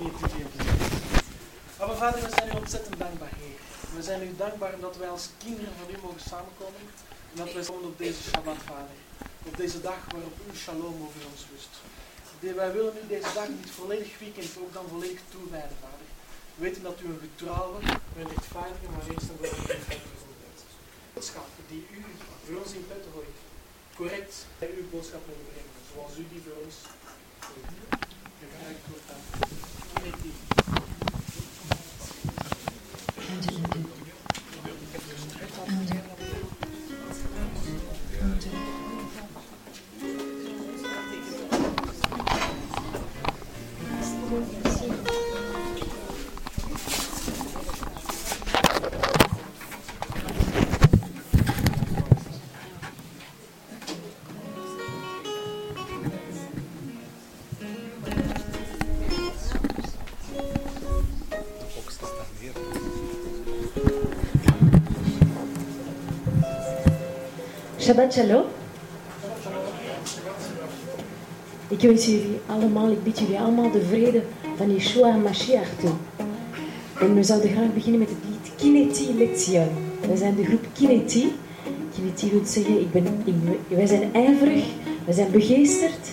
Zijn. Maar vader, we zijn u ontzettend dankbaar. We zijn u dankbaar dat wij als kinderen van u mogen samenkomen. En dat wij komen op deze Shabbat, vader. Op deze dag waarop uw shalom over ons rust. Wij willen u deze dag niet volledig weekend ook dan volledig toewijden, vader. We weten dat u een getrouwe, een rechtvaardige, maar eens een bent. Boodschap die u voor ons in pet gooit, correct uw boodschap willen brengen, zoals u die voor ons gebruikt wordt aan. Shabbat Shalom. Ik wens jullie allemaal, ik bid jullie allemaal de vrede van Yeshua Mashiach toe. En we zouden graag beginnen met het lied Kineti Lezion. Wij zijn de groep Kineti. Kineti wil zeggen, ik ben, ik, wij zijn ijverig, wij zijn begeesterd.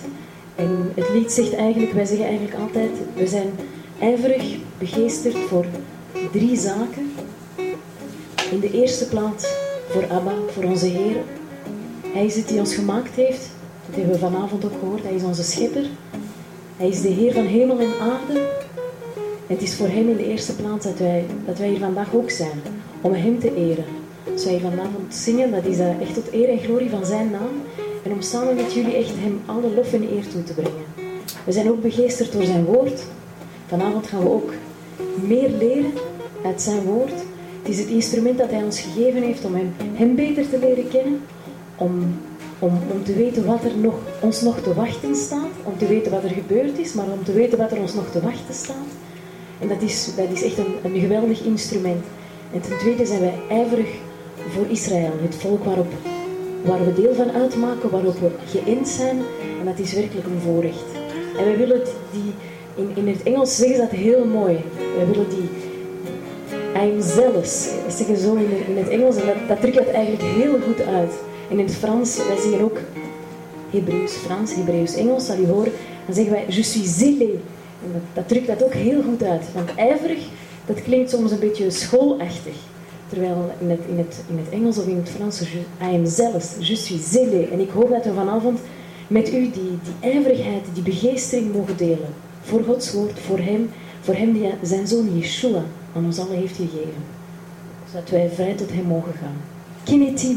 En het lied zegt eigenlijk, wij zeggen eigenlijk altijd, we zijn ijverig, begeesterd voor drie zaken. In de eerste plaats voor Abba, voor onze Heer, hij is het die ons gemaakt heeft. Dat hebben we vanavond ook gehoord. Hij is onze schepper. Hij is de Heer van hemel en aarde. Het is voor Hem in de eerste plaats dat wij, dat wij hier vandaag ook zijn. Om Hem te eren. Als wij vanavond zingen, dat is echt tot eer en glorie van Zijn naam. En om samen met jullie echt Hem alle lof en eer toe te brengen. We zijn ook begeesterd door Zijn woord. Vanavond gaan we ook meer leren uit Zijn woord. Het is het instrument dat Hij ons gegeven heeft om Hem, hem beter te leren kennen om, om, om te weten wat er nog, ons nog te wachten staat, om te weten wat er gebeurd is, maar om te weten wat er ons nog te wachten staat. En dat is, dat is echt een, een geweldig instrument. En ten tweede zijn wij ijverig voor Israël, het volk waarop, waar we deel van uitmaken, waarop we geënt zijn. En dat is werkelijk een voorrecht. En wij willen die, in, in het Engels zeggen ze dat heel mooi. Wij willen die I'm zealous, zeggen zo in, in het Engels, en dat, dat drukt het eigenlijk heel goed uit. In het Frans, wij zingen ook Hebreeuws, Frans, Hebreeuws, Engels, zal u horen. Dan zeggen wij, je suis zélé. En dat, dat drukt dat ook heel goed uit. Want ijverig, dat klinkt soms een beetje schoolachtig. Terwijl in het, in, het, in het Engels of in het Frans, I am zealous, je suis zélé. En ik hoop dat we vanavond met u die, die ijverigheid, die begeestering mogen delen. Voor Gods woord, voor Hem, voor Hem die zijn Zoon Yeshua aan ons allen heeft gegeven. Zodat wij vrij tot Hem mogen gaan. Kineti.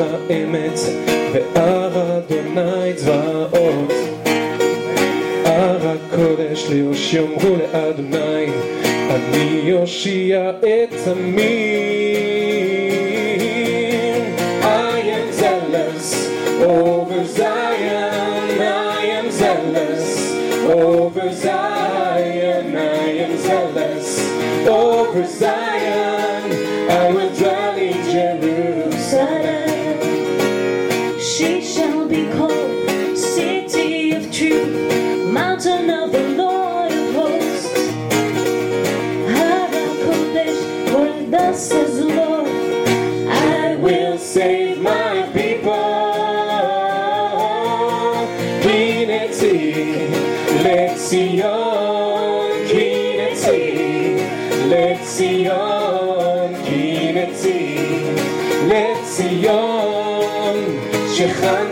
האמת, והר אדוני צבאות. הר הקודש ליוש יאמרו לאדוני, אני יושיע את עמי. over Zion, I am zealous. Over Zion, I am zealous. Over Zion,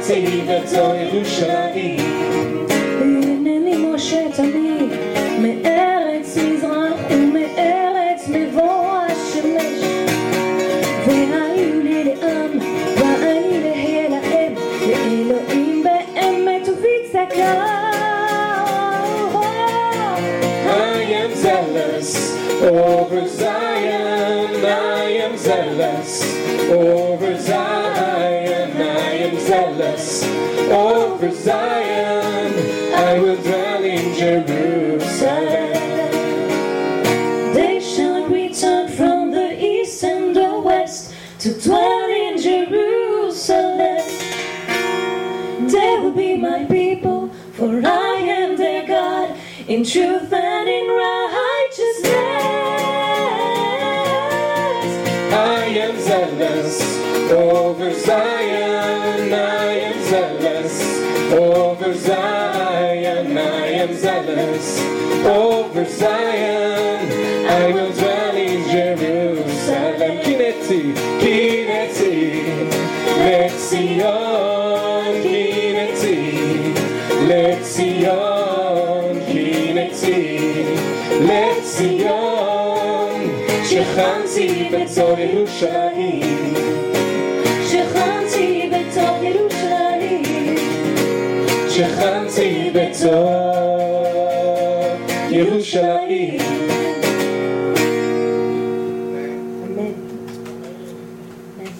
שכנתי בצור ירושלים. הנני משה תמיד, מארץ מזרח ומארץ מבוא השמש. והיו לי לעם, ואני להיה להם, לאלוהים באמת ובצדקה. zealous over Zion. Zion. I am zealous over Zion. שכנתי בצור ירושלים. Amen. Amen.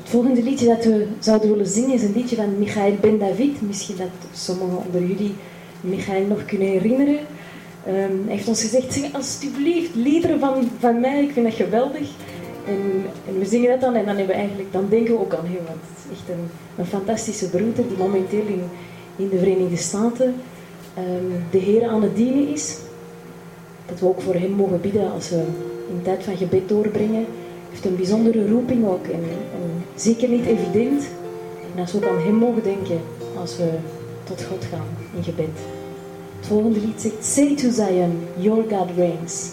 Het volgende liedje dat we zouden willen zingen is een liedje van Michael Ben David. Misschien dat sommigen onder jullie Michael nog kunnen herinneren. Ehm, hij heeft ons gezegd, zing alsjeblieft liederen van, van mij, ik vind dat geweldig. En, en we zingen dat dan en dan, hebben we eigenlijk, dan denken we ook aan hem. Want het is echt een, een fantastische broeder die momenteel in, in de Verenigde Staten ehm, de Heer aan het dienen is. Dat we ook voor hem mogen bidden als we een tijd van gebed doorbrengen. Heeft een bijzondere roeping ook en, en zeker niet evident. En als we ook aan hem mogen denken als we tot God gaan in gebed. Het volgende lied zegt, Say to Zion, your God reigns.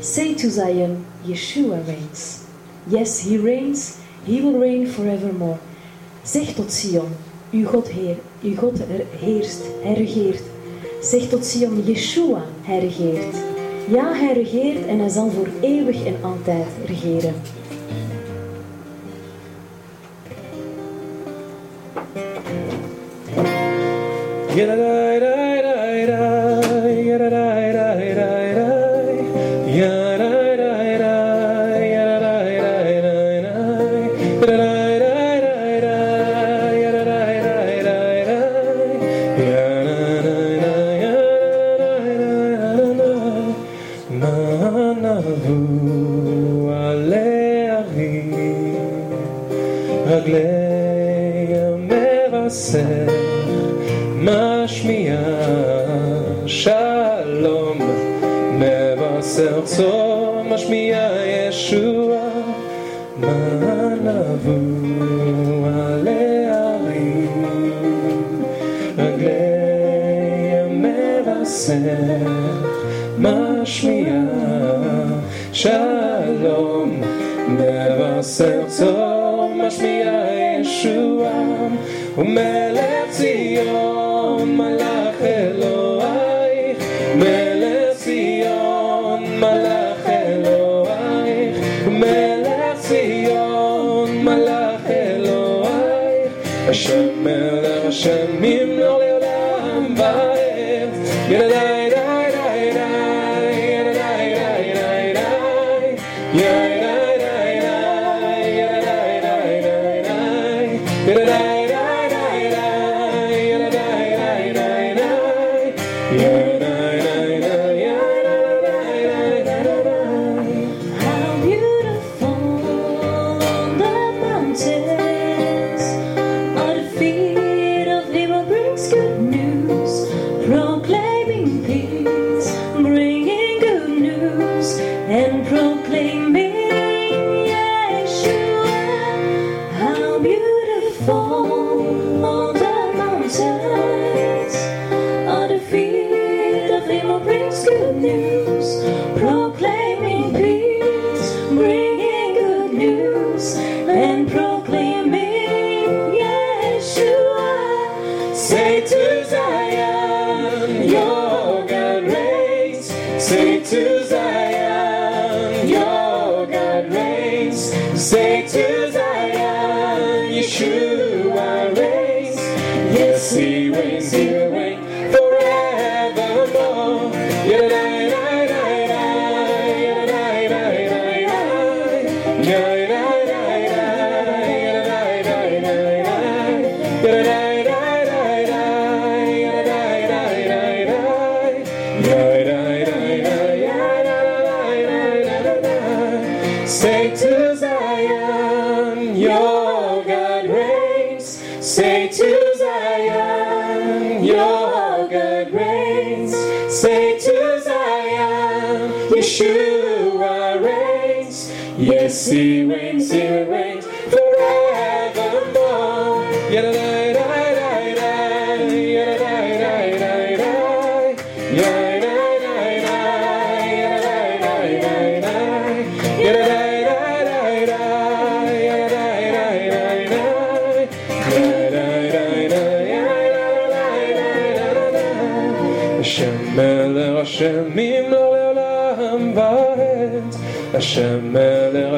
Say to Zion, Yeshua reigns. Yes, he reigns, he will reign forevermore. Zeg tot Sion, uw God, Heer, uw God heerst, hij regeert. Zeg tot Sion, Yeshua, hij regeert. Ja, hij regeert en hij zal voor eeuwig en altijd regeren. Ja, da, da, המבשר משמיע שלום, מבשר צום, משמיע ישוע,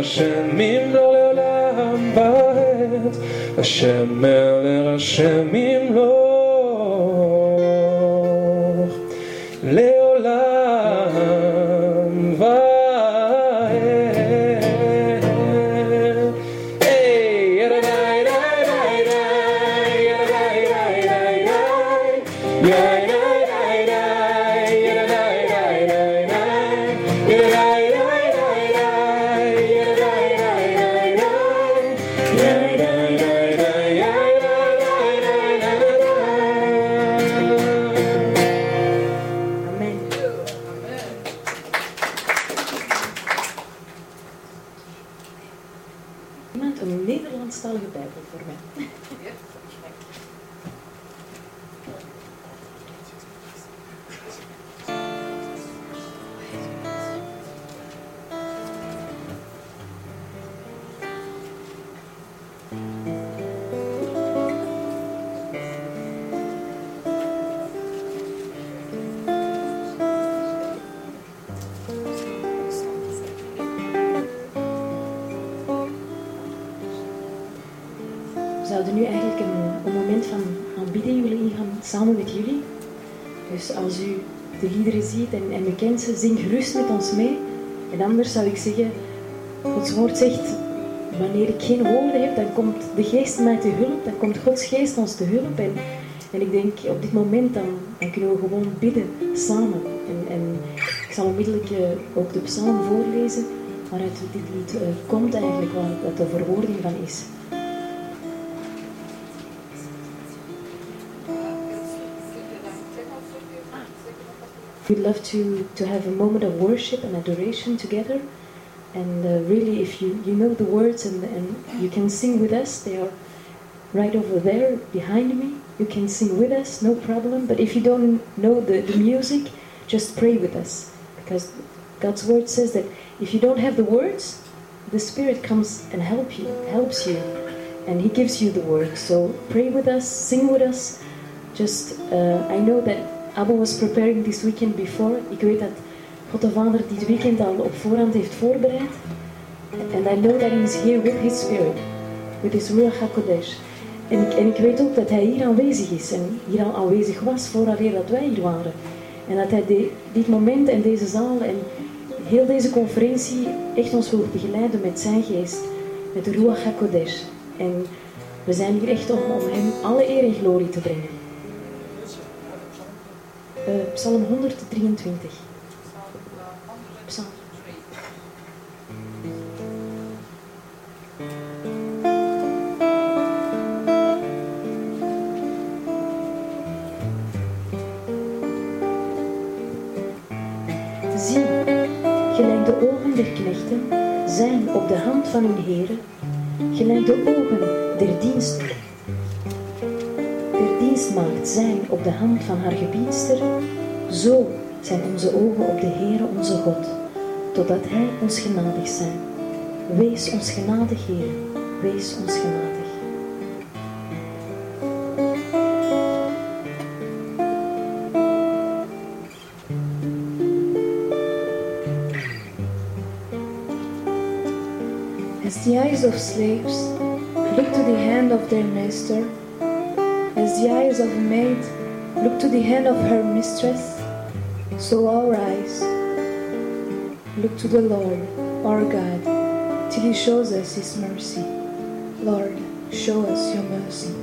אשמים לא לעולם בעת השם מלך אשמים zou ik zeggen, Gods woord zegt, wanneer ik geen woorden heb, dan komt de geest mij te hulp, dan komt Gods geest ons te hulp. En, en ik denk, op dit moment dan, dan kunnen we gewoon bidden samen. En, en ik zal onmiddellijk eh, ook de psalm voorlezen, waaruit dit lied eh, komt eigenlijk, waar dat de verwoording van is. We'd love to, to have a moment of worship and adoration together. And uh, really, if you, you know the words and, and you can sing with us, they are right over there behind me. You can sing with us, no problem. But if you don't know the, the music, just pray with us. Because God's word says that if you don't have the words, the Spirit comes and help you, helps you. And He gives you the words. So pray with us, sing with us. Just, uh, I know that Abba was preparing this weekend before. Ik weet dat God de Vader dit weekend al op voorhand heeft voorbereid. And I know that He is here with His Spirit, with His Ruach HaKodesh. En ik, en ik weet ook dat Hij hier aanwezig is en hier al aanwezig was vooraleer dat wij hier waren. En dat Hij dit moment en deze zaal en heel deze conferentie echt ons wil begeleiden met Zijn geest, met de Ruach HaKodesh. En we zijn hier echt om, om Hem alle eer en glorie te brengen. Eh, Psalm 123. Psalm. Zie, gelijk de ogen der knechten zijn op de hand van hun heren, gelijk de ogen der dienst dienstmaagd zijn op de hand van haar gebiedster, zo zijn onze ogen op de Heere onze God, totdat Hij ons genadig zijn. Wees ons genadig, Heer, wees ons genadig. As the eyes of slaves look to the hand of their master, as the eyes of a maid look to the hand of her mistress, so our eyes look to the Lord, our God, till He shows us His mercy. Lord, show us your mercy.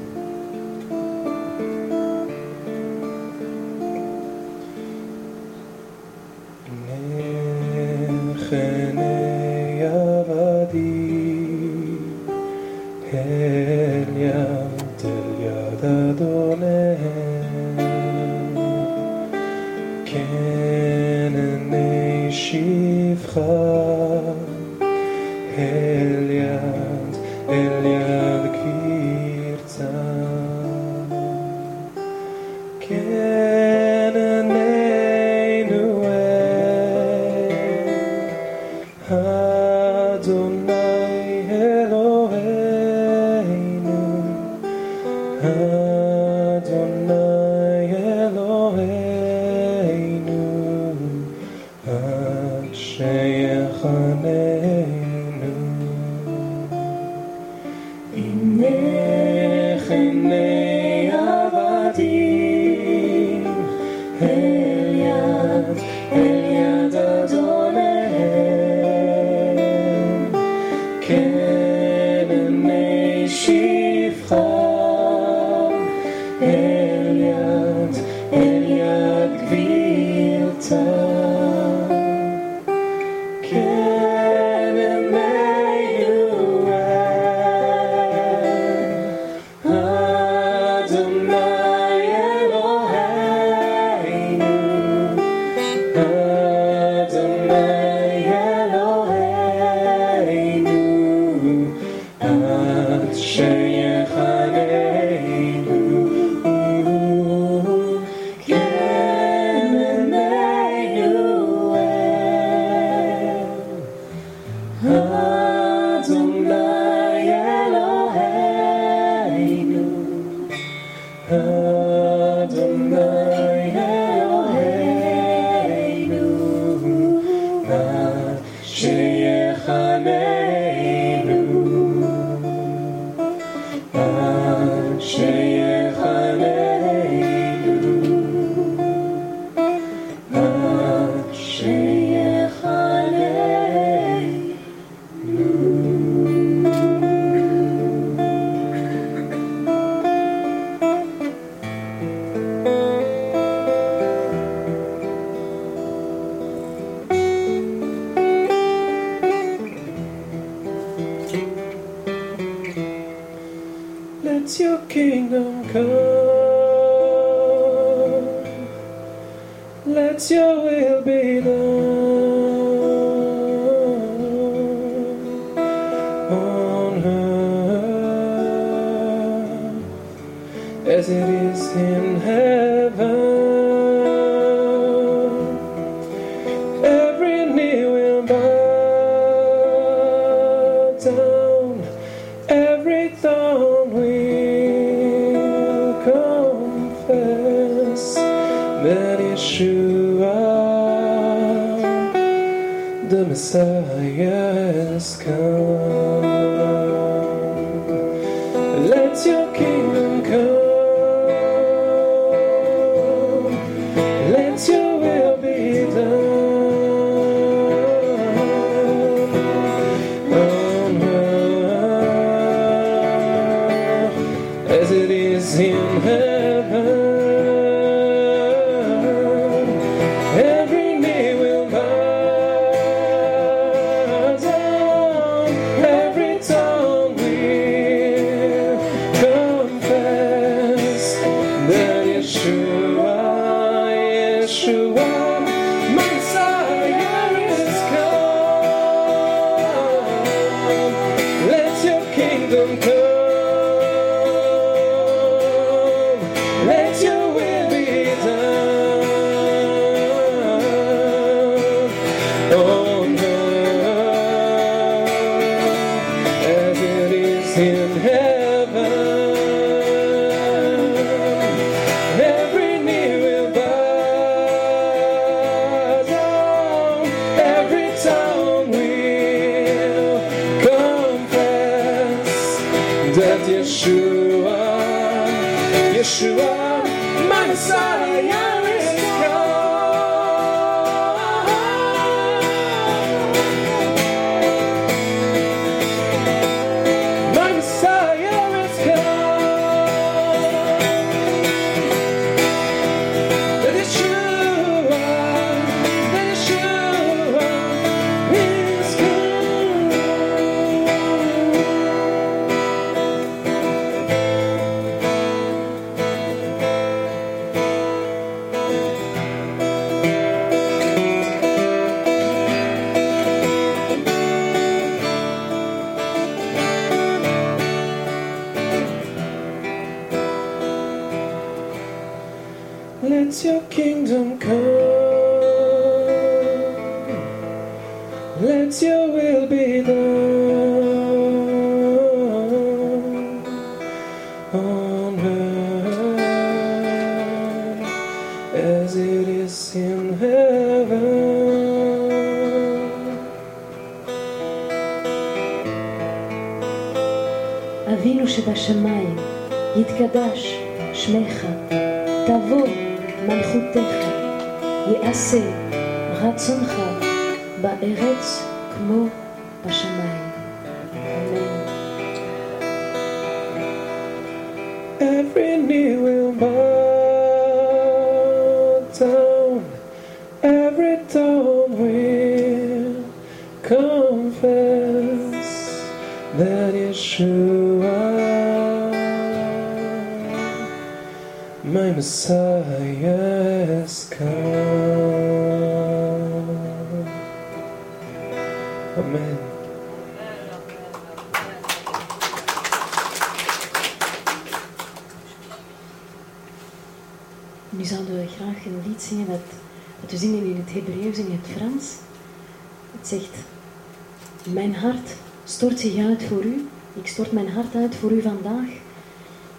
Zich uit voor u. Ik stort mijn hart uit voor u vandaag.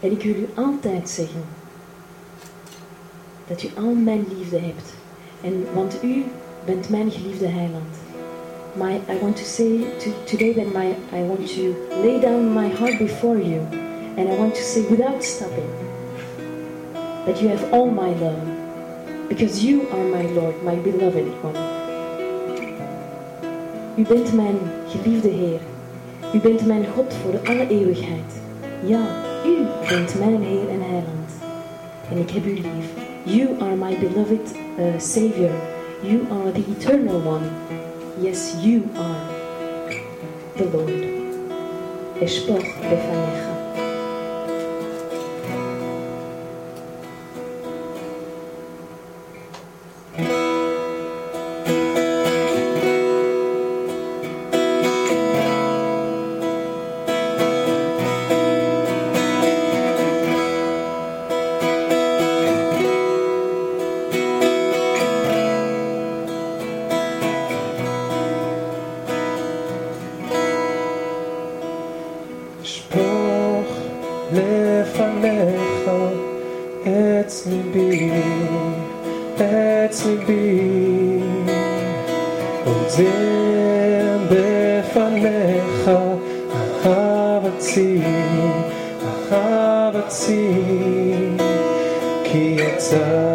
En ik wil u altijd zeggen dat u al mijn liefde hebt. En want u bent mijn geliefde heiland. My, I want to say to, today that my, I want to lay down my heart before you. And I want to say without stopping that you have all my love, because you are my Lord, my beloved one. U bent mijn geliefde Heer. U bent mijn God voor alle eeuwigheid. Ja, u bent mijn Heer en Heiland. En ik heb u lief. You are my beloved uh, Savior. You are the eternal one. Yes, you are the Lord. אשפוך בפניך. לפניך את ליבי, את ליבי, עודם בפניך אהבתי, אהבתי, כי אתה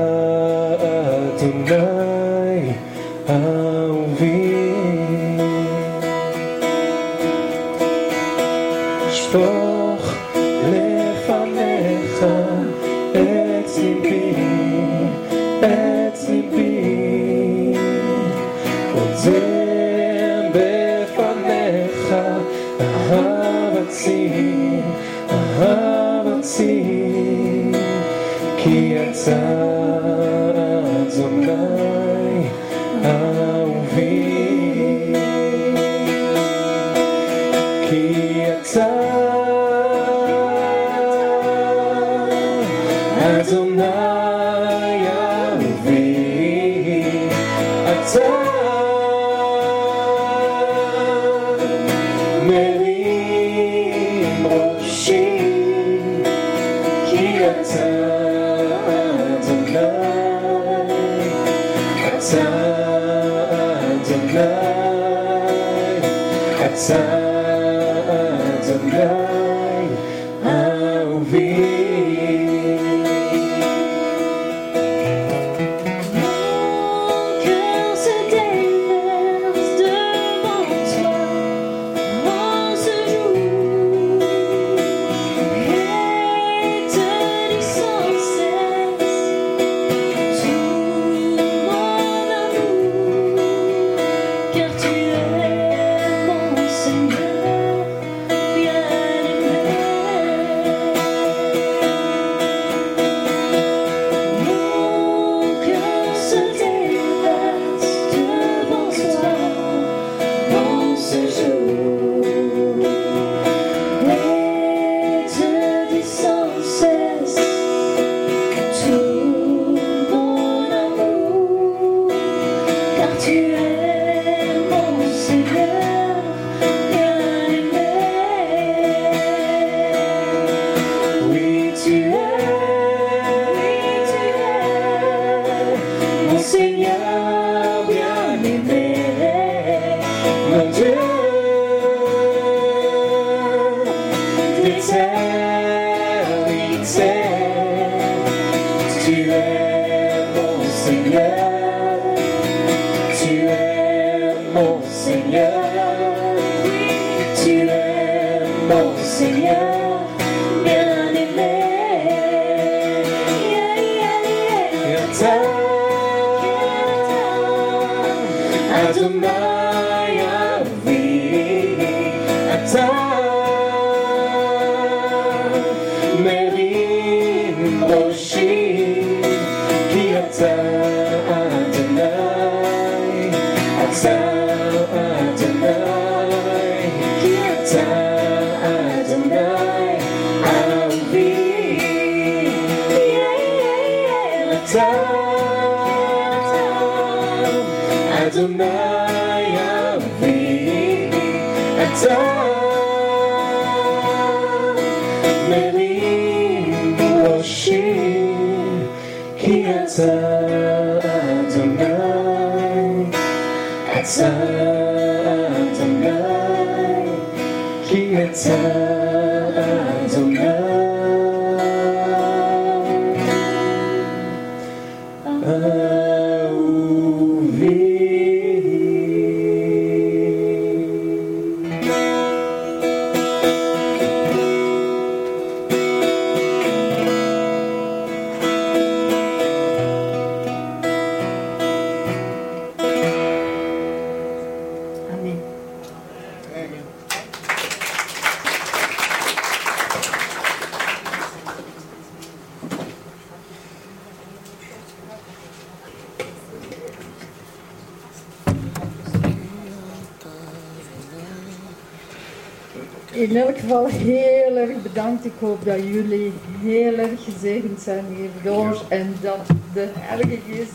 In elk geval heel erg bedankt. Ik hoop dat jullie heel erg gezegend zijn hierdoor en dat de Heilige Geest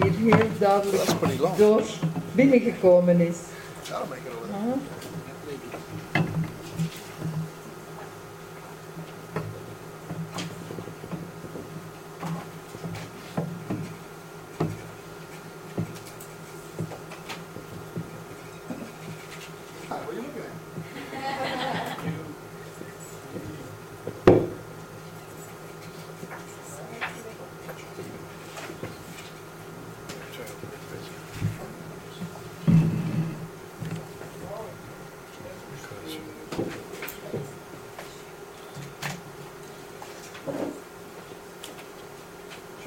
hier heel duidelijk door binnengekomen is. Ja. Hi, what are you looking at?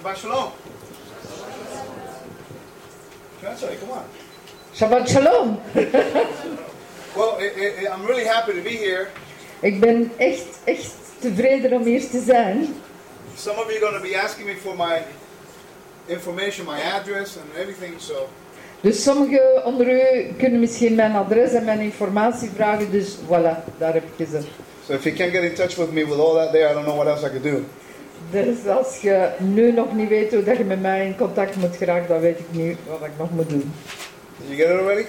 Shabbat shalom. Translate, come on. Shabbat shalom. Well, I'm really happy to be here. Ik ben echt, echt tevreden om hier te zijn. Some of you are going to be asking me for my information, my address, and everything. So Dus sommigen onder u kunnen misschien mijn adres en mijn informatie vragen. Dus voilà, daar heb je ze. So if you can't get in touch with me with all that there, I don't know what else I could do. Dus als je nu nog niet weet hoe dat je met mij in contact moet geraken, dan weet ik niet wat ik nog moet doen. Did you get it already?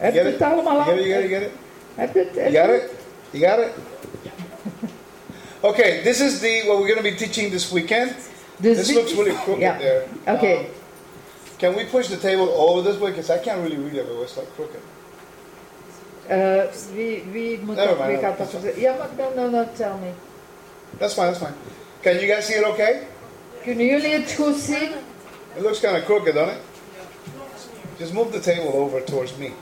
You je get het allemaal You al? get it? You get it? You get it? You got it? You got it? Okay, this is the what we're going to be teaching this weekend. Dus This looks really crooked ja. there. Okay. Um, can we push the table over this way? Because I can't really read everywhere. It's like crooked. Eh, wie, wie moet Never dat? mind, Wie gaat dat? Ja, maar dan, dan, dan, tell me. That's fine. That's fine. Can you guys see it? Okay? Kunnen jullie het goed zien? It looks kind of crooked, doesn't it? Just move the table over towards me.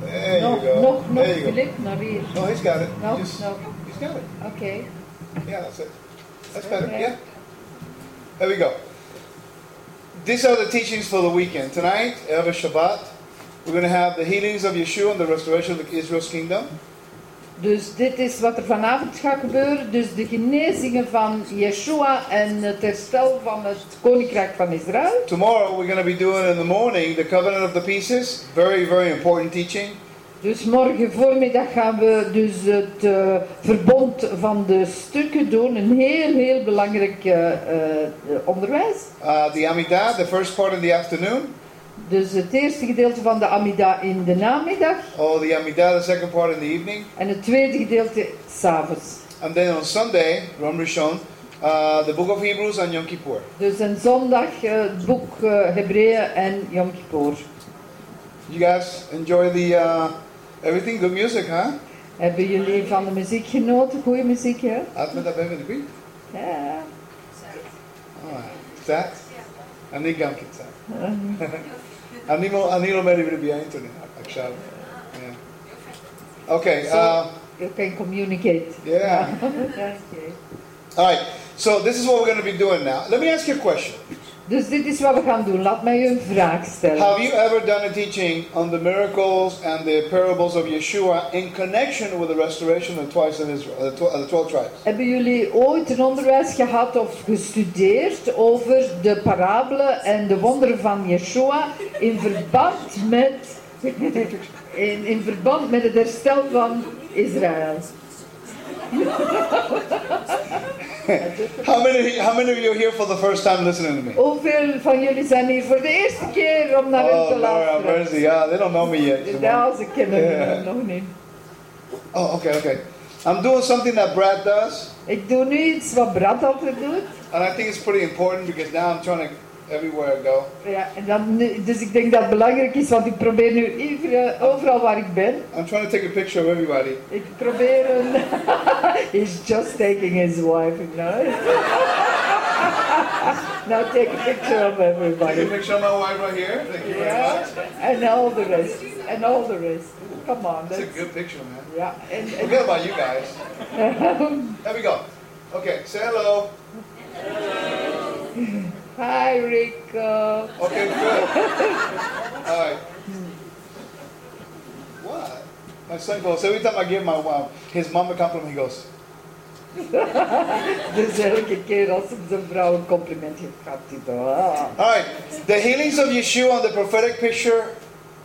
There you go. nog, nog, there you go. No, he's got it. No, Just, nog. He's got it. Okay. Yeah, that's it. That's better. Okay. Yeah. There we go. These are the teachings for the weekend. Tonight, Erev Shabbat, we're going to have the healings of Yeshua and the restoration of Israel's kingdom. Dus dit is wat er vanavond gaat gebeuren. Dus de genezingen van Yeshua en het herstel van het koninkrijk van Israël. Tomorrow, we're going to be doing in the morning the covenant of the pieces. Very, very important teaching. Dus morgen voormiddag gaan we dus het eh, verbond van de stukken doen. Een heel, heel belangrijk eh, eh, onderwijs. Uh, the Amidah, the first part in the afternoon. Dus het eerste gedeelte van de Amida in de namiddag. Oh, the Amida, the second part in the evening. En het tweede gedeelte s'avonds. And then on Sunday, Rom Rishon, uh, the book of Hebrews and Yom Kippur. Dus een zondag uh, het boek uh, Hebreeën en Yom Kippur. You guys enjoy the uh, everything, good music, huh? Hebben jullie van de muziek genoten? Goede muziek, hè? Had met dat bij de beat? Ja. Yeah. Alright. That? En ik dank het. אני לא- אני לומד עברית באינטרנט עכשיו. אוקיי, So, uh, you can communicate. Yeah. Okay. all right. So this is what we're going to be doing now. Let me ask you a question. Dus dit is wat we gaan doen. Laat mij een vraag stellen. Have you ever done a teaching on the miracles and the parables of Yeshua in connection with the restoration of twice of Israel, the, tw- uh, the 12 tribes? Hebben jullie ooit een onderwijs gehad of gestudeerd over de parabelen en de wonderen van Yeshua in verband met, in, in verband met het herstel van Israël? How many, how many of you are here for the first time listening to me? Hoeveel van jullie zijn hier voor de eerste keer om naar Oh, te luisteren? mercy. Yeah, they don't know me yet. Simone. Ja, ze kennen Ja. nog niet. Oh, okay, okay. I'm doing something that Brad does, Ik doe nu iets wat Brad altijd doet. and I think it's pretty important because now I'm trying to, everywhere I go, Ja, en dan, dus ik denk dat het belangrijk is, want ik probeer nu overal waar ik ben, I'm trying to take a picture of everybody. ik probeer een... He's just taking his wife, no? now take a picture of Take a everybody. picture of my wife right here. Thank you very Yeah, much. and all the rest, and all the rest. Come on, That's a that's, good picture, man. yeah, and, Forget about you guys. There we go. Okay, say hello. Hi Rico. Okay, good. All right. What? My son goes, every time I give my mom, his mom a compliment, he goes, Dus elke keer als zijn vrouw een compliment geeft, gaat hij. All right. The healings of Yeshua and the prophetic picture,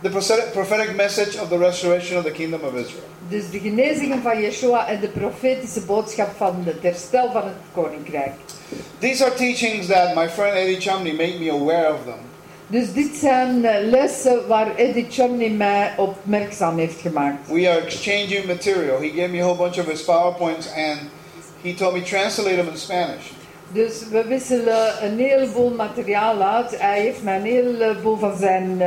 the prophetic, message of the restoration of the kingdom of Israel. Dus de genezingen van Yeshua en de profetische boodschap van het herstel van het koninkrijk. These are teachings that my friend Eddie Chumney made me aware of them. Dus dit zijn eh, lessen waar Eddie Chumney mij opmerkzaam heeft gemaakt. We are exchanging material. He gave me a whole bunch of his PowerPoints and he told me translate them in Spanish. Dus we wisselen een heleboel materiaal uit. Hij heeft mij een heleboel van zijn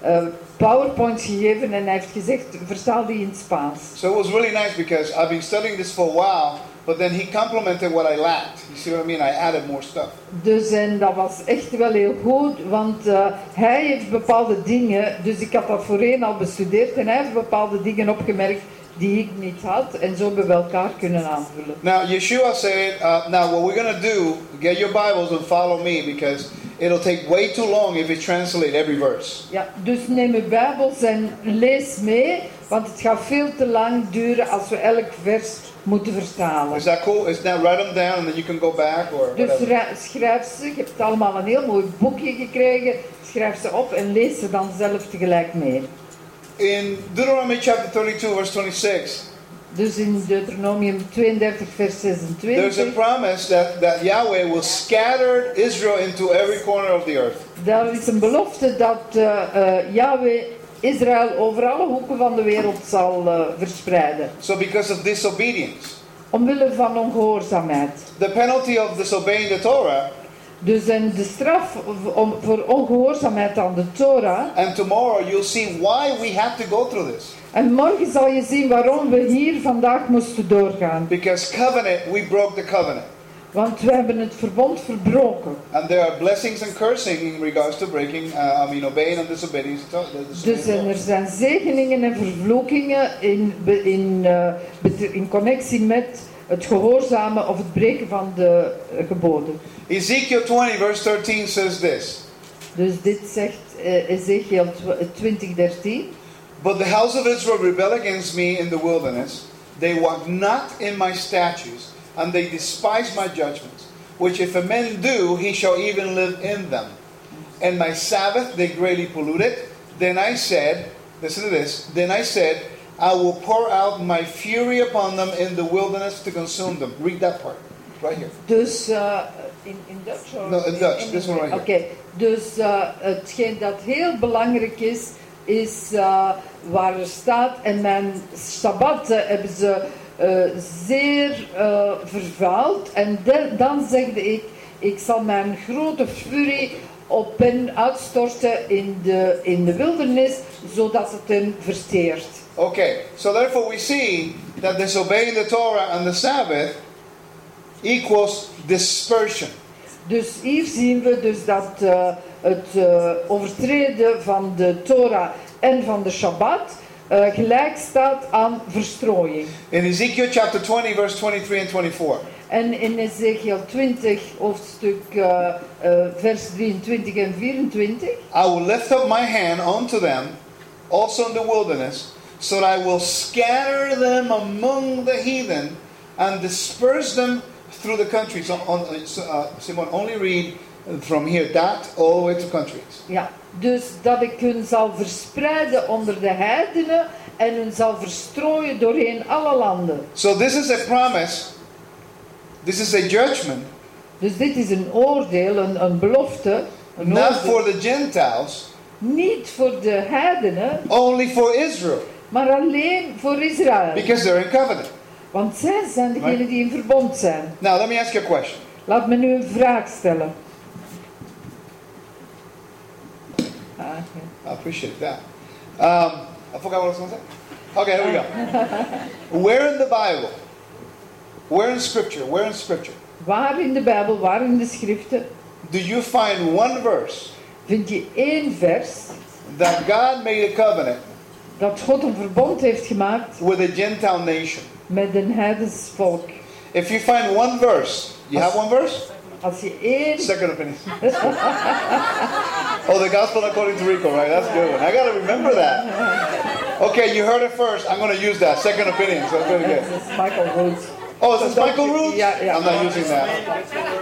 eh, PowerPoints gegeven en hij heeft gezegd, vertaal die in Spaans. So it was really nice because I've been studying this for a while, but then he complimented what I lacked. You see what I mean? I added more stuff. Dus en dat was echt wel heel goed, want eh, hij heeft bepaalde dingen, dus ik had dat voorheen al bestudeerd en hij heeft bepaalde dingen opgemerkt die ik niet had en zo hebben we elkaar kunnen aanvullen. Now, Yeshua said, uh, now what we're going to do, get your Bibles and follow me because it'll take way too long if you translate every verse. Ja, dus neem uw Bijbels en lees mee, want het gaat veel te lang duren als we elk vers moeten vertalen. Is that cool? Is that write them down and then you can go back or Dus whatever? schrijf ze, je hebt allemaal een heel mooi boekje gekregen, schrijf ze op en lees ze dan zelf tegelijk mee. In Deuteronomy chapter 32, verse 26, Dus in Deuteronomium 32 vers there's a 26, promise that, that Yahweh will scatter Israel into every corner of the earth. daar is een belofte dat eh eh, Yahweh Israël over alle hoeken van de wereld zal eh, verspreiden. So, because of disobedience, Omwille van ongehoorzaamheid. the penalty of disobeying the Torah, Dus en de straf om, voor ongehoorzaamheid aan de Torah. and tomorrow you'll see why we have to go through this. En morgen zal je zien waarom we hier vandaag moesten doorgaan. Because covenant, we broke the covenant. Want we hebben het verbond verbroken. And there are blessings and cursing in regards to breaking, uh, I mean, obeying and disobeying. the Dus en er zijn zegeningen en vervloekingen in, in, bet- in connectie met het gehoorzamen of het breken van de eh, geboden. Ezekiel 20, verse 13 says this Dus dit zegt eh, Ezekiel tw- 2013. But the house of Israel rebelled against me in the wilderness. They walked not in my statutes, and they despised my judgments, which if a man do, he shall even live in them. And my Sabbath they greatly polluted. Then I said, listen to this, then I said, I will pour out my fury upon them in the wilderness to consume them. Read that part, right here. Dus eh, in, in Dutch? or- No, in Dutch. This one right Oké, here. dus eh, hetgeen dat heel belangrijk is, is eh, waar er staat, en mijn sabbatten hebben ze eh, zeer eh, vervuild. En de- dan zegde ik, ik zal mijn grote furie op hen uitstorten in de, in de wildernis, zodat het hen verteert. Okay, so therefore we see that disobeying the Torah and the Sabbath equals dispersion. Dus hier zien we dus dat het eh, overtreden van de Torah en van de Shabbat eh, gelijk staat aan verstrooiing. In Ezekiel chapter 20, verse 23 and 24, En in Ezekiel 20, hoofdstuk eh, vers 23 en 24. I will lift up my hand unto them, also in the wilderness, so that I will scatter them among the heathen and disperse them through the countries. So, on, so, uh, Simon, only read from here, that all the way to countries. Ja, dus dat ik hun zal verspreiden onder de heidenen en hun zal verstrooien doorheen alle landen. So this is a promise. This is a judgment, Dus dit is een oordeel, een, een belofte. Een not oordeel. for the Gentiles, Niet voor de heidenen, only for Israel, maar alleen voor Israël. because they're in covenant. Want zij zijn degenen die in verbond zijn. Now, let me ask you a question. Laat me nu een vraag stellen. Ah. I appreciate that. Um, I forgot what I was going to say. Okay, here we go. Where in the Bible, where in Scripture, where in Scripture, Waar in de Bijbel, waar in de schriften, do you find one verse vind je één vers that God made a covenant dat God een verbond heeft gemaakt with a Gentile nation? met een heidens volk. If you find one verse, you have one verse? Je één... Second opinion. oh, the gospel according to Rico, right? That's a good one. I got to remember that. Okay, you heard it first. I'm going to use that. Second opinion. So that's really good. Dat is Michael Roots. Oh, is this Michael Roots? Yeah, yeah. I'm not using that.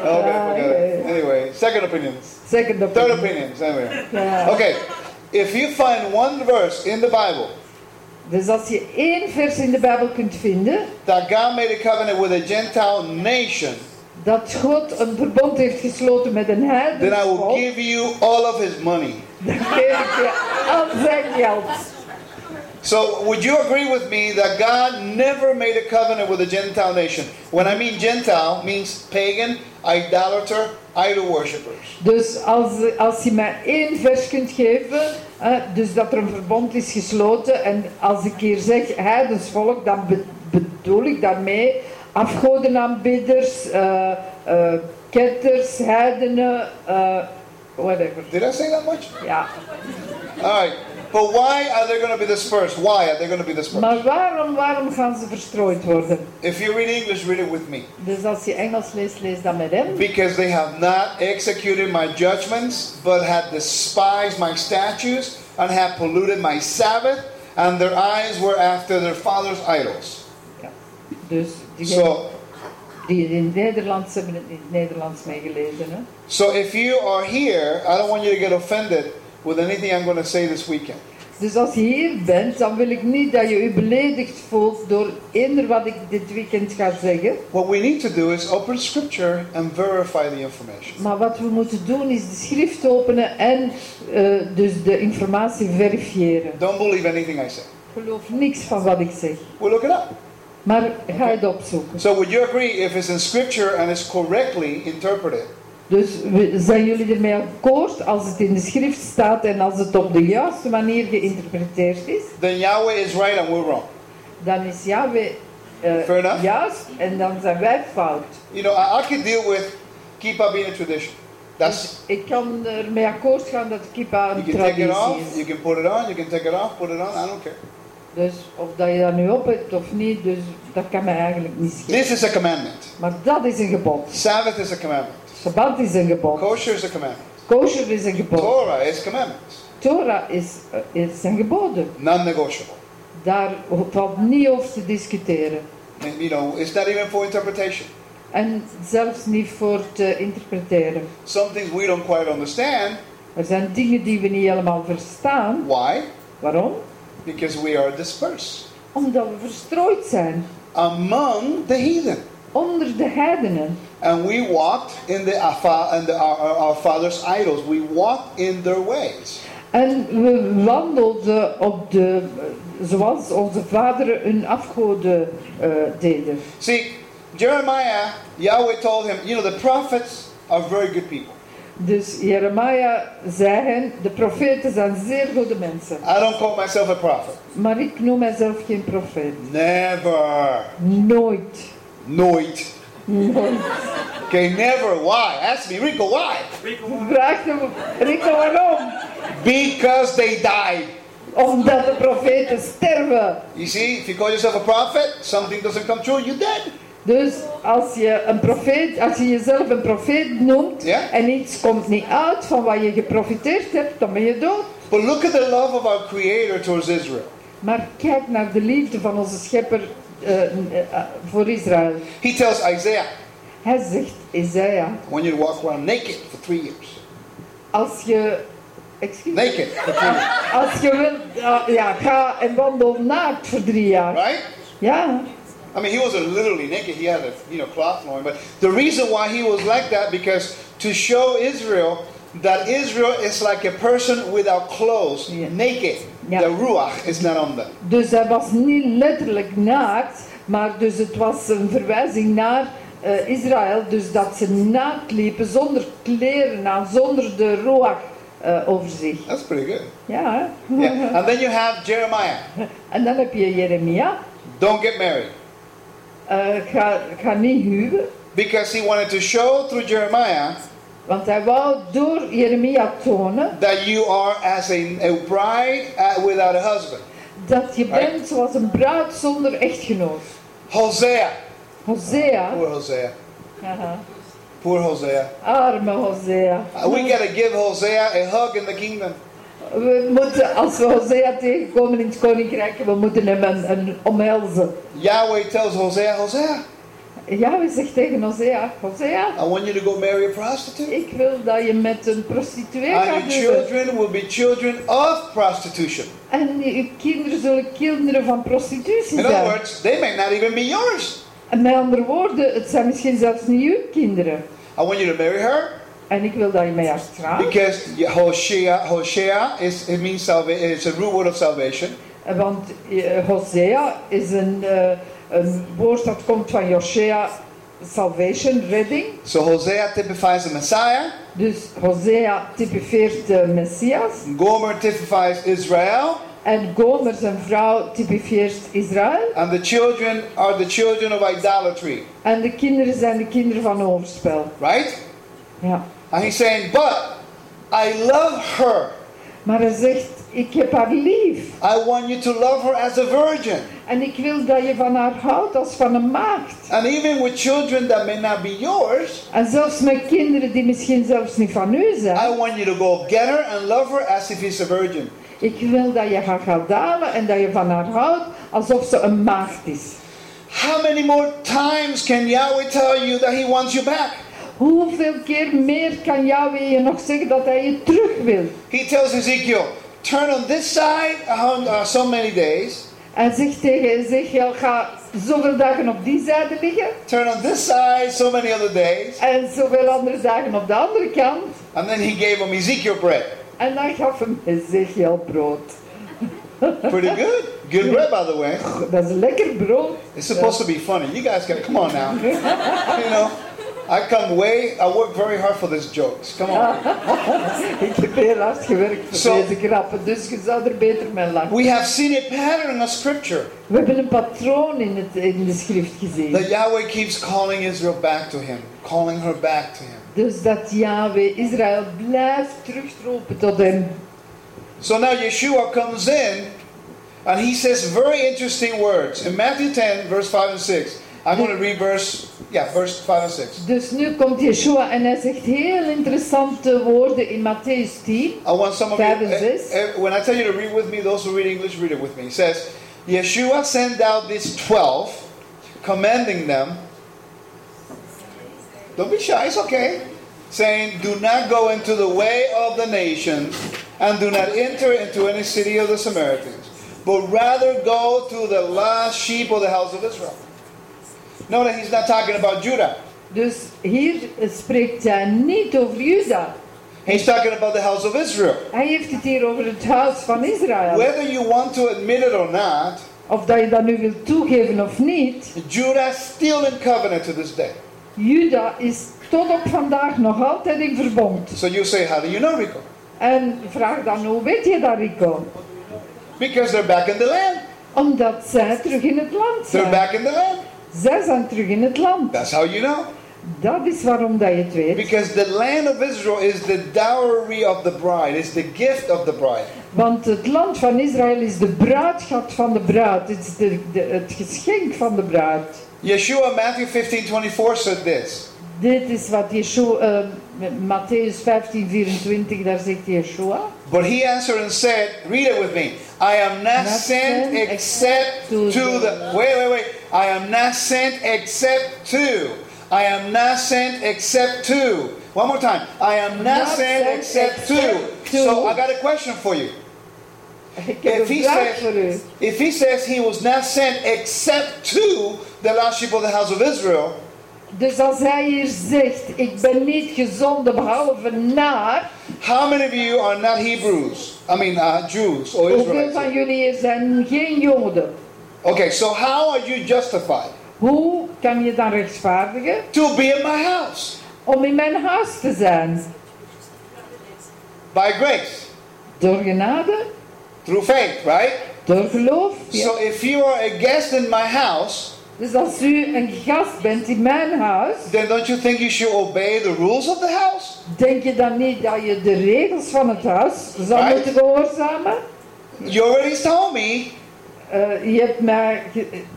Okay, it. Anyway, second opinions. Second opinion. Third opinion. opinions, anyway. Ja. Okay, if you find one verse in the Bible Dus als je één vers in de Bijbel kunt vinden, that God made a covenant with a Gentile nation, dat God een verbond heeft gesloten met een then heidens I will give you all of his money. dan geef ik je al zijn geld. So, would you agree with me that God never made a covenant with a Gentile nation? When I mean Gentile, means pagan, idolater, idol worshippers. Dus als, als je mij één vers kunt geven, eh, dus dat er een verbond is gesloten, en als ik hier zeg heidensvolk, dan be- bedoel ik daarmee afgodenaanbidders, eh eh, ketters, heidenen, eh, whatever. Did I say that much? Ja. All right. But why are they going to be dispersed? Why are they going to be dispersed? Maar waarom, waarom gaan ze verstrooid worden? If you read English, read it with me. Dus als je Engels leest, lees dat met hem. Because they have not executed my judgments, but have despised my statutes, and have polluted my Sabbath, and their eyes were after their father's idols. Dus diegenen So, die in het Nederlands hebben het in het Nederlands meegelezen. Hè? so if you are here, I don't want you to get offended with anything I'm going to say this weekend. Dus als je hier bent, dan wil ik niet dat je je beledigd voelt door eender wat ik dit weekend ga zeggen. What we need to do is open scripture and verify the information. Maar wat we moeten doen is de schrift openen en eh, dus de informatie verifiëren. Don't believe anything I say. Geloof niks van wat ik zeg. We'll look it up. Maar ga het opzoeken. So would you agree if it's in scripture and it's correctly interpreted, Dus zijn jullie ermee akkoord als het in de schrift staat en als het op de juiste manier geïnterpreteerd is? then Yahweh is right and we're wrong. Dan is Yahweh eh, enough. juist en dan zijn wij fout. You know, I, I could deal with keep being a tradition. That's ik kan ermee akkoord gaan dat kippa you een can take it traditie off, is. you can put it on, you can take it off, put it on. I don't care. Dus of dat je dat nu op hebt of niet, dus dat kan mij eigenlijk niet schelen. This is a commandment. Maar dat is een gebod. Sabbath is a commandment. Sabbat is een gebod. Kosher is a commandment. Kosher is een gebod. Torah is commandments. Torah is, eh, is een geboden. Non-negotiable. Daar valt niet over te discussiëren. And, you know, it's not even for interpretation. En zelfs niet voor te interpreteren. Some things we don't quite understand. Er zijn dingen die we niet helemaal verstaan. Why? Waarom? Because we are dispersed Omdat we verstrooid zijn. among the heathen. Onder de heidenen. And we walked in the, our, fa- the our, our- father's idols. We walked in their ways. En we wandelden op de, zoals onze vaderen hun afgoden eh, deden. See, Jeremiah, Yahweh told him, you know, the prophets are very good people. Dus Jeremia zei hen, de profeten zijn zeer goede mensen. I don't call myself a prophet. Maar ik noem mijzelf geen profeet. Never. Nooit. Nooit. Nooit. Okay, never. Why? Ask me, Rico, why? Vraag hem, Rico, waarom? Because they died. Omdat de profeten sterven. You see, if you call yourself a prophet, something doesn't come true, you're dead. Dus als je, een profeet, als je jezelf een profeet noemt Ja. en iets komt niet uit van wat je geprofiteerd hebt, dan ben je dood. But look at the love of our Creator towards Israel. Maar kijk naar de liefde van onze schepper eh, eh, voor Israël. He tells Isaiah, Hij zegt, Isaiah, I want you to walk around naked for three years. als je... Excuse. Naked. Als je wilt, ja, ja, ga en wandel naakt voor drie jaar. Right? Ja, I mean, he wasn't literally naked. He had a you know cloth on. But the reason why he was like that because to show Israel that Israel is like a person without clothes, Yeah. naked. Yeah. The ruach is not on them. dus hij was niet letterlijk naakt, maar dus het was een verwijzing naar eh, Israël. Dus dat ze naakt liepen, zonder kleren aan, zonder de roach eh, over zich. That's pretty good. Ja, hè? Yeah. and then you have Jeremiah. En dan heb je Jeremia. Don't get married Ga, ga niet huwen. because he wanted to show through Jeremiah Want hij wou door Jeremia tonen that you are as a, a bride without a husband. dat je Right. bent zoals een bruid zonder echtgenoot. Hosea. Hosea. Poor Hosea. Haha. Poor Hosea. Arme Hosea. Uh, we got to give Hosea a hug in the kingdom. We moeten, als we Hosea tegenkomen in het koninkrijk, we moeten hem een, een omhelzen. Yahweh tells Hosea, Hosea, Ja, we zegt tegen Hosea, Hosea, I want you to go marry a prostitute. ik wil dat je met een prostituee And gaat your huwen. children will be children of prostitution. En je kinderen zullen kinderen van prostitutie In other zijn. words, they may not even be yours. En met andere woorden, het zijn misschien zelfs niet uw kinderen. I want you to marry her En ik wil dat je haar trouwt. because Hosea, Hosea is it means salvation. It's a root word of salvation. Want eh, Hosea is een, eh, een woord dat komt van Joshea, salvation, redding. So Hosea typifies the Messiah. Dus Hosea typeert de Messias. Gomer typifies Israel, En Gomer, zijn vrouw, typeert Israël. and the children are the children of idolatry. En de kinderen zijn de kinderen van overspel. Right? Ja. And he's saying, but I love her. Maar hij zegt, ik heb haar lief. I want you to love her as a virgin. En ik wil dat je van haar houdt als van een maagd. And even with children that may not be yours, En er zelfs met kinderen die misschien er zelfs niet van u zijn. I want you to go get her and love her as if she's a virgin. Ik wil dat je haar gaat dalen en dat je van haar houdt alsof ze een maagd is. How many more times can Yahweh tell you that he wants you back? Hoeveel keer meer kan Yahweh je nog zeggen dat hij je terug wil? He tells Ezekiel, turn on this side uh, uh, so many days, Hij zegt tegen Ezekiel, ga zoveel dagen op die zijde liggen turn on this side so many other days. en zoveel andere dagen op de andere kant. And then he gave him Ezekiel bread. En dan gaf hem Ezekiel brood. Pretty good. Good bread, by the way. Dat is lekker brood. It's supposed to be funny. You guys gotta come on now. You know, I come way. I work very hard for these jokes. Come on. Ik heb heel hard gewerkt voor Zo. deze grappen, dus je zou er beter mee lachen. We have seen a pattern of scripture We hebben een patroon in, het, in de schrift gezien. that Yahweh keeps calling Israel back to Him, calling her back to Him. Dus dat Yahweh Israël blijft terugroepen tot hem. So now Yeshua comes in, and he says very interesting words in Matthew 10, verse 5 and 6. I'm going to read verse, yeah, verse 5 and 6. Dus nu komt Yeshua en hij zegt heel interessante woorden in Matthäus 10. I want some of you, eh, eh, when I tell you to read with me, those who read English, read it with me. It says, Yeshua sent out these 12, commanding them, don't be shy, it's okay, saying, Do not go into the way of the nations, and do not enter into any city of the Samaritans, but rather go to the lost sheep of the house of Israel. Notice he's not talking about Judah. Dus hier spreekt hij niet over Juda. He's talking about the house of Israel. Hij heeft het hier over het huis van Israël. Whether you want to admit it or not, Of dat je dat nu wilt toegeven of niet. Judah is still in covenant to this day. Juda is tot op vandaag nog altijd in verbond. So you say, how do you know, Rico? En vraag dan, hoe weet je dat Rico? Because they're back in the land. Omdat zij terug in het land zijn. They're back in the land. Zij zijn terug in het land. That's how you know. Dat is waarom dat je het weet. Because the land of Israel is the dowry of the bride, it's the gift of the bride. Want het land van Israël is de bruidschat van de bruid. Het is de, de- het geschenk van de bruid. Yeshua, Matthew 15 24 said this. Dit is wat Yeshua, eh, Matthäus 15, 24, daar zegt Yeshua. But he answered and said, Read it with me. I am not, Not sent sent except to to the. the- Wait, wait, wait. I am not sent except to. I am not sent except to. One more time. I am not, Not sent, sent except, to. except to. So I got a question for you. If he, vraag voor u. says, if he says he was not sent except to the lost sheep of the house of Israel, Dus als hij hier zegt, ik ben niet gezonden behalve naar, how many of you are not Hebrews? I mean, uh, Jews or hoeveel Israelites? van jullie zijn geen Joden? Okay, so how are you justified? Hoe kan je dan rechtvaardigen? To be in my house. Om in mijn huis te zijn. By grace. Door genade, Through faith, right? door geloof. ja. So if you are a guest in my house, Dus als u een gast bent in mijn huis, then don't you think you should obey the rules of the house? denk je dan niet dat je de regels van het huis zou Right. moeten gehoorzamen? You already told me, Eh, je hebt mij,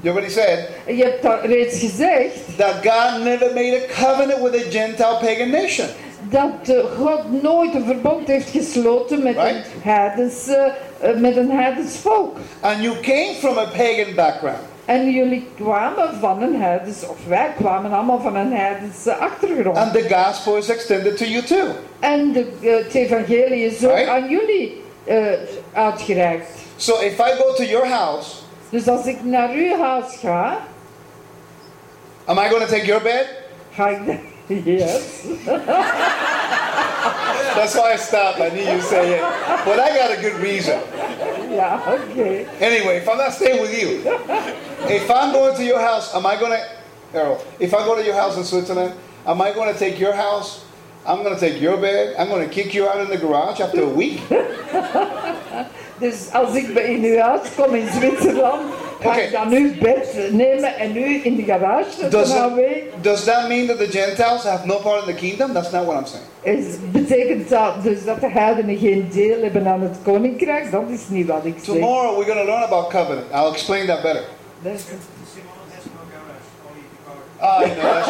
you already said, je hebt dat reeds gezegd that God never made a covenant with a Gentile pagan nation. dat eh, God nooit een verbond heeft gesloten met een Right. heidense, eh, met een heidens volk. And you came from a pagan background. En jullie kwamen van een heidens, of wij kwamen allemaal van een heidense achtergrond. And the gospel is extended to you too. En de, het evangelie is ook Right. aan jullie eh, uitgereikt. So if I go to your house, Dus als ik naar uw huis ga, am I going to take your bed? ga ik. Yes. That's why I stopped. I knew you say it. But I got a good reason. Ja, oké. Anyway, if I'm not staying with you, if I'm going to your house, am I going to, Errol, if I go to your house in Switzerland, am I going to take your house? I'm going to take your bed. I'm going to kick you out in the garage after a week. Dus als ik in uw huis kom in Zwitserland, ga Oké. ik dan uw bed nemen en u in de garage Does, does that mean that the Gentiles have no part in the kingdom? That's not what I'm saying. Is, betekent dat dus dat de heidenen geen deel hebben aan het koninkrijk? Dat is niet wat ik zeg. Tomorrow we're going to learn about covenant. I'll explain that better. Is- Ah, I know, that's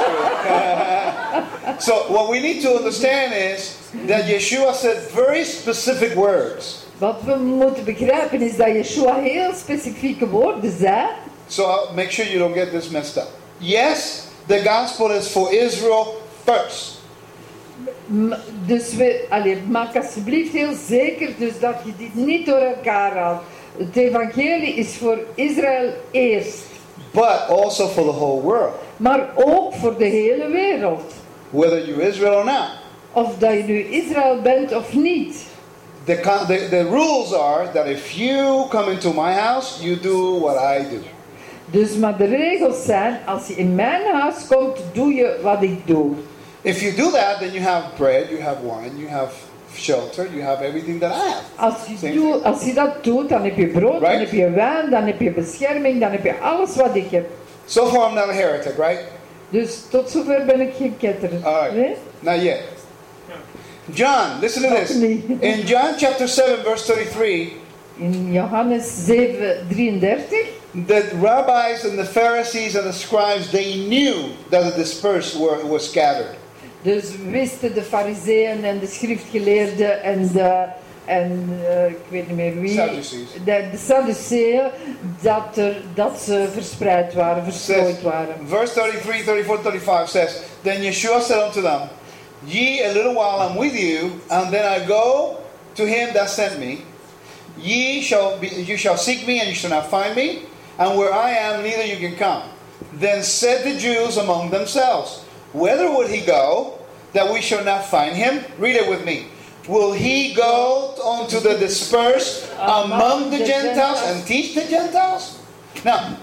true. so what we need to understand is that Yeshua said very specific words. Wat we moeten begrijpen is dat Yeshua heel specifieke woorden zei. So make sure you don't get this messed up. Yes, the gospel is for Israel first. Dus we, allee, maak alsjeblieft heel zeker dus dat je dit niet door elkaar haalt. Het evangelie is voor Israël eerst, but also for the whole world, maar ook voor de hele wereld. whether you're Israel or not. Of dat je nu Israël bent of niet. The, the, the rules are that if you come into my house, you do what I do. Dus maar de regels zijn, als je in mijn huis komt, doe je wat ik doe. If you do that, then you have bread, you have wine, you have shelter, you have everything that I have. Als je, doe, als je dat doet, dan heb je brood, dan Right. heb je wijn, dan heb je bescherming, dan heb je alles wat ik heb. So far, I'm not a heretic, right? Dus tot zover ben ik geen ketter. Alright. Nee? Not yet. John, listen to this. In John chapter 7, verse 33, In Johannes 7, 33. the rabbis and the Pharisees and the scribes, they knew that the dispersed were, were scattered. Dus wisten de fariseeën en de schriftgeleerden en de, en eh, ik weet niet meer wie, Sadducees. de, de Sadduceeën, dat, er, dat ze verspreid waren, verstrooid waren. verse 33, 34, 35 says, Then Yeshua said unto them, Ye a little while I'm with you, and then I go to him that sent me. Ye shall be, you shall seek me, and you shall not find me, and where I am, neither you can come. Then said the Jews among themselves, Whither would he go, that we shall not find him? Read it with me. Will he go unto the dispersed among the Gentiles and teach the Gentiles? Now,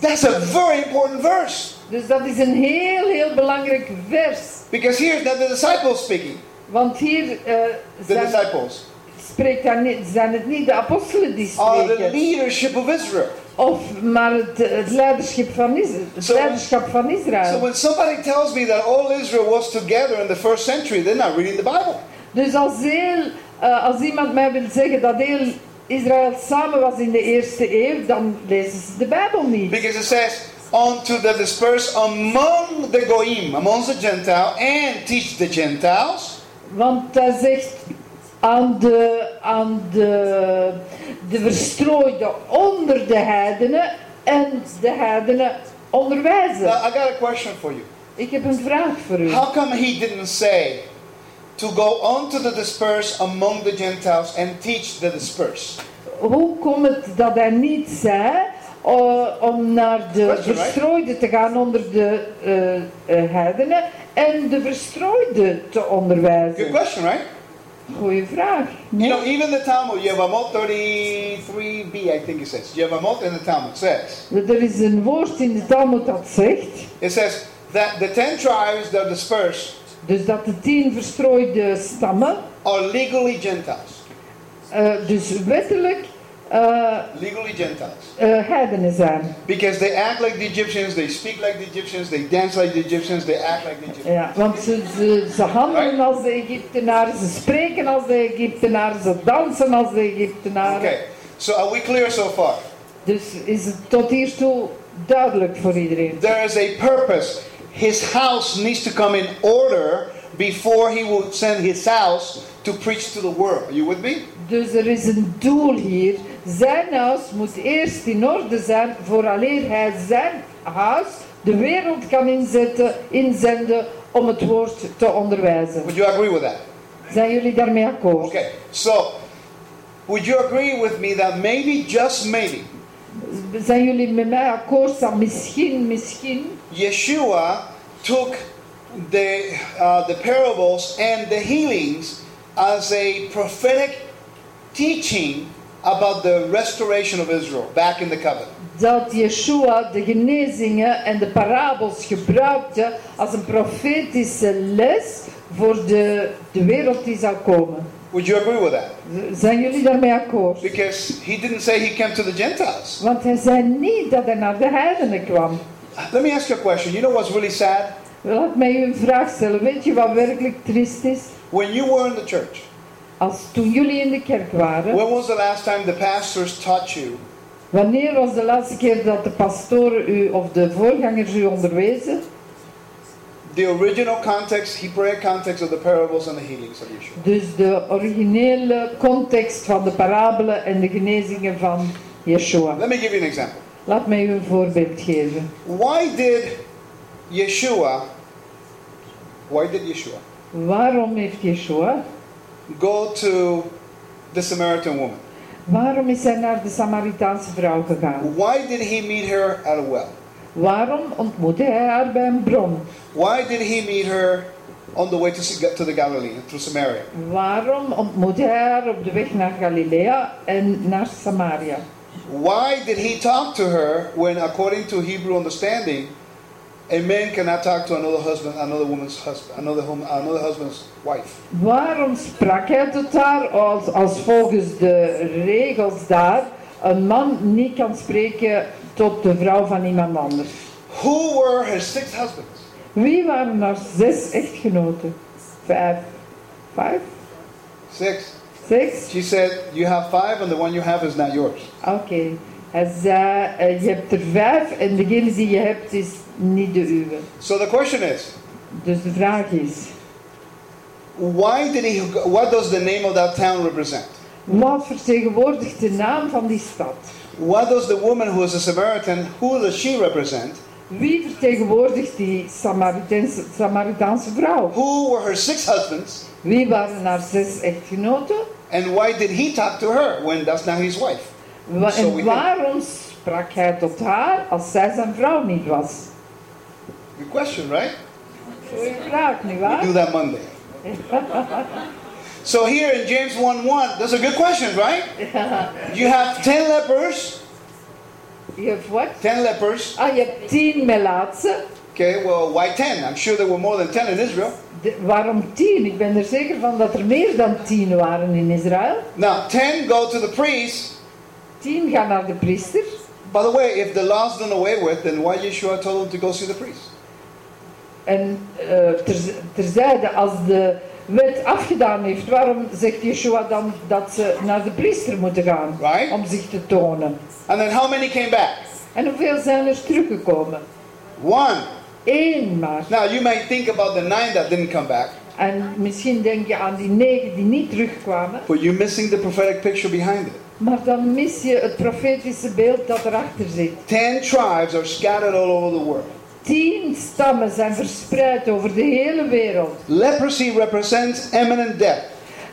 that's a very important verse. Dus dat is een heel, heel belangrijk vers. Because here's not the disciples speaking. Want hier eh, The zijn, disciples spreekt dan niet, zijn het niet de apostelen die are the spreken. leadership of Israel. Of maar het, het leiderschap van Israël. Het So- leiderschap van So Israël. when somebody tells me that all Israel was together in the first century, they're not reading the Bible. Dus als, heel, eh, als iemand mij wil zeggen dat heel Israël samen was in de eerste eeuw, dan lezen ze de Bijbel niet. Because it says, unto the dispersed among the Goim, amongst the Gentile, and teach the Gentiles. Want hij zegt aan de, aan de, de verstrooide onder de heidenen en de heidenen onderwijzen. Now, I got a question for you. Ik heb een vraag voor u. How come he didn't say to go unto the dispersed among the Gentiles and teach the dispersed? Hoe komt het dat hij niet zei eh, om naar de verstrooide te gaan onder de eh, heidenen en de verstrooide te Good onderwijzen? question, right? Goeie vraag. You know, even the Talmud, Yevamot 33b, I think it says. Yevamot in the Talmud says. Er is een woord in de Talmud dat zegt, It says that the ten tribes that are dispersed dus dat de tien verstrooide stammen, are legally Gentiles. eh, dus wettelijk eh, Legally Gentiles. eh, heidenen zijn. Because they act like the Egyptians, they speak like the Egyptians, they dance like the Egyptians, they act like the Egyptians. Ja, want ze, ze, ze handelen als de Egyptenaren, ze spreken als de Egyptenaren, ze dansen als de Egyptenaren. Okay, so are we clear so far? Dus is het tot hiertoe duidelijk voor iedereen. There is a purpose. His house needs to come in order before he will send his house to preach to the world. Are you with me? Dus er is een doel hier. Zijn huis moet eerst in orde zijn vooraleer hij zijn huis de wereld kan inzetten, inzenden om het woord te onderwijzen. Would you agree with that? Zijn jullie daarmee akkoord? Okay, so would you agree with me that maybe, just maybe, Zijn jullie met mij akkoord dat misschien, misschien Yeshua took the, uh, the parables and the healings as a prophetic teaching about the restoration of Israel back in the covenant? dat Yeshua de genezingen en de parabels gebruikte als een profetische les voor de, de wereld die zou komen. Would you agree with that? Zijn jullie daarmee akkoord? Because he didn't say he came to the Gentiles. Want hij zei niet dat hij naar de heidenen kwam. Let me ask you a question. You know what's really sad? Laat mij u een vraag stellen. Weet je wat werkelijk triest is? When you were in the church, Als toen jullie in de kerk waren, when was the last time the pastors taught you wanneer was de laatste keer dat de pastoren u of de voorgangers u onderwezen? The original context, Hebraic context of the parables and the healings of Yeshua? Dus de originele context van de parabelen en de genezingen van Yeshua. Let me give you an example. Laat mij u een voorbeeld geven. Why did Yeshua, why did Yeshua Waarom heeft Yeshua, go to the Samaritan woman? waarom is hij naar de Samaritaanse vrouw gegaan? Why did he meet her at a well? Waarom ontmoette hij haar bij een bron? Why did he meet her on the way to, to the Galilee, through Samaria? Waarom ontmoette hij haar op de weg naar Galilea en naar Samaria? Why did he talk to her when, according to Hebrew understanding, a man cannot talk to another husband, another woman's husband, another, hom- another husband's wife? Waarom sprak hij tot haar als, als volgens de regels daar een man niet kan spreken tot de vrouw van iemand anders? Who were her six husbands? Wie waren haar zes echtgenoten? Vijf? Vijf? Six. Zes? She said, You have five, and the one you have is not yours. Oké. Hij zei, eh, je hebt er vijf en degene die je hebt is niet de uwe. So the question is, Dus de vraag is, why did he? What does the name of that town represent? wat vertegenwoordigt de naam van die stad? What does the woman who is a Samaritan, who does she represent? Wie vertegenwoordigt die Samaritaanse, Samaritaanse vrouw? Who were her six husbands? Wie waren haar zes echtgenoten? And why did he talk to her when that's not his wife? Wa- we en think. waarom sprak hij tot haar als zij zijn vrouw niet was? Good question, right? Goeie vraag, We do that Monday. So here in James 1 1, those are good questions, right? You have 10 lepers, Je hebt wat? 10 lepers. Ah, je hebt tien melaatsen. Okay, well, why 10? I'm sure there were more than 10 in Israel. De- waarom tien? Ik ben er zeker van dat er meer dan tien waren in Israël. Now, 10 go to the priest. Tien gaan naar de priester. By the way, if the law's done away with, then why Yeshua told them to go see the priest? En eh, ter, terzijde, als de wet afgedaan heeft, waarom zegt Yeshua dan dat ze naar de priester moeten gaan? Right? Om zich te tonen. And then how many came back? En hoeveel zijn er teruggekomen? One. Eén maar. Now you may think about the nine that didn't come back, En misschien denk je aan die negen die niet terugkwamen. but you're missing the prophetic picture behind it. Maar dan mis je het profetische beeld dat erachter zit. Ten tribes are scattered all over the world. Tien stammen zijn verspreid over de hele wereld. Leprosy represents imminent death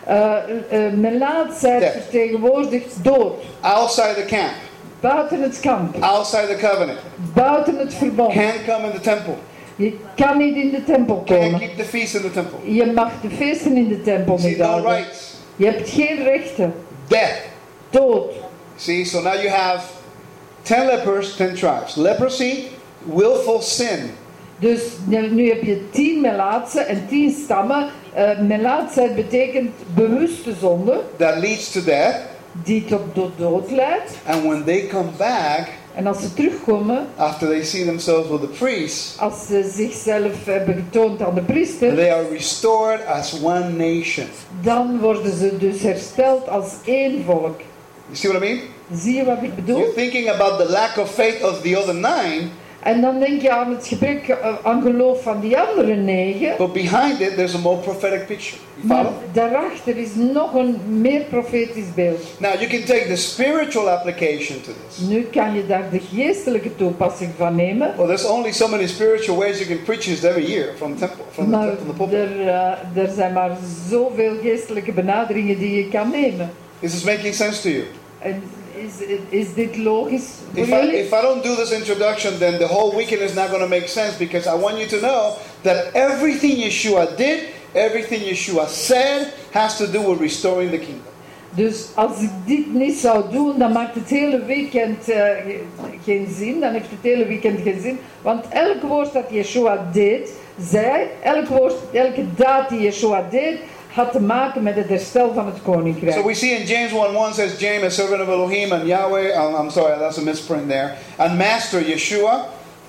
Uh, uh, melaatsheid Ja. vertegenwoordigt dood. outside the camp, Buiten het kamp. outside the covenant. Buiten het verbond. Can't come in the temple. Je kan niet in de tempel Can't komen. keep the feast in the temple. Je mag de feesten in de tempel See, niet no houden. rights. Je hebt geen rechten. Death. Dood. See, so now you have ten lepers, ten tribes. Leprosy, willful sin. Dus nu heb je tien melaatsen en tien stammen. Uh, melaatsheid betekent bewuste zonde, that leads to death. die tot do- dood leidt. And when they come back, En als ze terugkomen, after they see themselves with the priests, als ze zichzelf hebben getoond aan de priester, they are restored as one nation. dan worden ze dus hersteld als één volk. You see what I mean? Zie je wat ik bedoel? You're thinking about the lack of faith of the other nine, En dan denk je aan het gebrek eh, aan geloof van die andere negen. but behind it, there's a more prophetic picture. Maar daarachter is nog een meer profetisch beeld. Now, you can take the spiritual application to this. Nu kan je daar de geestelijke toepassing van nemen. Well, there's only so many spiritual ways you can preach this every year from the temple, from the, Maar from the pulpit. er, eh, er zijn maar zoveel geestelijke benaderingen die je kan nemen. Is this making sense to you? En is, is logisch voor If I, if I don't do this introduction, then the whole weekend is not going to make sense because I want you to know that everything Yeshua did, everything Yeshua said, has to do with restoring the kingdom. Dus als ik dit niet zou doen, dan maakt het hele weekend eh, ge- geen zin. Dan heeft het hele weekend geen zin. Want elk woord dat Yeshua deed, zei, elk woord, elke daad die Yeshua deed, had te maken met het herstel van het koninkrijk. So we see in James 1 1 says, James, a servant of Elohim, and Yahweh, um, I'm sorry, that's a misprint there, and Master Yeshua,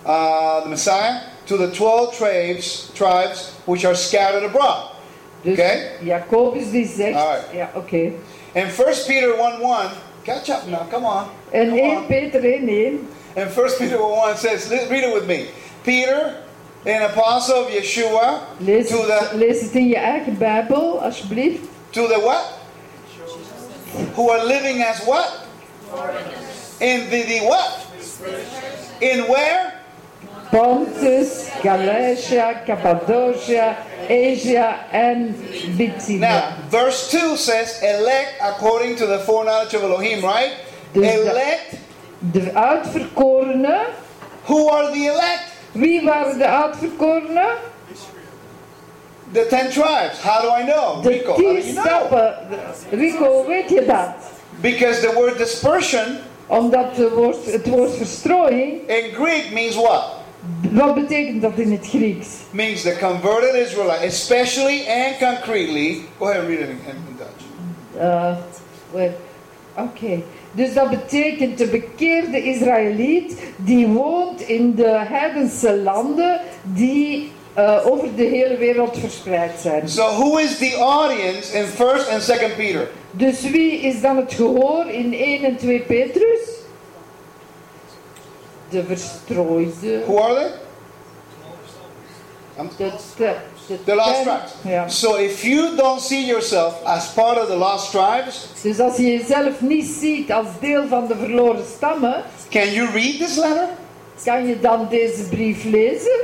uh, the Messiah, to the 12 tribes, tribes which are scattered abroad. Dus Oké. Jacobus die zegt, Alright. ja oké. In 1 Peter 1 1, catch up now, come on. En 1. Peter 1 1, And 1 Peter 1 1 says, read it with me. Peter, an apostle of Yeshua, lees, to the, het- lees het in je eigen Bijbel, alsjeblieft. to the what? Who are living as what? In the, the what? In where? Pontus, Galatia, Cappadocia, Asia and Bithynia. Now, verse 2 says, elect according to the foreknowledge of Elohim, right? Dus de- elect. De uitverkorenen, Who are the elect? Wie waren de uitverkorenen? The ten tribes. How do I know? De Rico, how do you know? Rico, weet je dat? Because the word dispersion Omdat het woord, het woord verstrooiing, in Greek means what? wat betekent dat in het Grieks? Means the converted Israelite, especially and concretely. Go ahead and read it in, in, Dutch. Eh, wait. Oké. Dus dat betekent de bekeerde Israëliet die woont in de heidense landen die eh, over de hele wereld verspreid zijn. So who is the audience in 1st and 2nd Peter? Dus wie is dan het gehoor in 1 en 2 Petrus? De verstrooide. Who are they? De, The lost ten- tribes. Ja. So if you don't see yourself as part of the lost tribes, Dus als je jezelf niet ziet als deel van de verloren stammen, can you read this letter? kan je dan deze brief lezen?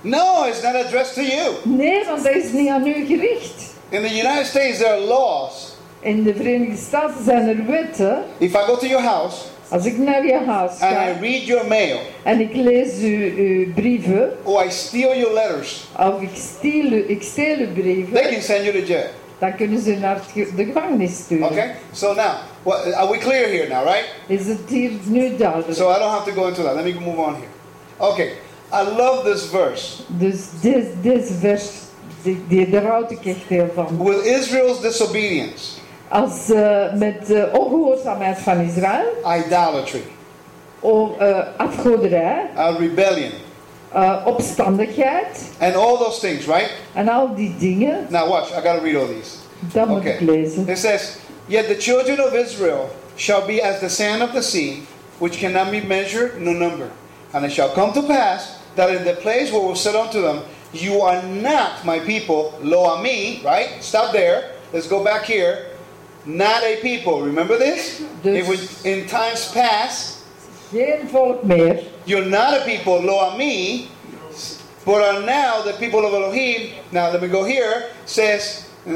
No, it's not addressed to you. Nee, want dat is niet aan u gericht. In the United States, there are laws. In de Verenigde Staten zijn er wetten. If I go to your house Als ik naar je huis and I read your mail, en ik lees uw, uw brieven, or I steal your letters, of ik steel, u- ik steel uw they brieven, can send you to jail. dan kunnen ze naar het ge- de gevangenis sturen. Okay? So now, what, are we clear here now, right? Is het hier nu duidelijk? So I don't have to go into that. Let me move on here. Okay. I love this verse. Dus dit, dit vers, die, die, daar houd ik echt heel van. With Israel's disobedience, Als eh, met de ongehoorzaamheid van Israël, idolatry, o, eh, afgoderij, uh, rebellion, opstandigheid and all those things, right? en al die dingen, Now watch, I gotta read all these. dat moet Okay. ik lezen. It says, Yet the children of Israel shall be as the sand of the sea, which cannot be measured nor numbered. And it shall come to pass that in the place where we said unto them, You are not my people, lo ami, right? Stop there. Let's go back here. Not a people. Remember this? Dus- It was in times past, Geen volk meer. you're not a people, lo ami, but are now the people of Elohim. Now let me go here. Says, uh,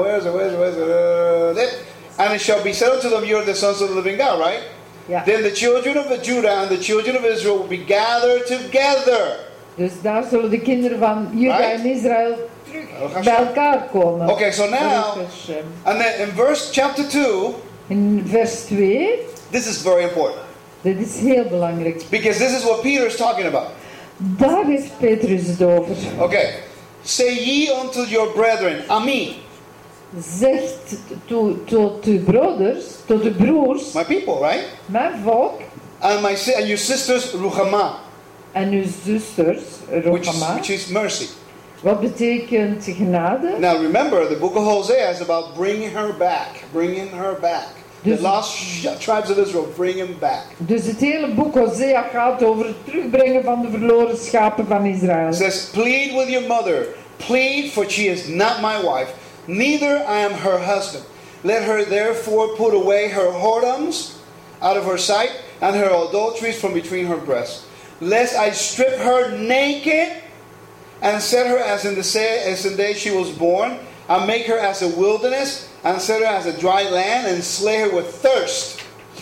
where is it? Where is it? Where is it? Uh, that- and it shall be said unto them, You are the sons of the living God, right? Ja. Then the children of Judah and the children of Israel will be gathered together. Dus daar zullen de kinderen van Juda Right. en Israël Terug bij elkaar komen. Okay, so now, and then in verse chapter 2, In vers 2, this is very important dit is heel belangrijk. because this is what Peter is talking about. Daar heeft Petrus het over. Okay, say ye unto your brethren, Ami, Zegt to- tot uw broeders, tot uw broers, my people, right? mijn volk And my and your sisters, Ruchama, en uw zusters, which, which is mercy. Wat betekent genade? Now remember, the book of Hosea is about bringing her back, bringing her back. The Dus- lost sh- tribes of Israel, bring him back. Dus het hele boek Hosea gaat over het terugbrengen van de verloren schapen van Israël. It says, Plead with your mother. Plead, for she is not my wife, neither I am her husband. Let her therefore put away her whoredoms out of her sight, and her adulteries from between her breasts. Lest I strip her naked, and set her as in the say, as the day she was born, and make her as a wilderness, and set her as a dry land, and slay her with thirst.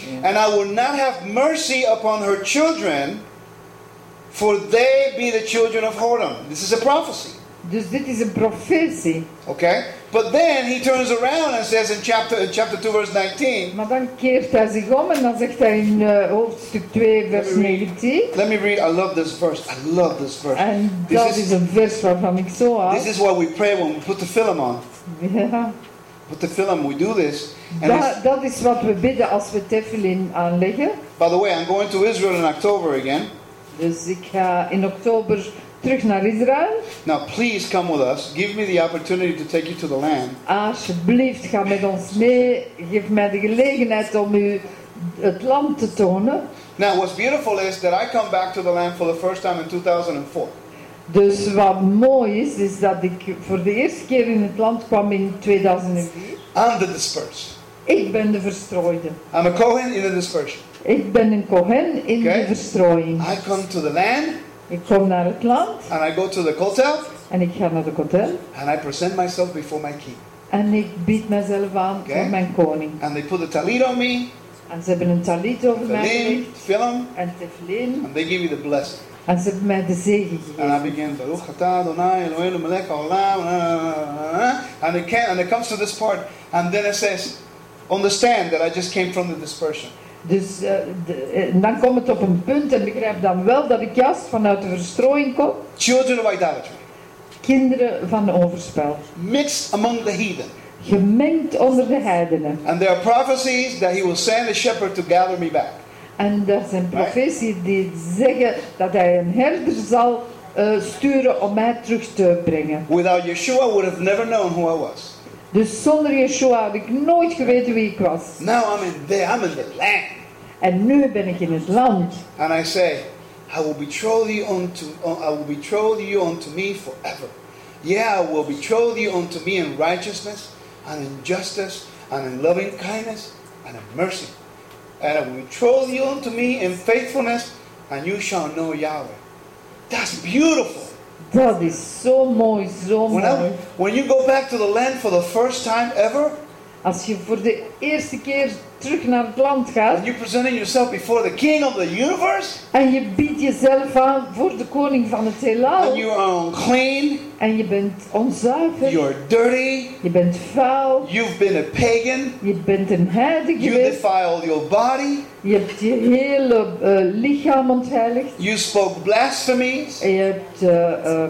And I will not have mercy upon her children, for they be the children of whoredom. This is a prophecy. Dus dit is een profetie. Okay? But then he turns around and says in chapter in chapter 2 verse 19, Maar dan keert hij zich om en dan zegt hij in eh, hoofdstuk 2 vers 19. let me read, I love this verse. I love this verse. En This dat is- is een vers waarvan ik zo hou. This is what we pray when we put the film on. Ja. Put the film, we do this. And Dat, dat is wat we bidden als we tefillin aanleggen. by the way, I'm going to Israel in October again. Dus ik ga in oktober terug naar Israël. Now please come with us. Give me the opportunity to take you to the land. Alsjeblieft, ga met ons mee. Geef mij de gelegenheid om u het land te tonen. Now what's beautiful is that I come back to the land for the first time in 2004. Dus wat mooi is, is dat ik voor de eerste keer in het land kwam in 2004. I'm the dispersed. Ik ben de verstrooide. I'm a Kohen in the dispersion. Ik ben een Kohen in de verstrooiing. I come to the land Ik kom naar het land and I go to the kotel en ik ga naar de hotel. and I present myself before my king. En ik bied mezelf aan voor mijn koning. And they put the talit on me, En ze hebben een talit over mij gelegd film, en tefillin. and they give me the blessing. En ze hebben mij de zegen And I gegeven. begin Baruch atah Adonai Eloheinu melech haolam, it can and it comes to this part, and then it says, understand that I just came from the dispersion. Dus eh, de- eh, dan komt het op een punt en begrijp dan wel dat ik juist vanuit de verstrooiing kom. Children of idolatry, Kinderen van overspel. mixed among the heathen. Gemengd onder de heidenen. And there are prophecies that he will send a shepherd to gather me back. En er zijn profeties die zeggen dat hij een herder zal eh, sturen om mij terug te brengen. Without Yeshua, I would have never known who I was. Dus zonder Yeshua had ik nooit geweten wie ik was. Now I'm in there, I'm in the land. En nu ben ik in het land. And I say, I will betroth you unto uh, I will betroth you unto me forever. Yeah, I will betroth you unto me in righteousness and in justice and in loving kindness and in mercy. And I will betroth you unto me in faithfulness, and you shall know Yahweh. That's beautiful. Dat is zo mooi, zo When, mooi. I, when you go back to the land for the first time ever, Als je voor de eerste keer terug naar het land gaat and you're presenting yourself before the King of the universe, en je biedt jezelf aan voor de koning van het heelal and you are unclean, en je bent onzuiver, you're dirty, je bent vuil, you've been a pagan, je bent een heide You geweest, defiled your body. je hebt je hele eh, lichaam ontheiligd You spoke blasphemies. en je hebt eh, eh, eh,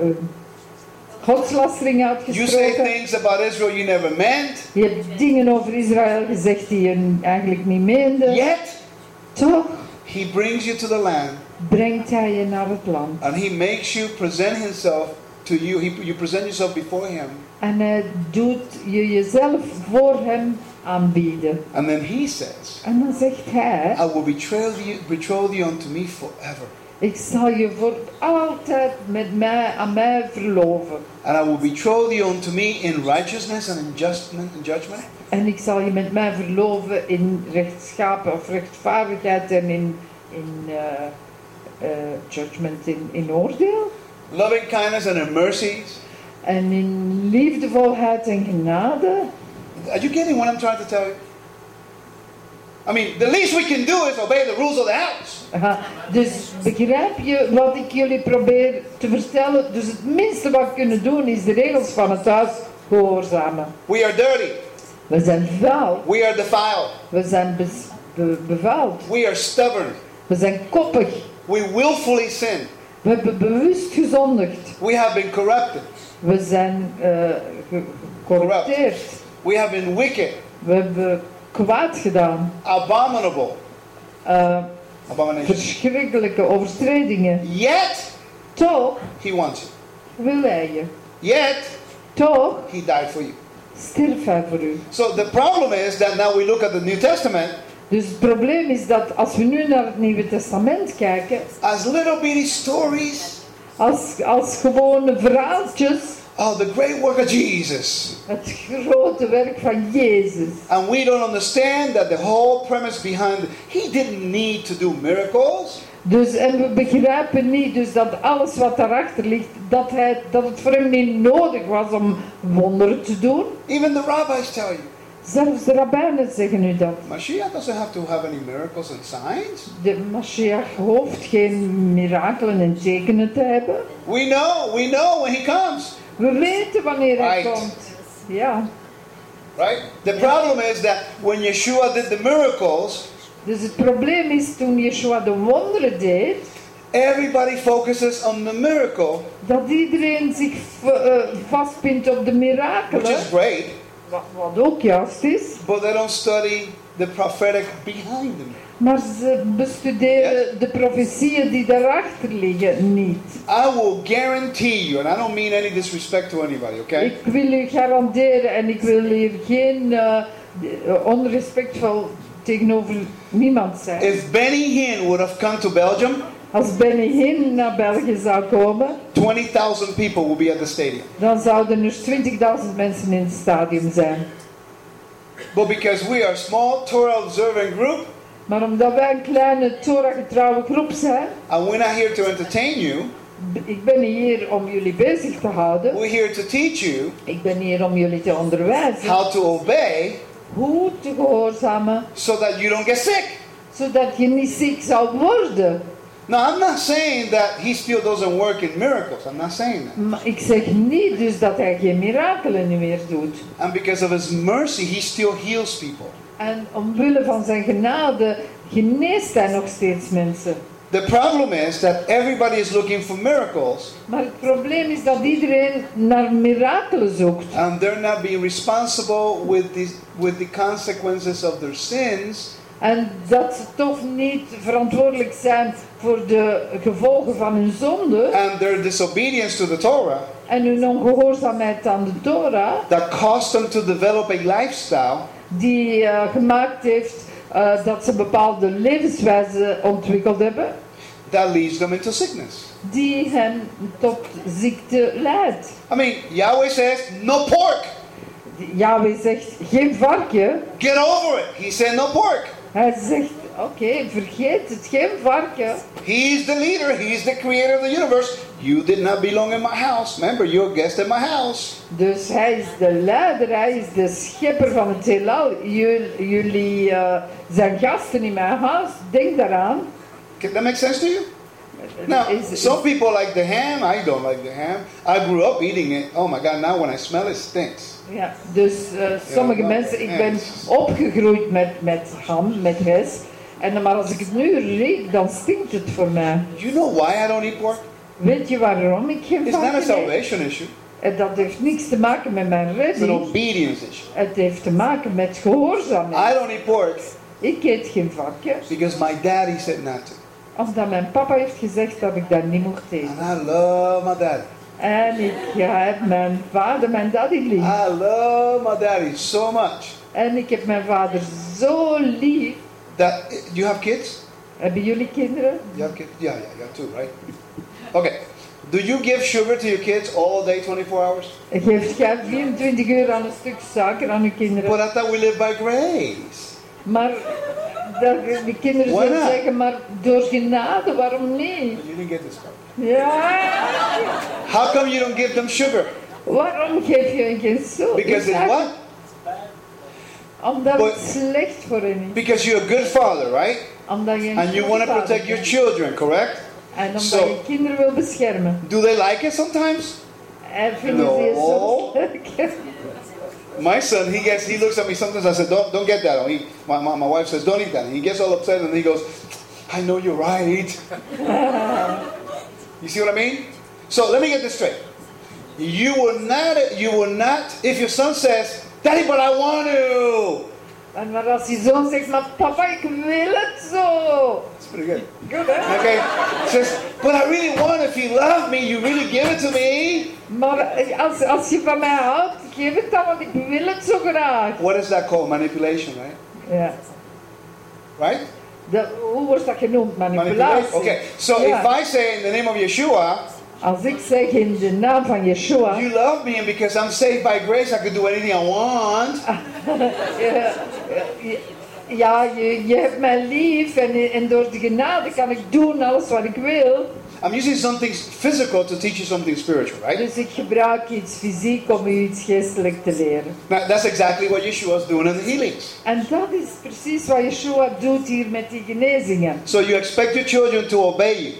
eh, godslastering You say uitgesproken. things about Israel you never meant. Je hebt dingen over Israël gezegd die je eigenlijk niet meende. Yet, Toch He brings you to the land brengt hij je naar het land. and He makes you present Himself to you. He, you present yourself before Him En hij doet je jezelf voor hem aanbieden. And then he says, En dan zegt hij, I will betroth you, betroth you unto me forever. ik zal je voor altijd met mij aan mij verloven. And I will betroth you unto me in righteousness and in judgment and judgment. En ik zal je met mij verloven in rechtschapen of rechtvaardigheid en in, in eh, judgment, in, in oordeel. Loving kindness and in mercies. En in liefdevolheid en genade. Are you getting what I'm trying to tell you? I mean, the least we can do is obey the rules of the house. Aha, dus begrijp je wat ik jullie probeer te vertellen? Dus het minste wat we kunnen doen is de regels van het huis gehoorzamen. We are dirty. We zijn vuil, We are defiled. we zijn be- bevuild, We are stubborn. we zijn koppig, We willfully sin. we hebben bewust gezondigd, We have been corrupted. we zijn eh, ge- gecorrupteerd, We have been wicked, we hebben kwaad gedaan, abominable. Eh, Abomination. verschrikkelijke overtredingen. Yet, Toch he wants you. wil hij je, Yet, toch he died for you. stierf hij voor u. So the problem is that now we look at the New Testament Dus het probleem is dat als we nu naar het Nieuwe Testament kijken, as little bitty stories als, als gewone verhaaltjes, of the great work of Jesus. het grote werk van Jezus. And we don't understand that the whole premise behind he didn't need to do miracles. Dus, en we begrijpen niet dus dat alles wat daarachter ligt, dat, hij, dat het voor hem niet nodig was om wonderen te doen. Even the rabbis tell you. Zelfs de rabbijnen zeggen nu dat. Mashiach doesn't have to have any miracles and signs. De Mashiach hoeft geen mirakelen en tekenen te hebben. We know, we know when he comes. We weten wanneer hij Right. komt. Ja. Right? The problem is that when Yeshua did the miracles, Dus het probleem is toen Yeshua de wonderen deed, everybody focuses on the miracle, dat iedereen zich v- eh, vastpint op de which mirakelen. is great, Wat, wat ook juist is. but they don't study the prophetic behind them. Maar ze bestuderen de profetieën die daarachter liggen niet. I will guarantee you, and I don't mean any disrespect to anybody, okay? Ik wil u garanderen en ik wil hier geen eh, onrespectvol tegenover niemand zijn. If Benny Hinn would have come to Belgium, Als Benny Hinn naar België zou komen, 20,000 people will be at the stadium. dan zouden er 20.000 mensen in het stadion zijn. But because we are a small Torah observant group, Maar omdat wij een kleine Torah-getrouwe groep zijn, and we're not here to entertain you, ik ben hier om jullie bezig te houden. we're here to teach you Ik ben hier om jullie te onderwijzen how to obey hoe te gehoorzamen, so that you don't get sick. zodat je niet ziek zou worden. Now, I'm not saying that he still doesn't work in miracles. I'm not saying that. Maar ik zeg niet dus dat hij geen mirakelen niet meer doet. And because of his mercy, he still heals people. En omwille van zijn genade geneest hij nog steeds mensen. The problem is that everybody is looking for miracles Maar het probleem is dat iedereen naar mirakelen zoekt. and they're not being responsible with the, with the consequences of their sins En dat ze toch niet verantwoordelijk zijn voor de gevolgen van hun zonde and their disobedience to the Torah en hun ongehoorzaamheid aan de Torah, that caused them to develop a lifestyle die eh, gemaakt heeft eh, dat ze bepaalde levenswijze ontwikkeld hebben, that leads them into sickness. die hen tot ziekte leidt. I mean, Yahweh says, no pork. Yahweh zegt geen varken. Get over it. He said, no pork. Hij zegt, oké, vergeet het, geen varken. He's the leader. He's the creator of the universe. You did not belong in my house. Remember, you're a guest in my house. Dus hij is de leider, hij is de schepper van het heelal. Jul- Jullie eh, zijn gasten in mijn huis, denk daaraan. Can that make sense to you? Now, Is- is- some people like the ham. I don't like the ham. I grew up eating it. Oh my God! Now when I smell it, it stinks. Ja, dus eh, sommige Ja, mensen, ik ben opgegroeid met, met ham, met res. En maar als ik het nu riek, dan stinkt het voor mij. You know why I don't eat pork? Weet je waarom ik geen It's not a eet? salvation issue. En dat heeft niks te maken met mijn It's an redding. obedience issue. Het heeft te maken met gehoorzaamheid. I don't eat pork Ik eet geen varken, because my daddy said not to, omdat mijn papa heeft gezegd dat ik dat niet mocht eten. and I love my daddy. En ik heb mijn vader, mijn daddy lief. I love my daddy so much En ik heb mijn vader zo lief. that you have kids. Hebben jullie kinderen? You have kids? Yeah, yeah, you have two, right? Okay. Do you give sugar to your kids all day, 24 hours? Geeft jij 24 uur aan een stuk suiker aan uw kinderen? But I thought we live by grace. Maar dat, de kinderen Why zullen not? zeggen, maar door genade, waarom niet? But you didn't get this part. Ja, How come you don't give them sugar? waarom geef je geen zo? Because it's what? Omdat But- het slecht voor hen is. Because you're a good father, right? Omdat je een And you want to protect your children, correct? En omdat So- je kinderen wil beschermen. Do they like it sometimes? En vinden ze het No. soms leuk. My son, he gets, he looks at me sometimes. I said, "Don't, don't get that." He, my, my, my wife says, "Don't eat that." And he gets all upset and he goes, "I know you're right." you see what I mean? So let me get this straight. You will not, you will not. If your son says, "Daddy, but I want to," maar als je zoon zegt, maar papa, ik wil het zo. it's pretty good. Good, hè? Okay, says, "But I really want. If you love me, you really give it to me." Maar eh, als, als je van mij houdt, geef het dan, want ik wil het zo graag. What is that called? Manipulation, right? Ja. Right? Dat, hoe wordt dat genoemd? Manipulatie. Okay. So Ja. if I say in the name of Yeshua. Als ik zeg in de naam van Yeshua, You love me, and because I'm saved by grace, I can do anything I want. eh, eh, ja, je, je hebt mij lief en, en door de genade kan ik doen alles wat ik wil. I'm using something physical to teach you something spiritual, right? Dus ik gebruik iets fysiek om u iets geestelijk te leren. Now, that's exactly what Yeshua is doing in the healings. En dat is precies wat Yeshua doet hier met die genezingen. So you expect your children to obey you,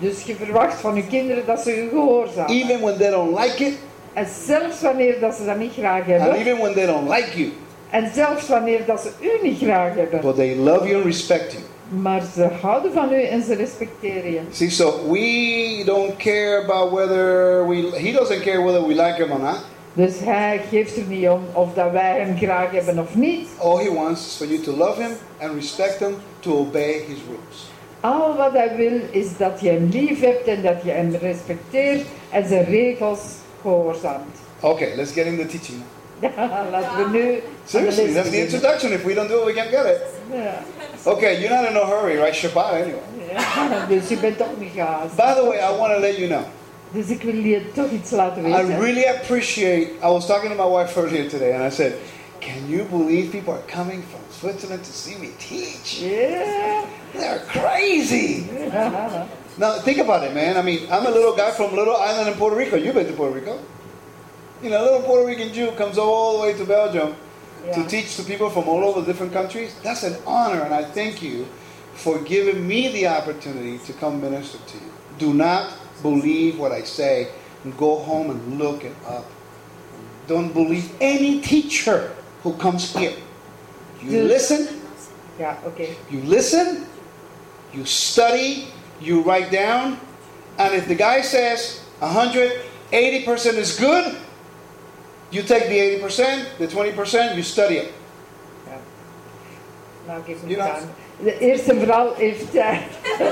Dus je verwacht van je kinderen dat ze je gehoorzamen. even when they don't like it, En zelfs wanneer dat ze dat niet graag hebben. and even when they don't like you, En zelfs wanneer dat ze u niet graag hebben. but they love you and respect you. Maar ze houden van u en ze respecteren je. See, so we don't care about whether we. He doesn't care whether we like him or not. Dus hij geeft er niet om of dat wij hem graag hebben of niet. All he wants is for you to love him and respect him, to obey his rules. Al wat hij wil is dat je hem lief hebt en dat je hem respecteert en zijn regels gehoorzaamt. Okay, let's get into teaching. Nu. aan de Seriously, that's the introduction. If we don't do it, we can't get it. Ja. Okay, you're not in a hurry, right? Shabbat anyway. Ja, dus je bent toch niet gehaast. By the way, I want to let you know. Dus ik wil je toch iets laten I really appreciate. I was talking to my wife earlier today, and I said, "Can you believe people are coming from Switzerland to see me teach? Ja. They're crazy." Now think about it, man. I mean, I'm a little guy from a little island in Puerto Rico. You've been to Puerto Rico. You know, a little Puerto Rican Jew comes all the way to Belgium to teach to people from all over different countries. That's an honor, and I thank you for giving me the opportunity to come minister to you. Do not believe what I say. And go home and look it up. Don't believe any teacher who comes here. You listen, Ja, oké. you listen, you study, you write down, and if the guy says 180% is good, you take the 80%, the 20%, you study it. Nou, geef me aan. De eerste vooral heeft hij,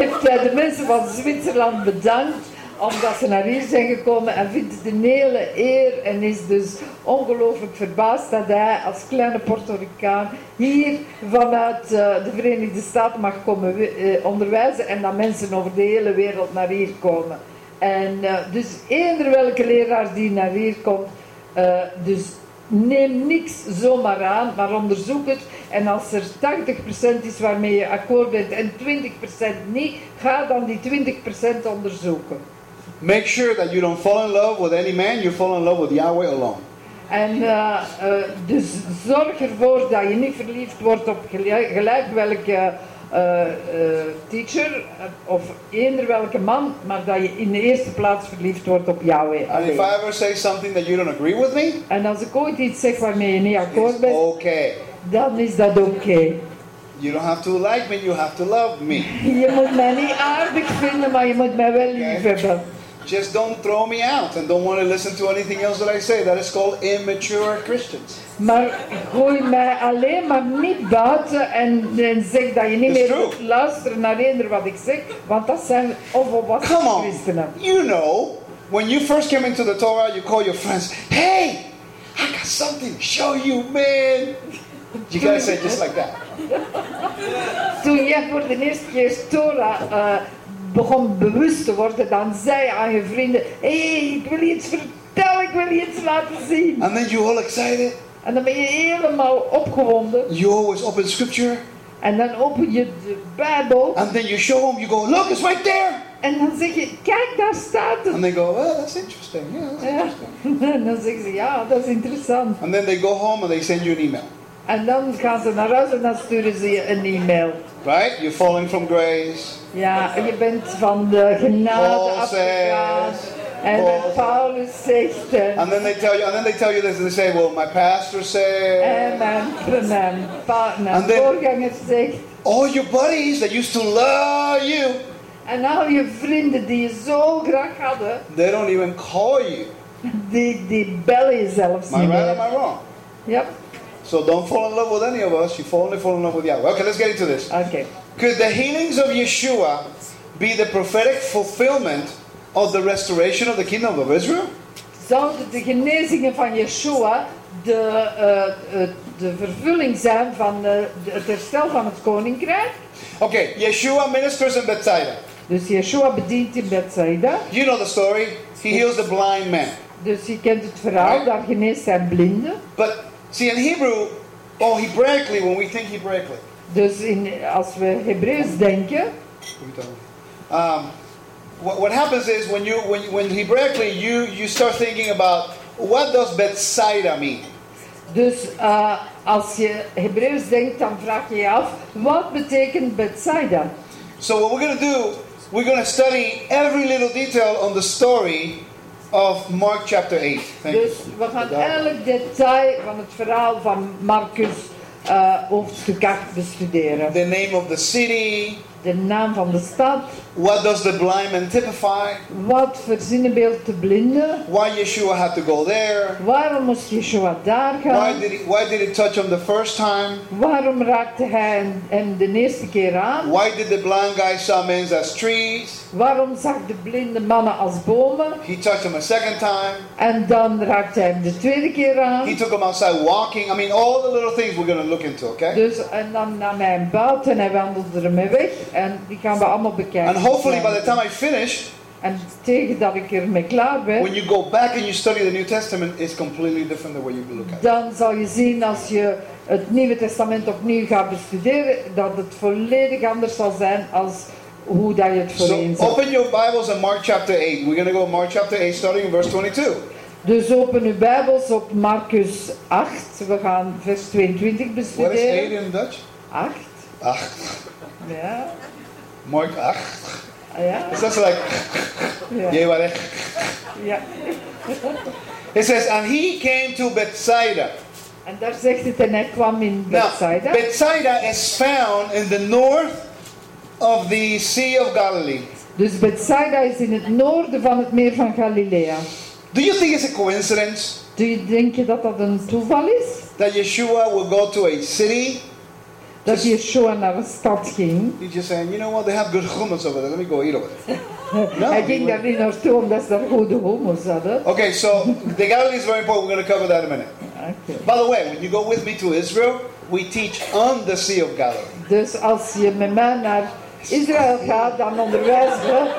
heeft hij de mensen van Zwitserland bedankt omdat ze naar hier zijn gekomen en vindt het een hele eer en is dus ongelooflijk verbaasd dat hij als kleine Puerto Ricaan hier vanuit eh, de Verenigde Staten mag komen wi- eh, onderwijzen en dat mensen over de hele wereld naar hier komen. En eh, dus eender welke leraar die naar hier komt, eh, dus neem niks zomaar aan, maar onderzoek het. En als er 80% is waarmee je akkoord bent en 20% niet, ga dan die 20% onderzoeken. Make sure that you don't fall in love with any man, you fall in love with Yahweh alone. En eh, dus zorg ervoor dat je niet verliefd wordt op gelijk, gelijk welke eh, teacher eh, of eender welke man, maar dat je in de eerste plaats verliefd wordt op Yahweh. And if. I ever say something that you don't agree with me, En als ik ooit iets zeg waarmee je niet akkoord bent, okay. dan is dat oké. You don't have to like me, you have to love me. Je moet mij niet aardig vinden, maar je moet mij wel lief hebben. Just don't throw me out and don't want to listen to anything else that I say. That is called immature Christians. Maar gooi mij alleen maar niet buiten en, en zeg dat je niet It's meer true. moet luisteren naar eender wat ik zeg, want dat zijn onvolwassen Come on. christenen. You know, when you first came into the Torah, you call your friends, hey, I got something to show you, man. You guys say just like that. Toen jij voor de eerste keer Torah eh, begon bewust te worden, dan zei aan je vrienden, hé, hey, ik wil je iets vertellen, ik wil je iets laten zien. And then you all excited. En dan ben je helemaal opgewonden You always open scripture. en dan open je de Bijbel And then you show them, you go, look, it's right there. en dan zeg je, kijk, daar staat het. And they go, well, that's interesting. Yeah, that's Ja. interesting. En dan zeggen ze, ja, dat is interessant. And then they go home and they send you an email. En dan gaan ze naar huis en dan sturen ze je een e-mail. Right? You're falling from grace. Ja, je bent van de genade Paul afgegaan. En Paulus zegt. En, And then they tell you, and then they tell you this, and they say, well, my pastor en said. mijn, mijn, mijn And then- voorganger zegt. All your buddies that used to love you, En al je vrienden die je zo graag hadden, they don't even call you. die, die bellen je zelfs Am I niet right or meer. am I wrong? Ja, So don't fall in love with any of us. You fall only fall in love with Yahweh. Okay, let's get into this. oké. Could the healings of Yeshua be the prophetic fulfillment of the restoration of the kingdom of Israel? Zouden de genezingen van Yeshua de, eh, eh, de vervulling zijn van eh, de- het herstel van het koninkrijk? Okay, Yeshua ministers in Bethsaida. Dus Yeshua bedient in Bethsaida. You know the story. He heals the blind man. Dus je kent het verhaal, daar geneest zijn blinden. But see, in Hebrew, oh, Hebraically, when we think Hebraically, Dus in, als we Hebreeuws denken, um, what, what happens is when you when when Hebraically you you start thinking about what does Bethsaida mean? dus eh, als je Hebreeuws denkt, dan vraag je je af, wat betekent Bethsaida? So what we're going to do, we're going to study every little detail on the story of Mark chapter 8. Thank Dus we gaan elk detail van het verhaal van Marcus eh, hoofdstuk 8 bestuderen. The name of the city. De naam van de stad, What does the blind man typify? wat voor zinnebeeld de blinden, Why Yeshua had to go there? waarom moest Yeshua daar Why gaan, did he, why did he touch him the first time? waarom raakte hij hem- de eerste keer aan, Why did the blind guy saw men as trees? waarom zag de blinde mannen als bomen He touched him a second time. en dan raakte hij hem de tweede keer He aan. took him outside walking. I mean, all the little things we're going to look into, okay? Dus, en dan nam hij hem buiten en hij wandelde ermee weg en die gaan we allemaal bekijken. Hopefully, by the time I finish, En tegen dat ik ermee klaar ben, when you go back and you study the New Testament, it's completely different the way you look at it. dan zal je zien als je het Nieuwe Testament opnieuw gaat bestuderen, dat het volledig anders zal zijn als hoe dat je het So voorheen zag. open your Bibles in Mark chapter 8. We're going to go Mark chapter 8, starting in verse 22. Dus open uw Bijbels op Marcus 8. We gaan vers 22 What is 8 bestuderen. in Dutch? 8. Ach, Ja. Mark ah. 8. Ah, ja. It's just like, Ja. yeah, what is- ja. it says, and he came to Bethsaida. En daar zegt het en hij kwam in Now, Bethsaida. Bethsaida is found in the north of the Sea of Galilee. Dus Bethsaida is in het noorden van het meer van Galilea. Do you think it's a coincidence Doe je denken dat dat een toeval is? that Yeshua will go to a city? Dat Yeshua naar een stad ging. He's just saying, you know what, they have good hummus over there. Let me go eat over there. No. Hij ging daar niet naartoe omdat ze daar goede homo's hadden. Okay, so the Galilee is very important. We're going to cover that in a minute. Oké. By the way, when you go with me to Israel, we teach on the Sea of Galilee. Dus als je met mij naar Israël gaat, dan onderwijzen we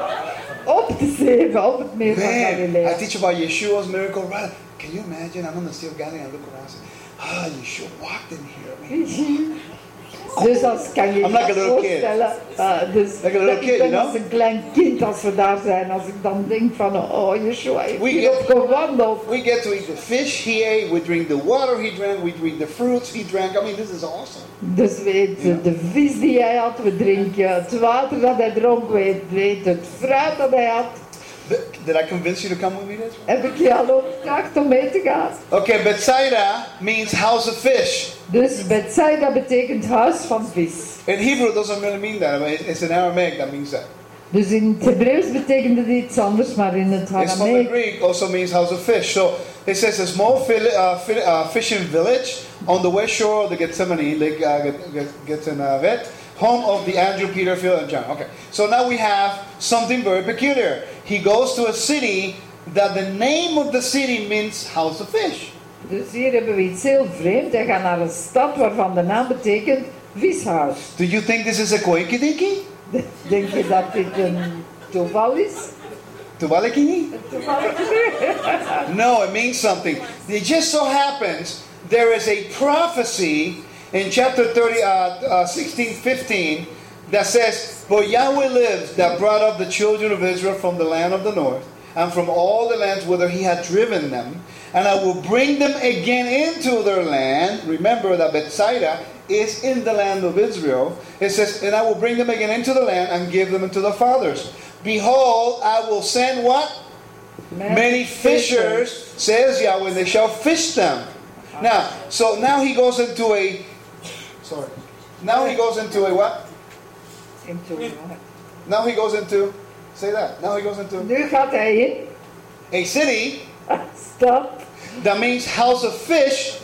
op de zee, op het meer van I teach about Yeshua's miracle. Right? Can you imagine? I'm on the Sea of Galilee and I look around and say, ah, Yeshua walked in here. Man. Dus als kan je je like voorstellen. uh, dus Like a little dat kid, ik ben you know? als een klein kind als we daar zijn. Als ik dan denk van, oh Yeshua heeft We get- gewandeld. We get to eat the fish he ate. We drink the water he drank. We drink the fruits he drank. I mean, this is awesome. Dus we eten de vis die hij had, we drinken het water dat hij dronk, we eten het fruit dat hij had. Did I convince you to come with me this? Heb ik je al overtuigd om mee te gaan? Okay, Bethsaida means house of fish. Dus Bethsaida betekent huis van vis. In Hebrew, it doesn't really mean that. but It's in Aramaic that means that. Dus in het Hebreeuws betekende het iets anders, maar in het It's from the Greek, also means house of fish. So it says a small fishing village on the west shore of the Gethsemane, Lake uh, Get- Get- Gennesaret, home of the Andrew, Peter, Phil, and John. Okay, so now we have something very peculiar. He goes to a city that the name of the city means house of fish. Dus hier hebben we iets heel vreemd. Hij gaat naar een stad waarvan de naam betekent vishuis. Do you think this is a koinkidinki? Denk je dat dit een toeval is? Toevallig? No, it means something. It just so happens there is a prophecy in chapter 30, uh, uh, 16, 15 that says, For Yahweh lives that brought up the children of Israel from the land of the north and from all the lands whither he had driven them, and I will bring them again into their land. Remember that Bethsaida is in the land of Israel. It says, And I will bring them again into the land and give them into the fathers. Behold, I will send what? Many fishers, says Yahweh, and they shall fish them. Now, so now he goes into a, sorry, now he goes into a what? Into- Now he goes into, say that. Now he goes into Nu gaat hij in a city Stop. that means house of fish.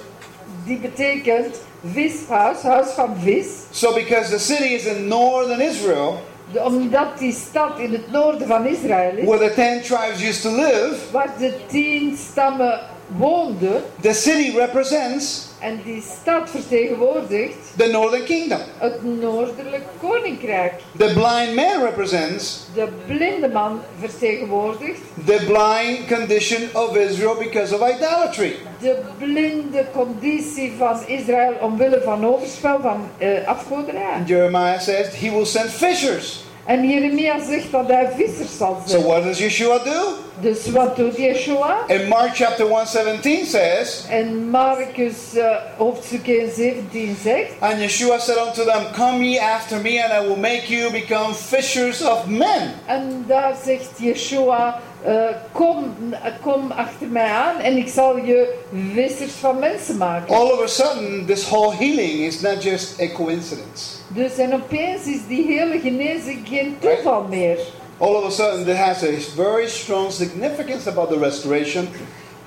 die betekent vishuis, huis van vis. So because the city is in northern Israel, um, De- Omdat die stad in het noorden van Israël is, where the ten tribes used to live, waar de tien stammen woonden, the city represents en die stad vertegenwoordigt the northern kingdom. het noordelijk koninkrijk. The blind man represents De blinde man vertegenwoordigt the blind condition of Israel because of idolatry. de blinde conditie van Israël omwille van overspel, van eh afgoderij. Jeremiah says he will send fishers. En Jeremia zegt dat hij vissers zal So what does Yeshua do? Dus wat doet Yeshua? In Mark chapter 117 says, En Marcus eh, hoofdstuk 1, 17 zegt, And Yeshua said unto them, Come ye after me, and I will make you become fishers of men. en daar zegt Yeshua, eh, kom, kom achter mij aan en ik zal je vissers van mensen maken. All of a sudden, this whole healing is not just a coincidence. Dus en opeens is die hele genezing geen toeval meer. All of a sudden, it has a very strong significance about the restoration,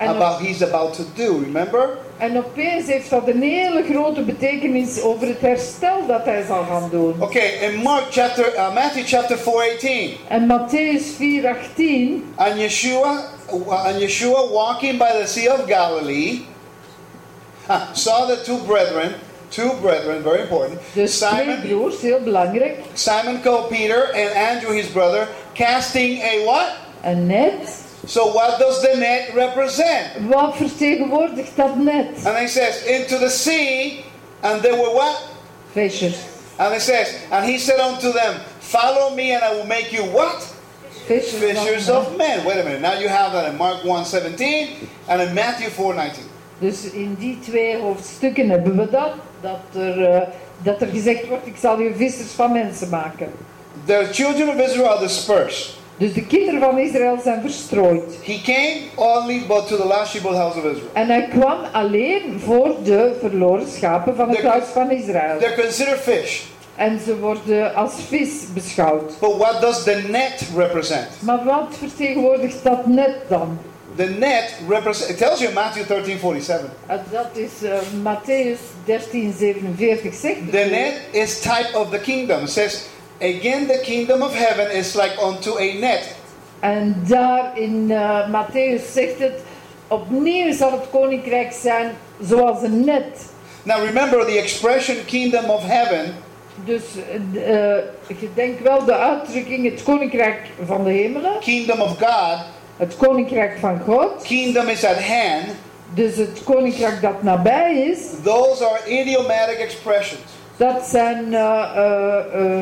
About he's about to do. Remember? En opeens heeft dat een hele grote betekenis over het herstel dat hij zal gaan doen. Okay, in Mark chapter, uh, Matthew chapter 4:18, En Matthäus 4, 18, and Yeshua, uh, and Yeshua walking by the Sea of Galilee, saw the two brethren, two brethren, very important, dus twee Simon, broers, heel belangrijk. Simon called Peter and Andrew his brother, casting a what? A net. So what does the net represent? Wat vertegenwoordigt dat net? And he says, into the sea, and they were what? Vissers. And it says, and he said unto them, Follow me, and I will make you what? Vissers, Fishers van- of men. Wait a minute. Now you have that in Mark 1:17 and in Matthew 4:19. Dus in die twee hoofdstukken hebben we dat. Dat er, eh, dat er gezegd wordt, ik zal je vissers van mensen maken. The children of Israel are dispersed. Dus de kinderen van Israël zijn verstrooid. He came only but to the last sheep of the house of Israel. En hij kwam alleen voor de verloren schapen van het huis van Israël. They're considered fish. En ze worden als vis beschouwd. But what does the net represent? Maar wat vertegenwoordigt dat net dan? The net represents, it tells you in Matthew 13:47. En Dat is eh Matthäus 13, 47 zegt. The net is type of the kingdom. It says, again, the kingdom of heaven is like unto a net. En daar in eh Matthäus zegt het, opnieuw zal het koninkrijk zijn zoals een net. Now remember the expression kingdom of heaven Dus je denkt wel de uitdrukking het koninkrijk van de hemelen, kingdom of God, het koninkrijk van God, kingdom is at hand. dus het koninkrijk dat nabij is, Those are idiomatic expressions. dat zijn eh,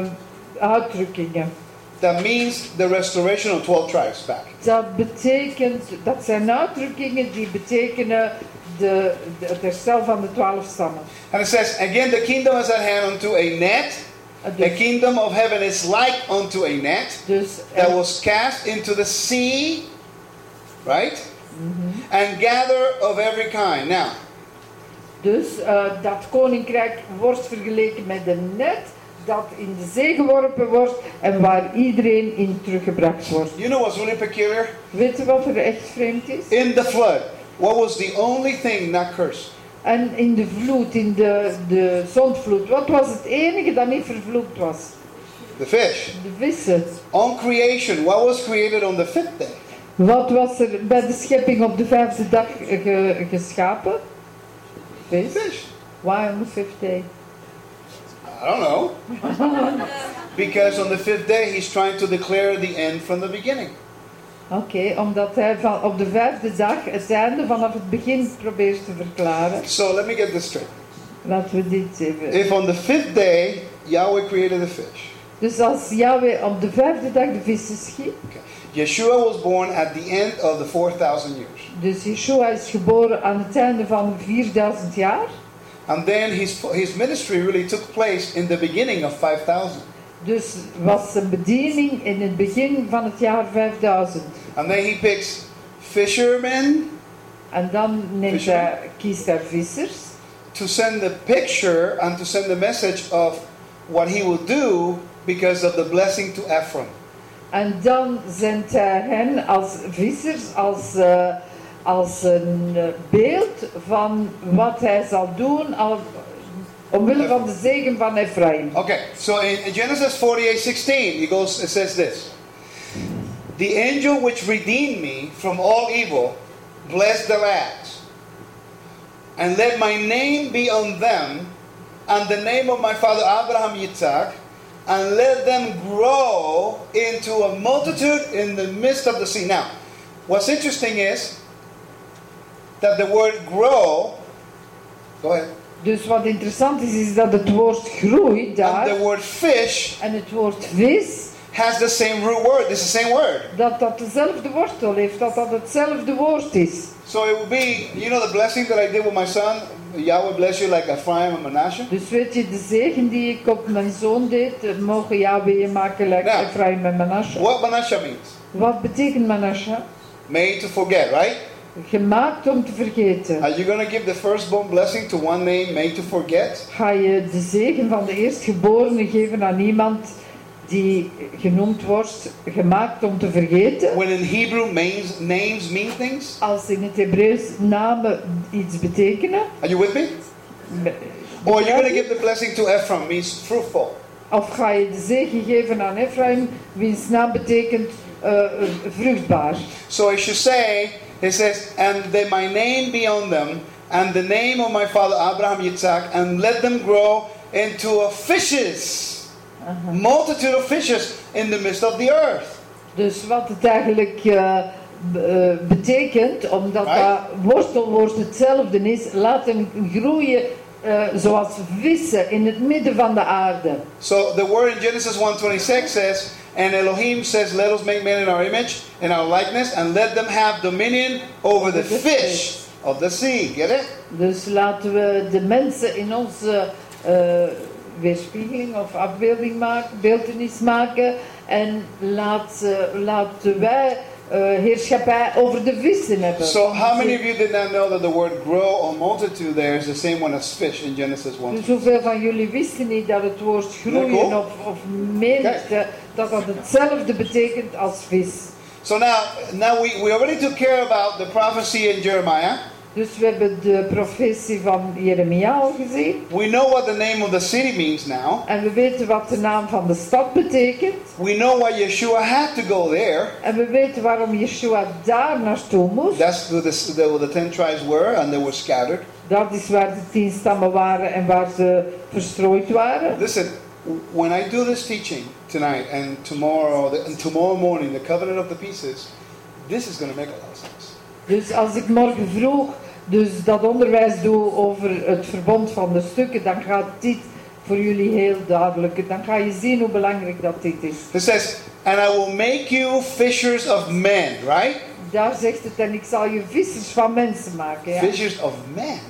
uitdrukkingen. That means the restoration of 12 tribes back. Dat betekent, dat zijn uitdrukkingen die betekenen de, de- het herstel van de twaalf stammen. And it says, again, the kingdom is at hand unto a net. The Dus, kingdom of heaven is like unto a net dus, that was cast into the sea, right? And gather of every kind. Now, dus eh, dat koninkrijk wordt vergeleken met een net dat in de zee geworpen wordt en waar iedereen in teruggebracht wordt. You know what's really peculiar? Weet je wat er echt vreemd is? In the flood, what was the only thing not cursed? En in de vloed, in de, de zondvloed, wat was het enige dat niet vervloekt was? The fish. De vissen. On creation, what was created on the fifth day? Wat was er bij de schepping op de vijfde dag ge- geschapen? Vis. Fish. Why on the fifth day? I don't know. because on the fifth day, he's trying to declare the end from the beginning. Oké, omdat hij van, op de vijfde dag het einde vanaf het begin probeert te verklaren. So let me get this straight. Laten we dit even. If on the fifth day, Yahweh created the fish, Dus als Yahweh op de vijfde dag de vissen schiep, Yeshua was born at the end of the 4,000 years. dus Yeshua is geboren aan het einde van 4000 jaar. And then his, his ministry really took place in the beginning of 5,000. Dus was zijn bediening in het begin van het jaar 5000. And then he picks fishermen En dan neemt Fishermen? hij, kiest hij vissers. to send the picture and to send the message of what he will do because of the blessing to Ephraim. En dan zendt hij hen als vissers, als, eh, als een eh, beeld van wat hij zal doen omwille van de zegen van Ephraim. Okay, so in, Genesis 48:16 he goes, it says this The angel which redeemed me from all evil, bless the lads, and let my name be on them, and the name of my father Abraham Yitzhak, and let them grow into a multitude in the midst of the sea. Now, what's interesting is that the word grow, go ahead, Dus wat interessant is, is dat het woord groei and the word fish en het woord vis, has the same root word. It's the same word. dat dat dezelfde wortel heeft, dat dat hetzelfde woord is. So it would be, you know, the blessing that I did with my son. Yahweh bless you like Ephraim and Manasseh. Dus weet je, de zegen die ik op mijn zoon deed, mogen Yahweh je maken, like Ja. Ephraim en Manasseh. What Manasseh means? Wat betekent Manasseh? Made to forget, right? Gemaakt om te vergeten. Are you going to give the firstborn blessing to one name made to forget? Ga je de zegen van de eerstgeborene geven aan iemand die genoemd wordt, gemaakt om te vergeten? When in Hebrew names, names mean things? Als in het Hebreeuws namen iets betekenen? Are you with me? be- Or are you going to give the blessing to Ephraim means fruitful? Of ga je de zegen geven aan Ephraim, wiens naam betekent eh, vruchtbaar? So it should say, it says, and that my name be on them, and the name of my father Abraham Yitzhak, and let them grow into a fishes. Multitude of fishes in the midst of the earth. Dus wat het eigenlijk b- eh, betekent, omdat Right. dat wortelwoord hetzelfde is, laat hem groeien eh, zoals vissen in het midden van de aarde. So the word in Genesis 1:26 says, and Elohim says, let us make man in our image, in our likeness, and let them have dominion over the fish of the sea. Get it? Dus laten we uh, de mensen in onze eh, uh, uh, weerspiegeling of afbeelding maken, beeldenis maken. En laat, ze- laten wij eh, heerschappij over de vissen hebben. So how many of you did not know that the word grow or multitude there is the same one as fish in Genesis 1? Dus hoeveel van jullie wisten niet dat het woord groeien of, of menigte, dat dat hetzelfde betekent als vis. So now, now we, we already took care about the prophecy in Jeremiah. Dus we hebben de profetie van Jeremia al gezien. We know what the name of the city means now. En we weten wat de naam van de stad betekent. We know why Yeshua had to go there. En we weten waarom Yeshua daar naartoe moest. That's where the, the, the ten tribes were, and they were scattered. Dat is waar de tien stammen waren en waar ze verstrooid waren. Listen, when I do this teaching tonight and tomorrow, and tomorrow morning, the covenant of the pieces, this is going to make a lot of sense. Dus als ik morgen vroeg dus dat onderwijs doe over het verbond van de stukken, dan gaat dit voor jullie heel duidelijk. Dan ga je zien hoe belangrijk dat dit is. It says, and I will make you fishers of men, right? Daar zegt het, en ik zal je vissers van mensen maken. Ja? Fishers of men.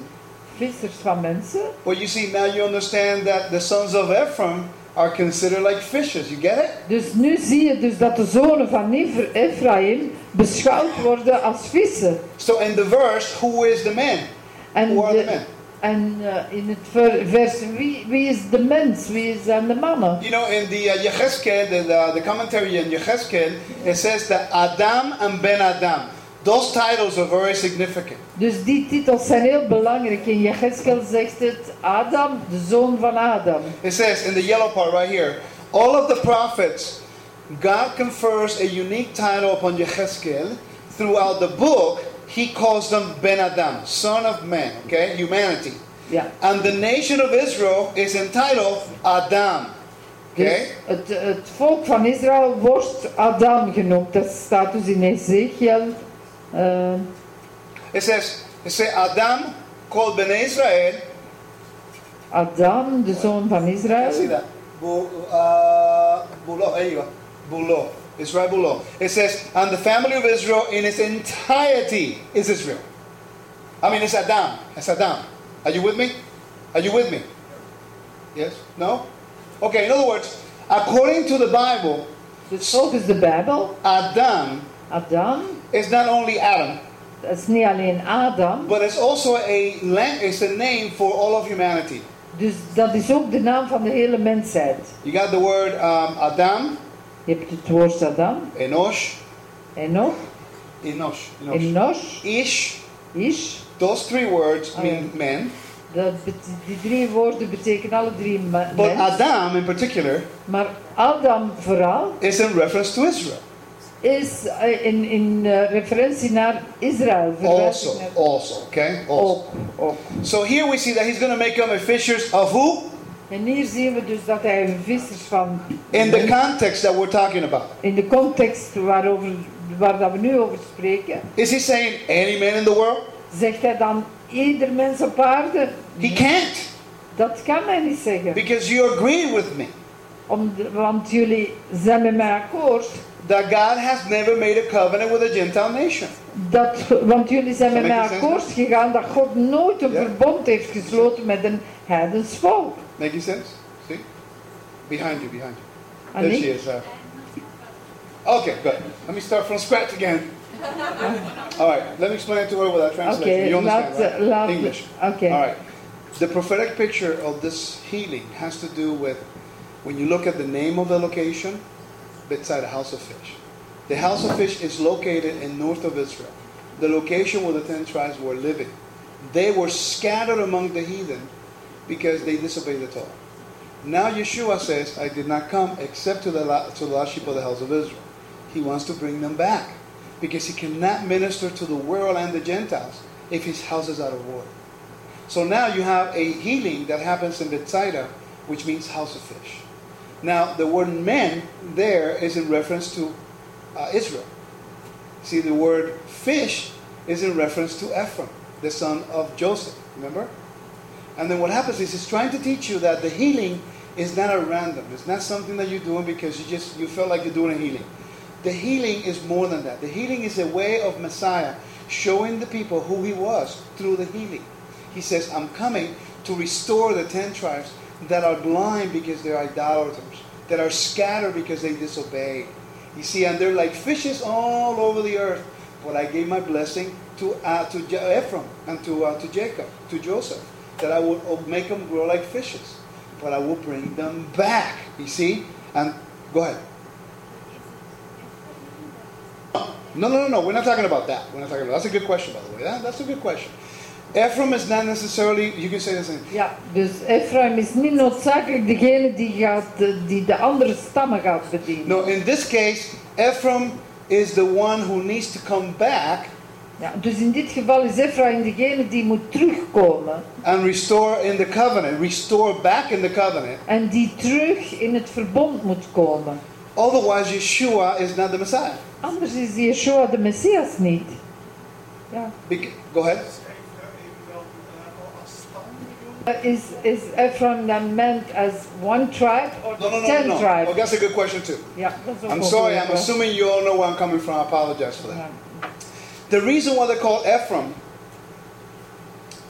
Vissers van mensen. Well, you see, now you understand that the sons of Ephraim are considered like fishers. You get it? Dus nu zie je dus dat de zonen van Eph- Ephraim beschouwd worden als vissen. So in the verse, who is the man? En Who are the de- men? En eh, in het ver- vers, wie, wie is de mens? Wie zijn de mannen? You know, in the uh, Yechezkel, the, the, the commentary in Yechezkel, it says that Adam and Ben Adam, those titles are very significant. Dus die titels zijn heel belangrijk. In Jecheskel zegt het Adam, de zoon van Adam. It says in the yellow part right here, all of the prophets, God confers a unique title upon Yechezkel. Throughout the book, he calls them Ben Adam, son of man, okay, humanity. Ja. And the nation of Israel is entitled Adam, Dus okay? het, het volk van Israël wordt Adam genoemd. Dat staat dus in Ezekiel. eh, It says, it says Adam called Ben Israel. Adam, de zoon van I see that. Bu- uh, below, there you go. Below. It's right below. It says, and the family of Israel in its entirety is Israel. I mean, it's Adam. It's Adam. Are you with me? Are you with me? Yes? No? Okay, in other words, according to the Bible, Dus is the Bible. Adam Adam, is not only Adam, is niet alleen Adam. but it's also a, it's a name for all of humanity. Dus dat is ook de naam van de hele mensheid. You got the word um, Adam, Je hebt het woord Adam, Enosh, Enoch, Enosh, Enosh, Enosh, Ish, Ish. Those three words Oh, mean men, Dat die drie woorden betekenen alle drie but mens. Adam in particular Maar Adam vooral is in reference to Israel. Is eh, in, in eh, referentie naar Israël. Also, naar- also, okay? Also. Ook, ook. So here we see that he's going to make them a fishers of who? En hier zien we dus dat hij een visser van... In the context that we're talking about. In de context waarover, waar dat we nu over spreken, Is he saying any man in the world? zegt hij dan ieder mens op aarde? He can't. Dat kan hij niet zeggen. Because you agree with me Om de- want jullie zijn met mij akkoord. That God has never made a covenant with a Gentile nation. Dat, want jullie zijn met Make mij akkoord gegaan dat God nooit een Ja. verbond heeft gesloten met een heidens volk. Making sense? See? Behind you, behind you. There she is. Uh, okay, good. Let me start from scratch again. All right, let me explain it to her without translation. Oké, you laat, understand, right? laat, English. Okay. All right. The prophetic picture of this healing has to do with when you look at the name of the location, beside the house of fish. The house of fish is located in north of Israel, the location where the ten tribes were living. They were scattered among the heathen because they disobeyed the Torah. Now Yeshua says, I did not come except to the, to the lost sheep of the house of Israel. He wants to bring them back because he cannot minister to the world and the Gentiles if his house is out of order. So now you have a healing that happens in Bethsaida, which means house of fish. Now the word men there is in reference to uh, Israel. See, the word fish is in reference to Ephraim, the son of Joseph. Remember? And then what happens is he's trying to teach you that the healing is not a random. It's not something that you're doing because you just you felt like you're doing a healing. The healing is more than that. The healing is a way of Messiah showing the people who he was through the healing. He says, I'm coming to restore the ten tribes that are blind because they're idolaters, that are scattered because they disobey. You see, and they're like fishes all over the earth. But I gave my blessing to uh, to Ephraim and to uh, to Jacob, to Joseph, that I will uh, make them grow like fishes. But I will bring them back. You see, and go ahead. No, no, no, no. We're not talking about that. We're not talking about. That's a good question, by the way. That, that's a good question. Ephraim is not necessarily. You can say this. In, Ja, dus Ephraim is niet noodzakelijk degene die, gaat, die de andere stammen gaat bedienen. no, in this case, Ephraim is the one who needs to come back Ja, dus in dit geval is Ephraim degene die moet terugkomen. and restore in the covenant, restore back in the covenant. En die terug in het verbond moet komen. Otherwise, Yeshua is not the Messiah. Anders is Yeshua de Messias niet. Ja. Go ahead. Uh, is, is Ephraim dan meant as one tribe or No, no, no, ten no. no. tribes? Oh, that's a good question too. Dat I'm sorry. I'm assuming you all know where I'm coming from. I apologize for that. The reason why they're called Ephraim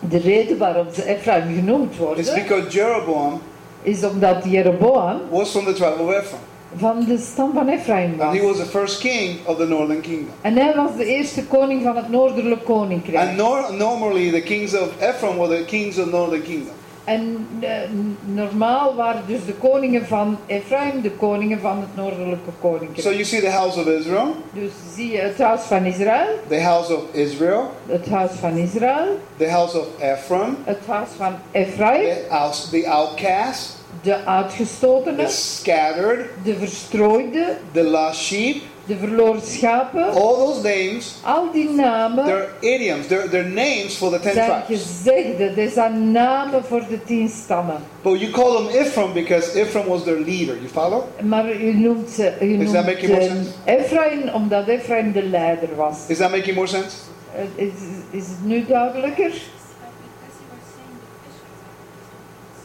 De reden waarom ze Ephraim genoemd is worden, because Jeroboam is omdat Jeroboam was from the tribe of Ephraim. Van de stam van Ephraim And he was. was the first king of the northern kingdom. En hij was de eerste koning van het Noordelijk Koninkrijk. And nor- normally the kings of Ephraim were the kings of northern kingdom. En n- normaal waren dus de koningen van Ephraim de koningen van het Noordelijke So Koninkrijk. you see the house of Israel, Dus zie je het huis van Israël, the house of Israel, het huis van Israël, the house of Ephraim, het huis van Ephraim, the, the outcast, de uitgestotenen, the scattered, de verstrooide, the lost sheep. de verloren schapen. All those names, Al die namen they're idioms. They're, they're names for the ten zijn tribes. gezegden, dit zijn namen voor de tien stammen. But you call them Ephraim because Ephraim was their leader. You follow? Maar u noemt, ze, u Is that noemt eh? Ephraim omdat Ephraim de leider was. Is that making more sense? Eh, Is, is het nu duidelijker?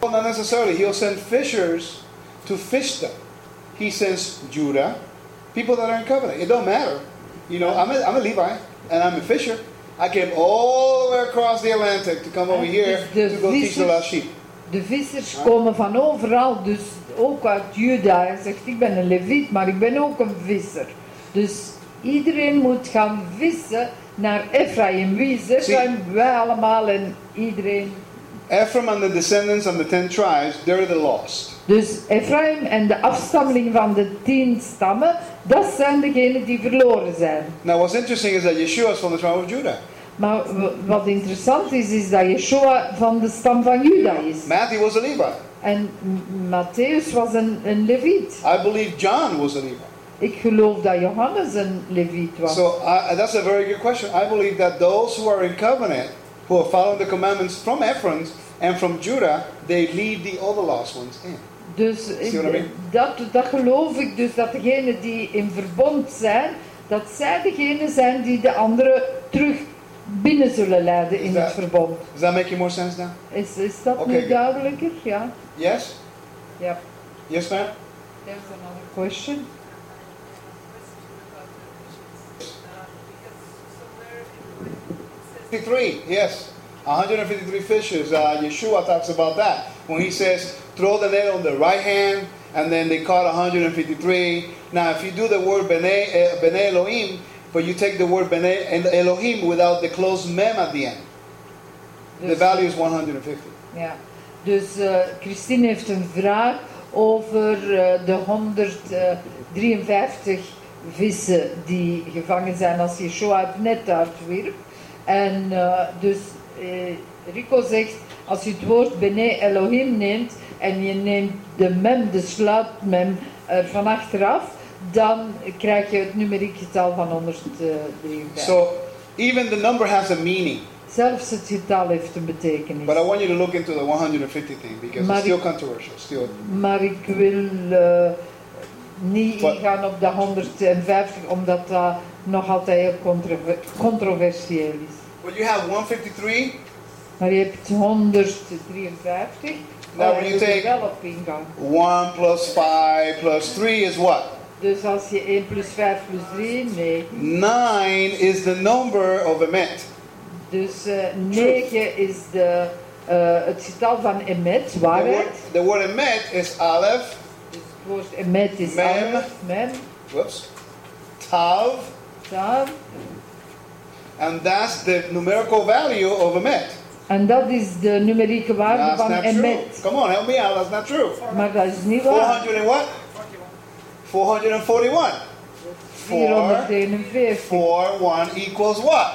Well, not necessarily. He'll send fishers to fish them. He sends Judah, people that are in covenant. It don't matter. You know, I'm a, I'm a Levi and I'm a fisher. I came all the way across the Atlantic to come over here the to go teach the lost sheep. De vissers komen van overal, dus ook uit Juda. Hij zegt, ik ben een leviet, maar ik ben ook een visser. Dus iedereen moet gaan vissen naar Ephraim. Wie is Ephraim? Wij allemaal en iedereen. Ephraim and the descendants of the ten tribes, they're the lost. Dus Ephraim en de afstammeling van de tien stammen, dat zijn degenen die verloren zijn. Now, what's interesting is that Yeshua is from the tribe of Judah. Maar wat interessant is, is dat Yeshua van de stam van Juda is. Matthew was a Levi. En Matthäus was een, een leviet. I believe John was a Levi. Ik geloof dat Johannes een leviet was. So I, that's a very good question. I believe that those who are in covenant, who are following the commandments from Ephraim and from Judah, they lead the other lost ones in. Dus dat, dat geloof ik dus dat degenen die in verbond zijn, dat zij degenen zijn die de anderen terug binnen zullen leiden in het verbond. Does that make more sense now? Is, is dat Oké, nu duidelijker? Ja. Yes? Ja. Yes, ma'am? There's another question. Fifty-three. Yes. 153 fishes. Uh, Yeshua talks about that when he says, "Throw the net on the right hand," and then they caught 153. Now, if you do the word Bene, uh, Bene Elohim, but you take the word Bene Elohim without the closed mem at the end, the Dus- value is 150. Ja, dus eh, Christine heeft een vraag over eh, de 153 vissen die gevangen zijn als Yeshua het net uitwierp. En eh, dus eh, Rico zegt, als je het woord Bene Elohim neemt en je neemt de mem, de sluitmem, er van achteraf, dan krijg je het numeriek getal van 153. So even the number has a meaning. Zelfs het getal heeft een betekenis. But I want you to look into the 150 thing because Maar it's still controversial. Still, Maar ik wil eh, niet Wat- ingaan op de 150, omdat dat nog altijd heel controver- controversieel is. but you have 153. Maar je hebt 153. Nou, waar when je you take- wel op ingaan. 1 plus 5 plus 3 is what? Dus als je 1 plus 5 plus 3, 9. 9 is the number of Emet. Dus eh 9 is de, eh, het getal van emet, The waarheid. word, the word Emet is Aleph, Dus het woord emet is Mem. alef, mem, whoops, Tav, and that's the numerical value of Emet. En dat is de numerieke waarde That's van not true. emet. Come on, help me out. That's not true. Maar dat is niet waar. 400 and what? 441. 4, 441. 4, 1 equals what?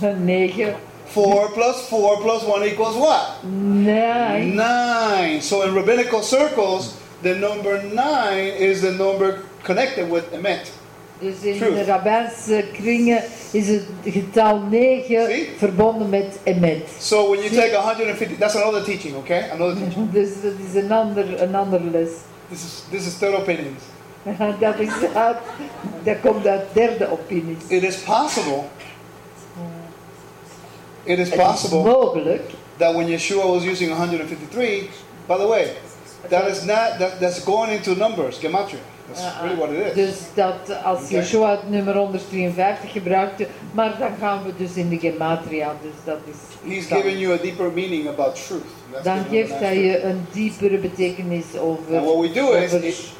9. 4 plus 4 plus 1 equals what? Nee. 9. So in rabbinical circles, the number 9 is the number connected with Emet. Dus in de rabbijnse kringen is het getal 9 See? verbonden met emet. So when you take 150, that's another teaching, okay? Another teaching. Dus dat is een ander, een ander les. This is this is third opinions. Dat, is dat komt uit derde opinies. It is possible. It is Het is possible mogelijk. that when Yeshua was using 153, by the way, that is not that, that's going into numbers, gematria. That's really what it is. Dus dat als. Yeshua het nummer 153 gebruikte, maar dan gaan we dus in de gematria, dus dat is He's giving you a deeper meaning about truth. That's Dan geeft hij je een diepere betekenis over, And what we do is, it- this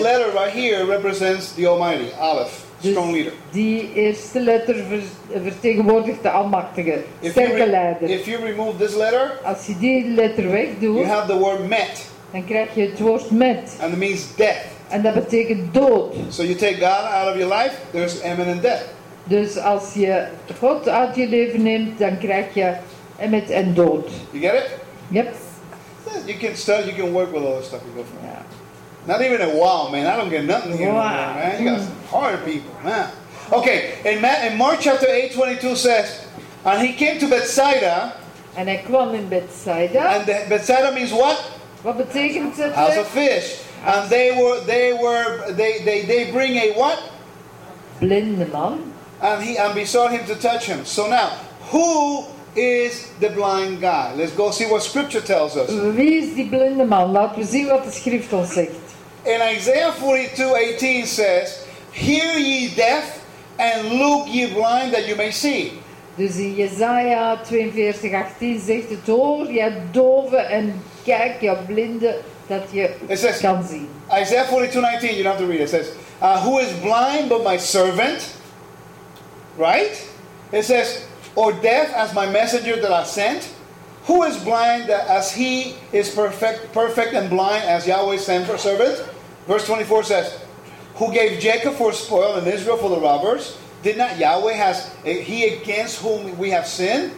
letter right here represents the Almighty, Aleph, Dus strong leader. die eerste letter ver- vertegenwoordigt de Almachtige, sterke leider. if you remove this letter, Als je die letter wegdoet, you have the word met, dan krijg je het woord met. and it means death. En dat betekent dood. So you take God out of your life, there's imminent death. Dus als je God uit je leven neemt, dan krijg je met en dood. You get it? Yep. You can study, you can work with all this stuff you go from. Ja. Not even a wow, man. I don't get nothing here, Wow. man. You got some hard people, man. Okay, in, in Mark chapter 8, 22 says, And he came to Bethsaida, En hij kwam in Bethsaida. and the, Bethsaida means what? Wat betekent het? House of fish. And they were, they were, they, they, they bring a what? Blinde man. And he and besought him to touch him. So now, who is the blind guy? Let's go see what scripture tells us. Wie is die blinde man? Laten we zien wat de schrift ons zegt. In Isaiah 42, 18 says, Hear ye deaf, and look ye blind, that you may see. Dus in Jezaja 42, 18 zegt het, hoor je dove en kijk je blinde, dat je It says, kan zien. Isaiah 42, 19, you don't have to read it. It says, uh, Who is blind but my servant? Right? It says, Or deaf as my messenger that I sent? Who is blind that as he is perfect, perfect and blind as Yahweh sent for servant? Verse 24 says, Who gave Jacob for spoil and Israel for the robbers? Did not Yahweh has he against whom we have sinned?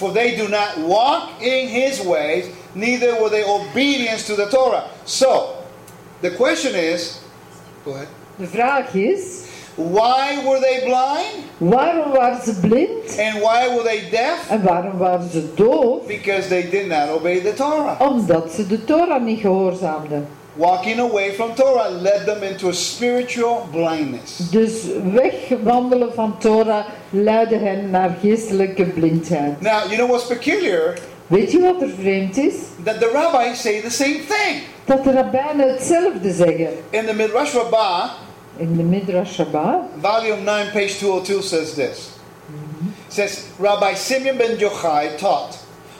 For they do not walk in his ways, neither were they obedience to the Torah. So, the question is, go ahead. De vraag is, Why were they blind? waarom waren ze blind? And why were they deaf? En waarom waren ze doof? Because they did not obey the Torah. Omdat ze de Torah niet gehoorzaamden. Walking away from Torah led them into a spiritual blindness. Dus wegwandelen van Torah leidde hen naar geestelijke blindheid. Now, you know what's peculiar? Weet je wat er vreemd is? That the rabbis say the same thing. Dat de rabbijnen hetzelfde zeggen. In the Midrash Rabbah, In the Midrash Rabbah, volume 9, page 202 says this. Says, Rabbi Simeon ben Yochai taught,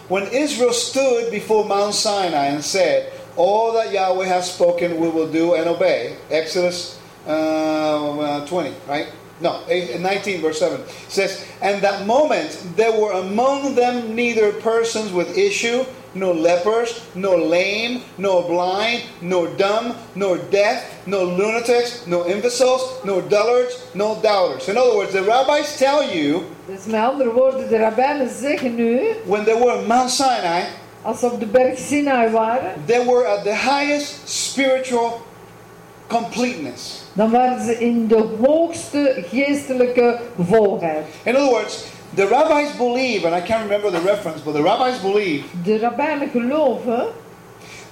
when Israel stood before Mount Sinai and said, all that Yahweh has spoken we will do and obey. Exodus uh, uh, 20, right? No, 19 verse 7 says, And that moment there were among them neither persons with issue, nor lepers, nor lame, nor blind, nor dumb, nor deaf, nor lunatics, nor imbeciles, nor dullards, nor doubters. In other words, the rabbis tell you dus met andere woorden, de rabbijnen zeggen nu, when they were at Mount Sinai, als op de berg Sinai waren, they were at the highest spiritual completeness. dan waren ze in de hoogste geestelijke volheid. In other words, the rabbis believe, and I can't remember the reference, but the rabbis believe De rabbijnen geloven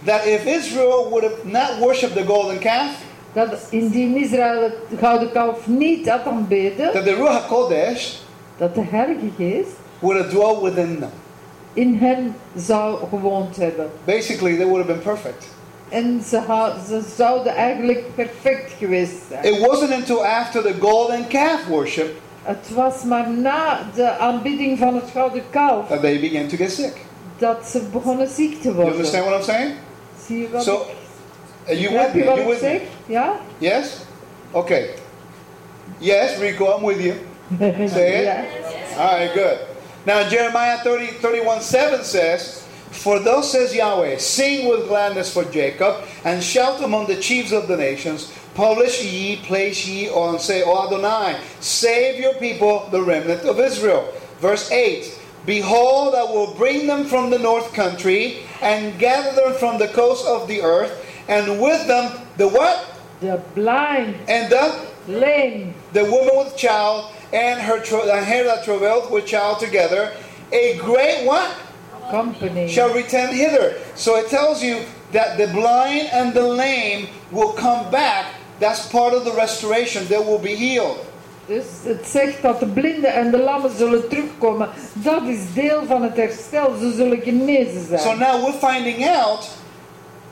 that if Israel would have not worshipped the golden calf, dat indien Israël het gouden kalf niet had aanbeden, that the Ruach HaKodesh dat de Heilige Geest would have dwelt within them. In hen zou gewoond hebben. Basically, they would have been perfect. En ze, ze zouden eigenlijk perfect geweest zijn. It wasn't until after the golden calf worship Het was maar na de aanbidding van het gouden kalf that they began to get sick. dat ze begonnen ziek te You worden. understand what I'm saying? Zie je wat So, ik, are you with me? You with me? Ja? Yes? Okay. Yes, Rico, I'm with you. Say it. All right, good. Now, Jeremiah 30, 31 7 says, For thus says Yahweh, sing with gladness for Jacob, and shout among the chiefs of the nations. Publish ye, place ye on, say, O Adonai, save your people, the remnant of Israel. Verse 8 Behold, I will bring them from the north country, and gather them from the coast of the earth, and with them the what? The blind, And the lame, the woman with child and her and her that travailed with child together, a great what company. shall return hither. So it tells you that the blind and the lame will come back. That's part of the restoration. They will be healed. Dus het zegt dat de blinden en de lammen zullen terugkomen. Dat is deel van het herstel. Ze zullen genezen zijn. So now we're finding out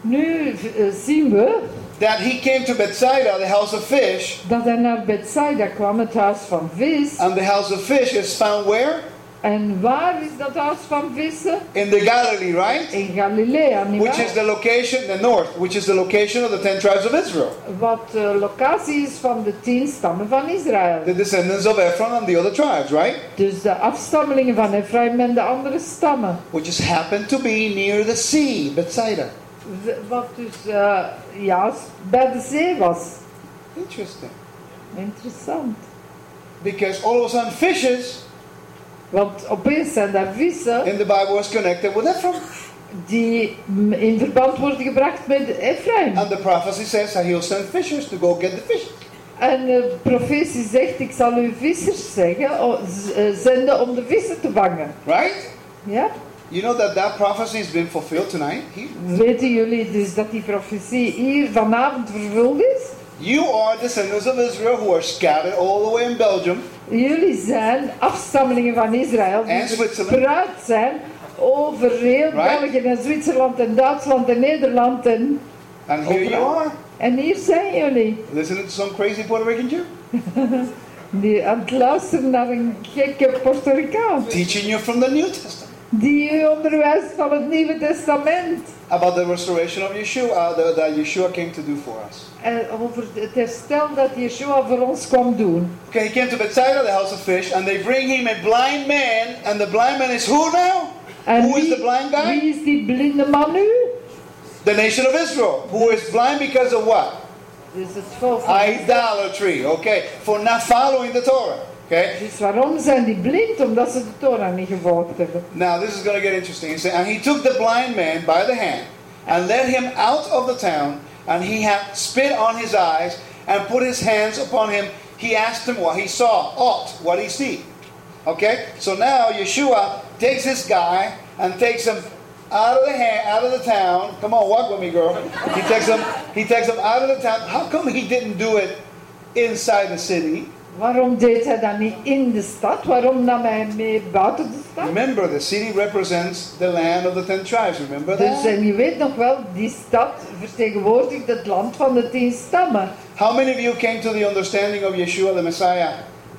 Nu eh, zien we that he came to Bethsaida, the house of fish, dat hij naar Bethsaida kwam, het huis van vis. and the house of fish is found where? En waar is dat huis van vissen? In the Galilee, right? In Galilea, niet Which is the location, the north, which is the location of the ten tribes of Israel, Wat de uh, locatie is van de tien stammen van Israël. the descendants of Ephraim and the other tribes, right? Dus de afstammelingen van Ephraim en de andere stammen. Which just happened to be near the sea, Bethsaida. Wat dus eh, ja, bij de zee was. Interesting. Interessant. Because all of a sudden, fishes Want opeens zijn daar vissen in the Bible was connected with Ephron. die in verband worden gebracht met Ephraim. And the prophecy says that he'll send fishers to go get the fish. En de profetie zegt, ik zal u vissers zeggen, eh, zenden om de vissen te vangen. Right? Ja? You know that that prophecy has been fulfilled tonight? Here? Weten jullie dus dat die profetie hier vanavond vervuld is? You are descendants of Israel who are scattered all the way in Belgium Jullie zijn afstammelingen van Israël die verspreid zijn over heel Right. België en Zwitserland en Duitsland en Nederland. En, and here you are, en hier zijn jullie, listening to some crazy Puerto Rican Jew, die aan het luisteren naar een gekke Puerto Ricaan. teaching you from the New Testament Die u onderwijst van het Nieuwe Testament. about the restoration of Yeshua uh, that, Yeshua came to do for us. En over het herstel dat Yeshua voor ons kwam doen. Okay, he came to Bethsaida, the house of fish, and they bring him a blind man, and the blind man is who now? En Who is wie, the blind guy? wie is die blinde man nu? The nation of Israel, who is blind because of what? Het volk van Idolatry, okay, for not following the Torah. Okay, Dus waarom zijn die blind? Omdat ze de Torah niet gevolgd hebben. now this is going to get interesting. He said, and he took the blind man by the hand and led him out of the town, and he had spit on his eyes and put his hands upon him. He asked him what he saw. Ought, what he see. Okay, so now Yeshua takes this guy and takes him out of the hand, out of the town. Come on, walk with me, girl. He takes him. He takes him out of the town. How come he didn't do it inside the city? Waarom deed hij dat niet in de stad? Waarom nam hij mee buiten de stad? Remember, the city represents the land of the ten tribes. Remember Dus that? en je weet nog wel, die stad vertegenwoordigt het land van de tien stammen. How many of you came to the understanding of Yeshua the Messiah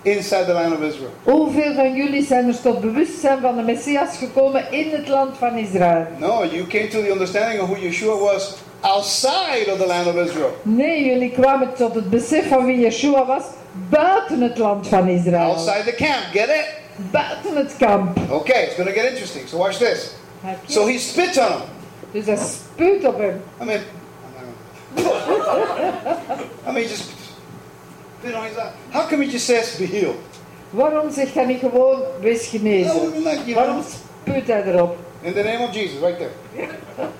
inside the land of Israel? Hoeveel van jullie zijn er tot bewustzijn van de Messias gekomen in het land van Israël? No, you came to the understanding of who Yeshua was outside of the land of Israel. Nee, jullie kwamen tot het besef van wie Yeshua was buiten het land van Israël. Outside the camp, get it? Buiten het kamp. Okay, it's going to get interesting. So watch this. So he spits on him. Dus hij spuut op hem. I mean, I mean, just spit on his eye. How come he just says be healed? Waarom zegt hij niet gewoon, wees genezen? like, you Waarom spuut hij erop? in the name of Jesus, right there.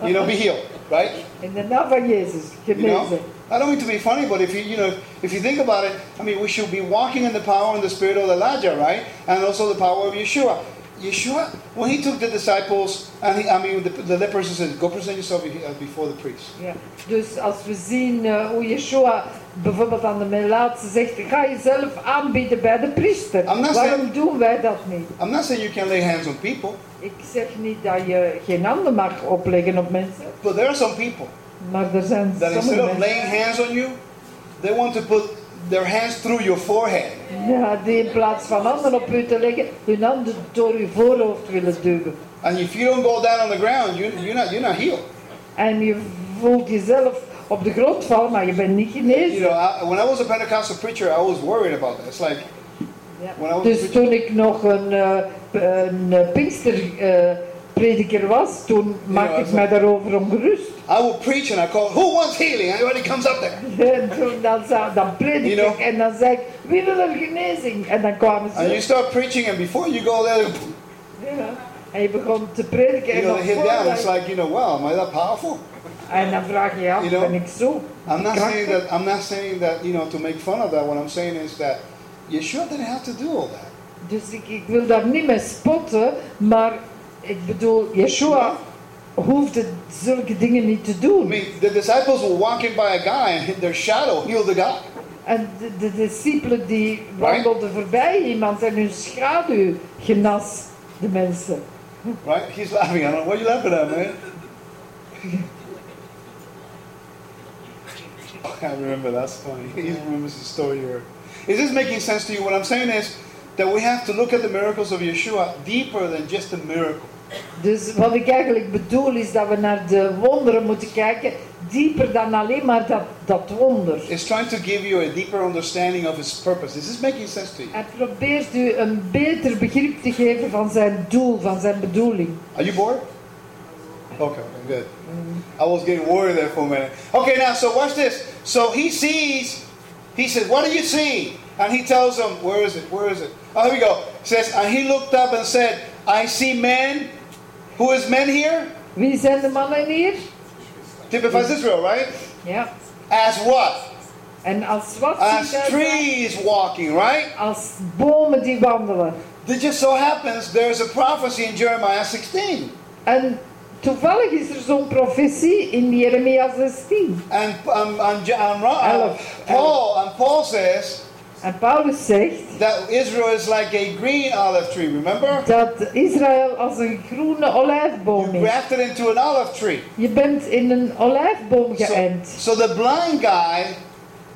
You know, be healed, right? In de naam van Jezus, You know, genezen. I don't mean to be funny, but if you, you know, if you think about it, I mean, we should be walking in the power and the spirit of Elijah, right? And also the power of Yeshua. Yeshua, when he took the disciples, and he, I mean, the, the lepers, he said, "Go present yourself uh, before the priest." Ja. Dus als we zien eh, hoe Yeshua bijvoorbeeld aan de Melaatse zegt, ga jezelf aanbieden bij de priester. I'm not Waarom saying- doen wij dat niet? I'm not saying you can lay hands on people, Ik zeg niet dat je geen handen mag opleggen op mensen, but there are some people maar er zijn that instead sommige of mensen laying hands on you, they want to put their hands through your forehead. ja, die in plaats van handen op u te leggen, hun handen door uw voorhoofd willen duwen. And if you don't go down on the ground, you, you're not you're not healed. En je voelt jezelf op de grond vallen, maar je bent niet You genezen. know, I, when I was a Pentecostal preacher, I was worried about that. It's like Ja. when I was Dus toen ik nog een, eh, een eh, Pinkster-prediker was, toen maakte ik mij daarover ongerust. I would preach and I call, "Who wants healing?" Everybody comes up there. En toen dan, dan predik You know? ik en dan zei ik, wie wil er genezing? En dan kwamen And you ze. start preaching, and before you go there, Ja. En je begon te prediken you en, know, nog they hit down. It's like, you know, wow, am I that powerful? en dan vraag je je af, You know? ben ik zo? I'm not krachtig? saying that. I'm not saying that. You know, to make fun of that. What I'm saying is that Yeshua didn't have to do all that. Dus ik, ik wil daar niet mee spotten, maar ik bedoel, Yeshua hoefde zulke dingen niet te I doen. mean, the disciples were walking by a guy, and their shadow healed the guy. En de, de discipelen die wandelden voorbij iemand en hun schaduw genas de mensen. Right? He's laughing. I don't know what you laughing at, man. I remember. That's funny. He remembers the story here. Is this making sense to you? What I'm saying is that we have to look at the miracles of Yeshua deeper than just a miracle. Dus wat ik eigenlijk bedoel is dat we naar de wonderen moeten kijken, dieper dan alleen maar dat, dat wonder. It's trying to give you a deeper understanding of His purpose. Is this making sense to you? Hij probeert u een beter begrip te geven van zijn doel, van zijn bedoeling. Are you bored? Okay, okay, good. I was getting worried there for a minute. Okay, now, so watch this. So he sees, he says, What do you see? And he tells them, Where is it? Where is it? Oh, here we go. It says, And he looked up and said, I see men. Who is men here? Wie zijn de mannen hier? Typifies Israel, right? Ja. As what? En als wat As trees walking, right? Als bomen die wandelen. It just so happens there's a prophecy in Jeremiah 16. En toevallig is er zo'n profetie in Jeremia 16. And, um, and, and Ro- uh, Paul, and Paul says En Paulus zegt that Israel is like a green olive tree, remember? dat Israël als een groene olijfboom is. grafted into an olive tree. Je bent in een olijfboom So, geënt. so the blind guy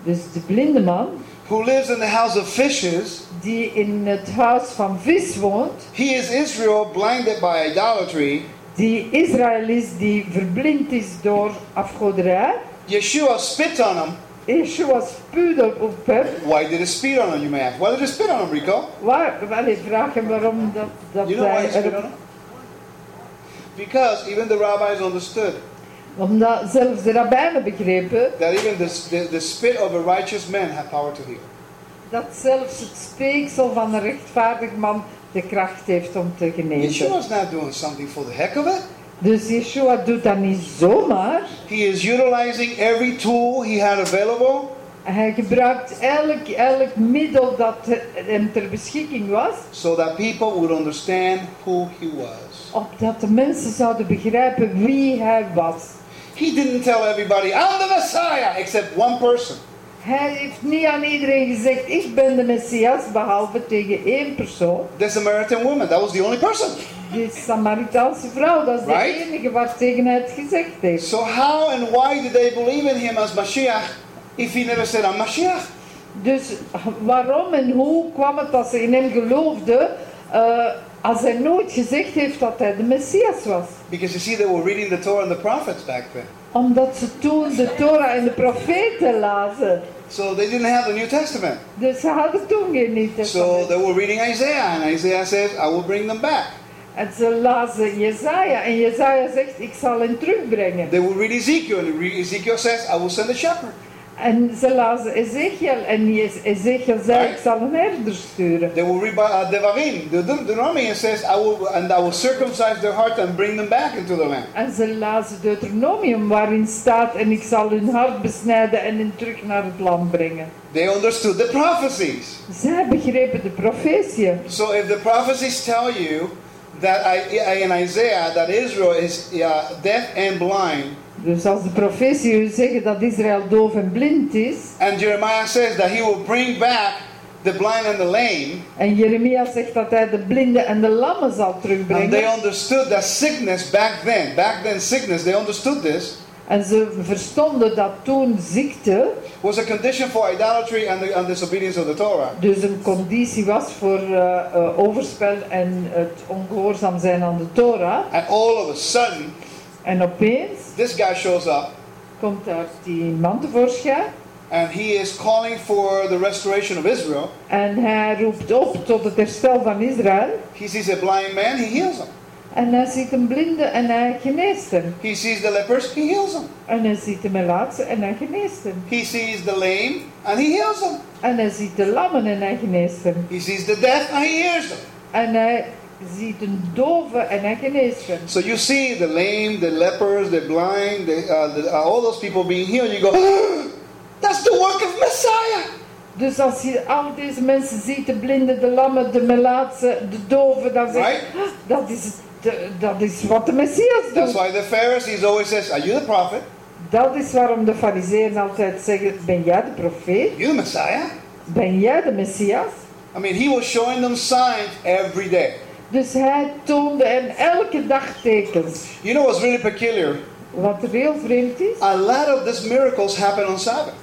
Dus de blinde man, who lives in the house of fishes, die in het huis van vis woont, he is Israel blinded by idolatry. die Israël is, die verblind is door afgoderij. Yeshua spit on him. Yeshua spuwde op hem. Why did he spit on him, you may ask? Why did he spit on him, Rico? Waar, wel, ik vraag hem waarom dat, dat You know why he spit on him? Because even the rabbis understood Omdat zelfs de rabbijnen begrepen that even the, the, the spit of a righteous man had power to heal. dat zelfs het speeksel van een rechtvaardig man de kracht heeft om te genezen. Yeshua's not doing something for the heck of it. Dus Yeshua doet dat niet zomaar. He is utilizing every tool he had available Hij gebruikt elk, elk middel dat hem ter beschikking was, so that people would understand who he was. opdat de mensen zouden begrijpen wie hij was. He didn't tell everybody, I'm the Messiah, except one person. Hij heeft niet aan iedereen gezegd, ik ben de Messias, behalve tegen één persoon. The Samaritan woman, that was the only person. Die Samaritaanse vrouw, dat is de Right. enige waar tegen hij het gezegd heeft. So how and why did they believe in him as Mashiach if he never said, I'm Mashiach? Dus waarom en hoe kwam het dat ze in hem geloofden, eh, als hij nooit gezegd heeft dat hij de Messias was? Because you see, they were reading the Torah and the prophets back then. Omdat ze toen de Torah en de profeten lazen. So they didn't have the New Testament. Dus ze hadden toen geen Nieuw So Testament. they were reading Isaiah, and Isaiah says, I will bring them back. En ze lazen Jezaja en Jezaja zegt, ik zal hen terugbrengen. They will read Ezekiel, and Ezekiel says, I will send a shepherd. En ze lazen Ezekiel en Ezekiel zei, Right. ik zal een herder sturen. They will read uh, Devarim, the De- Deuteronomy, and says, I will, and I will circumcise their heart and bring them back into the land. En ze lazen Deuteronomium waarin staat, en ik zal hun hart besnijden en hen terug naar het land brengen. They understood the prophecies. Zij begrepen de profetieën. So if the prophecies tell you that I, in Isaiah that Israel is uh, deaf and blind, Dus als de profetie u zeggen dat Israël doof en blind is, and Jeremiah says that he will bring back the blind and the lame, en Jeremia zegt dat hij de blinden en de lammen zal and they terugbrengen, understood that sickness back then, back then sickness, they understood this, en ze verstonden dat toen ziekte was a condition for idolatry and, the, and disobedience of the Torah. dus een conditie was voor eh, eh, overspel en het ongehoorzaam zijn aan de Torah. And all of a sudden, En opeens this guy shows up komt daar die man tevoorschijn and he is calling for the restoration of Israel. en hij roept op tot het herstel van Israël. He sees a blind man, he heals him. En hij ziet een blinde en hij geneest hem. He sees the lepers, he heals him. En hij ziet de melaatse en hij geneest hem. He sees the lame and he heals him. En hij ziet de lammen en hij geneest hem. He sees the deaf and he hears them. En hij ziet een dove en hij geneest hem. So you see the lame, the lepers, the blind, the, uh, the, uh, all those people being healed. You go, that's the work of Messiah. Dus als je al deze mensen ziet, de blinden, de lammen, de melaatse, de doven, dan zeg je, Right. "Ah, dat is, de- dat is wat de Messias That's doet. why the Pharisees always says, are you the prophet? Dat is waarom de fariseeën altijd zeggen, ben jij de profeet? You the Messiah? Ben jij de Messias? I mean, he was showing them signs every day. Dus hij toonde hen elke dag tekens. You know what's really peculiar? Wat heel vreemd is, A lot of these miracles happen on Sabbath.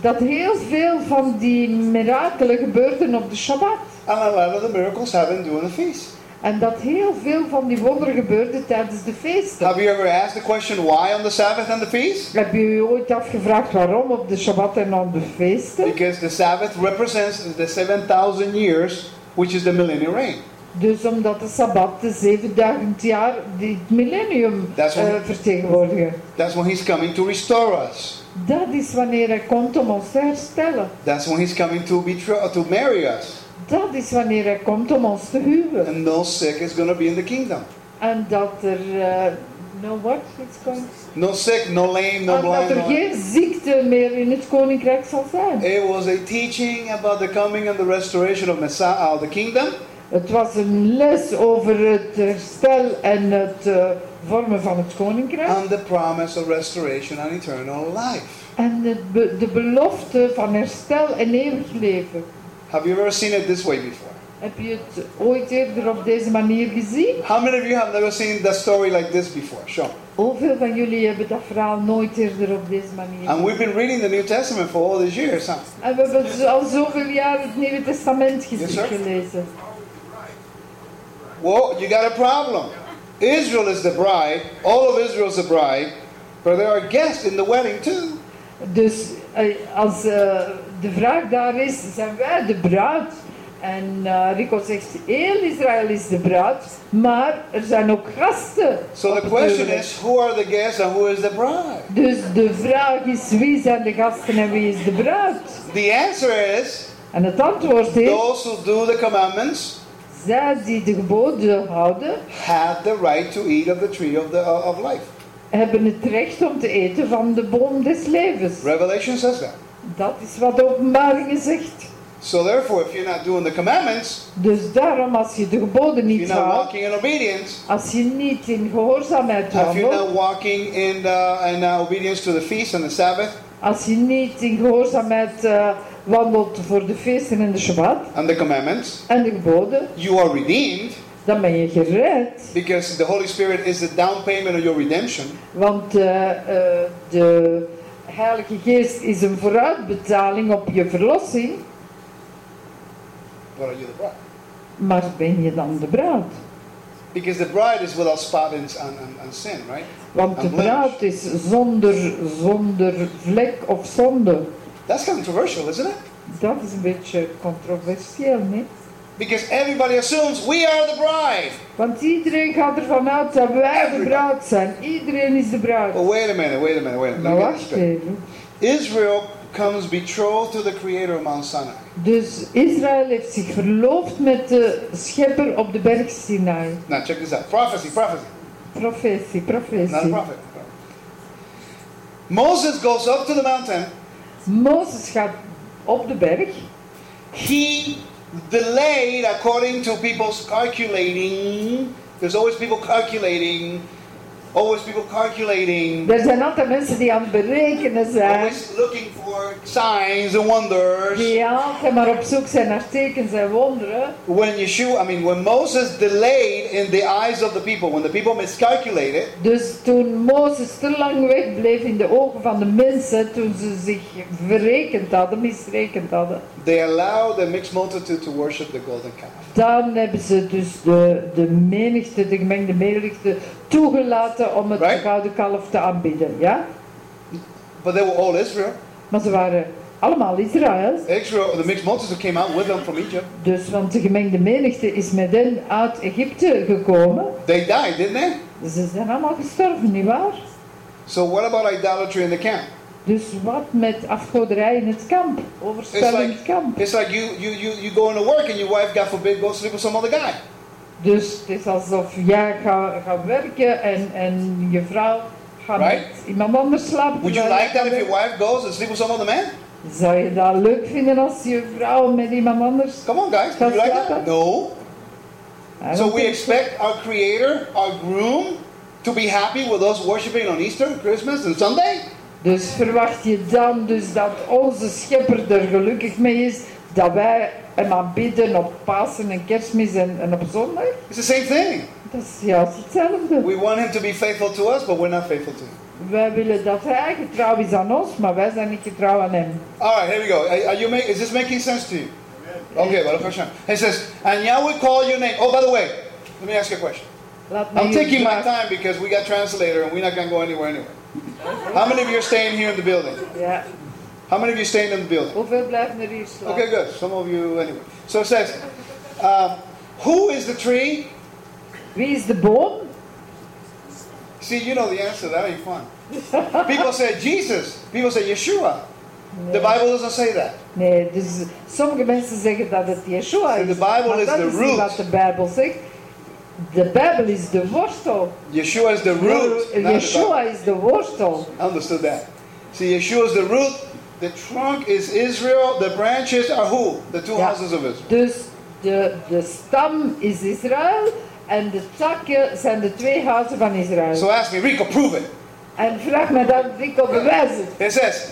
dat heel veel van die mirakelen gebeurden op de Shabbat. And a lot of the miracles happened during the feast. En dat heel veel van die wonderen gebeurden tijdens de feesten. Have you ever asked the question why on the Sabbath and the feast? Heb je je ooit afgevraagd waarom op de Shabbat en op de feesten? Because the Sabbath represents the 7,000 years, which is the millennial reign. Dus omdat de Sabbat de 7000 jaar die het millennium Dat is eh, wat- vertegenwoordigen. That's when He's coming to restore us. Dat is wanneer hij komt om ons te herstellen. That's when He's coming to betro- to marry us. Dat is wanneer hij komt om ons te huwen. And no sick is going to be in the kingdom. En dat er... eh no what? It's going... No sick, no lame, no en dat blind. er No... geen ziekte meer in het koninkrijk zal zijn. It was a teaching about the coming and the restoration of Messiah, of the kingdom. Het was een les over het herstel en het eh, vormen van het koninkrijk. and the promise of restoration and eternal life. En de, be- de belofte van herstel en eeuwig leven. Have you ever seen it this way before? Heb je het ooit eerder op deze manier gezien? How many of you have never seen that story like this before? Show. Hoeveel van jullie hebben dat verhaal nooit eerder op deze manier And we've been reading the New Testament for all these years, huh? En we hebben al zoveel jaar het Nieuwe Testament Yes, gelezen. Well, you got a problem. Israel is the bride, all of Israel is the bride, but there are guests in the wedding too. Dus als eh, de vraag daar is, zijn wij de bruid? En eh, Rico zegt, heel Israël is de bruid, maar er zijn ook gasten. So the question is, who are the guests and who is the bride? Dus de vraag is, wie zijn de gasten en wie is de bruid? The answer is En het antwoord is, those who do the commandments zij die de geboden houden, have the right to eat of the tree of, the, of life. hebben het recht om te eten van de boom des levens. Revelation says that. Dat is wat de openbaringen zegt. So therefore, if you're not doing the commandments, Dus daarom, als je de geboden niet you're not houdt, walking in obedience, als je niet in gehoorzaamheid if you're not wandelt, walking in, the, in uh, obedience to the feast and the Sabbath als je niet in gehoorzaamheid eh, wandelt voor de feesten en de Shabbat and the commandments, en de geboden, you are redeemed dan ben je gered. because the Holy Spirit is the down payment of your redemption. Want eh, eh, de Heilige Geest is een vooruitbetaling op je verlossing, But are you the bride? maar ben je dan de bruid? Because the bride is without spot and, and, and, sin, right? Want de bruid is zonder, zonder vlek of zonde. That's controversial, isn't it? Dat is een beetje controversieel, nee? Because everybody assumes we are the bride. Want iedereen gaat ervan uit dat wij de bruid zijn. Iedereen is de bruid. But wait a minute, wait a minute, wait a minute. Maar Let me get this wacht even. Israel comes betrothed to the Creator of Mount Sinai. Dus Israël heeft zich verloofd met de schepper op de berg Sinai. Now check this out. Prophecy, prophecy. Prophecy, prophecy. Not a prophet. Moses goes up to the mountain. Mozes gaat op de berg. He delayed according to people's calculating. There's always people calculating. Always people calculating. Er zijn altijd mensen die aan het berekenen zijn. Always looking for signs and wonders. Die altijd maar op zoek zijn naar tekens en wonderen. When Yeshua, I mean, when Moses delayed in the eyes of the people, when the people miscalculated, Dus toen Mozes te lang wegbleef in de ogen van de mensen, toen ze zich verrekend hadden, misrekend hadden, they allowed the mixed multitude to worship the golden calf. dan hebben ze dus de, de menigte, de gemengde menigte, toegelaten om het Right. gouden kalf te aanbieden. Ja? But they were all Israel. Maar ze waren allemaal Israël. Israel, the mixed multitude came out with them from Egypt. Dus, want de gemengde menigte is met hen uit Egypte gekomen. They died, didn't they? Ze zijn allemaal gestorven, nietwaar? So what about idolatry in the camp? Dus wat met afgoderij in het kamp? Overspel in like het kamp. it's like you you you you go into work and your wife, God forbid, goes to sleep with some other guy. Dus het is alsof jij gaat, gaat werken en, en je vrouw gaat Right. met iemand anders slapen. Would you like that if your wife goes and sleep with some other man? Zou je dat leuk vinden als je vrouw met iemand anders Come on, guys. Do you like that? No. So we expect our Creator, our groom, to be happy with us worshiping on Easter, Christmas, and Sunday. Dus verwacht je dan dus dat onze schepper er gelukkig mee is dat wij hem aanbidden op Pasen en Kerstmis en, en op zondag? It's the same thing. Dat is juist hetzelfde. We want Him to be faithful to us, but we're not faithful to Him. Wij willen dat hij getrouw is aan ons, maar wij zijn niet getrouw aan hem. All right, here we go. Are, you make, is this making sense to you? Okay, Baruch Hashem. He says, and Yahweh call your name. Oh, by the way, let me ask you a question. I'm taking my time because we got translator and we're not going to go anywhere anyway. How many of you are staying here in the building? Ja. How many of you are staying in the building? Hoeveel blijven er hier? Okay, good. Some of you anyway. So it says, um, who is the tree? Wie is de boom? See, you know the answer. That ain't fun. People say Jesus. People say Yeshua. The Bible doesn't say that. Nee, dus sommige mensen zeggen dat het Yeshua So the Bible is the is root. wat de Bijbel zegt. De Bijbel is de wortel. Yeshua is the root. the Yeshua Bible. is wortel. I understood that. See, Yeshua is the root. The trunk is Israel. The branches are who? The two Ja. houses of Israel. Dus de, de stam is Israël en de takken zijn de twee huizen van Israël. So ask me, Rico, prove it. En vraag me dan, Rico, bewijs het. It says,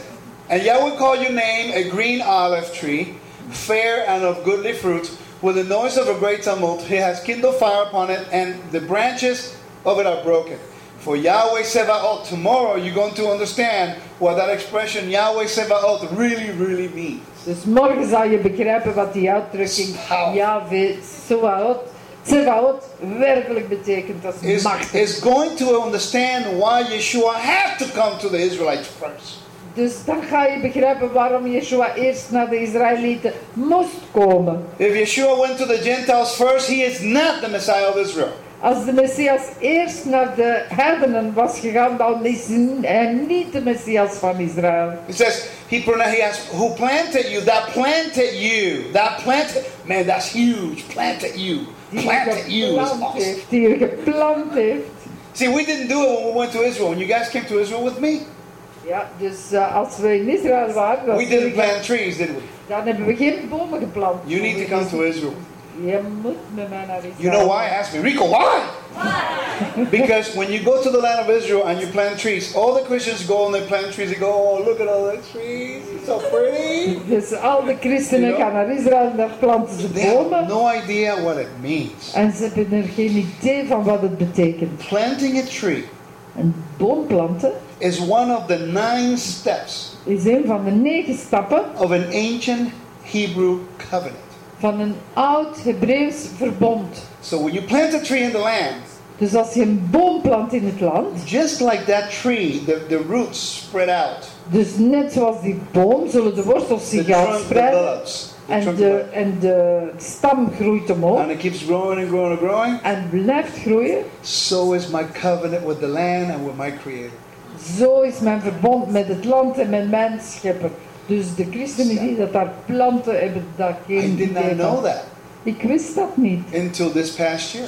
And Yahweh call your name a green olive tree, fair and of goodly fruit, with the noise of a great tumult. He has kindled fire upon it, and the branches of it are broken. For Yahweh Sevaot, tomorrow you're going to understand what that expression Yahweh Sevaot really, really means. Dus morgen zal je begrijpen wat die uitdrukking Yahweh Tsevaot, Tsevaot werkelijk betekent. Dat is is going to understand why Yeshua had to come to the Israelites first. Dus dan ga je begrijpen waarom Yeshua eerst naar de Israëlieten moest komen. If Yeshua went to the Gentiles first, he is not the Messiah of Israel. Als de Messias eerst naar de heidenen was gegaan, dan is hij niet de Messias van Israël. It says he he has who planted you. That planted you. That planted man. That's huge. Planted you. Planted you is awesome. die je geplant heeft. See, we didn't do it when we went to Israel. When you guys came to Israel with me, Ja, dus eh, als we in Israël waren, we didn't plant trees, did we? dan hebben we geen bomen geplant. You need to come to Israel. Je moet met mij naar Israël. You know why? Ask me, Rico. Why? because when you go to the land of Israel and you plant trees, all the Christians go and they plant trees. They go, oh, look at all the trees. It's so pretty. Dus al de christenen Ja. gaan naar Israël en daar planten ze They have bomen. no idea what it means. En ze hebben er geen idee van wat het betekent. Planting a tree Een boom planten is one of the nine steps is een van de negen stappen of an ancient Hebrew covenant. van een oud Hebreeuws verbond. So when you plant a tree in the land, Dus als je een boom plant in het land, just like that tree, the, the roots spread out. dus net zoals die boom, zullen de wortels The zich uitspreiden en de, en de stam groeit omhoog And it keeps growing and growing and growing. en blijft groeien. So is my covenant with the land and with my creator. Zo is mijn verbond met het land en met mijn schepper. Dus de christenen die dat daar planten, hebben daar geen I did not know that Ik wist dat niet. until this past year.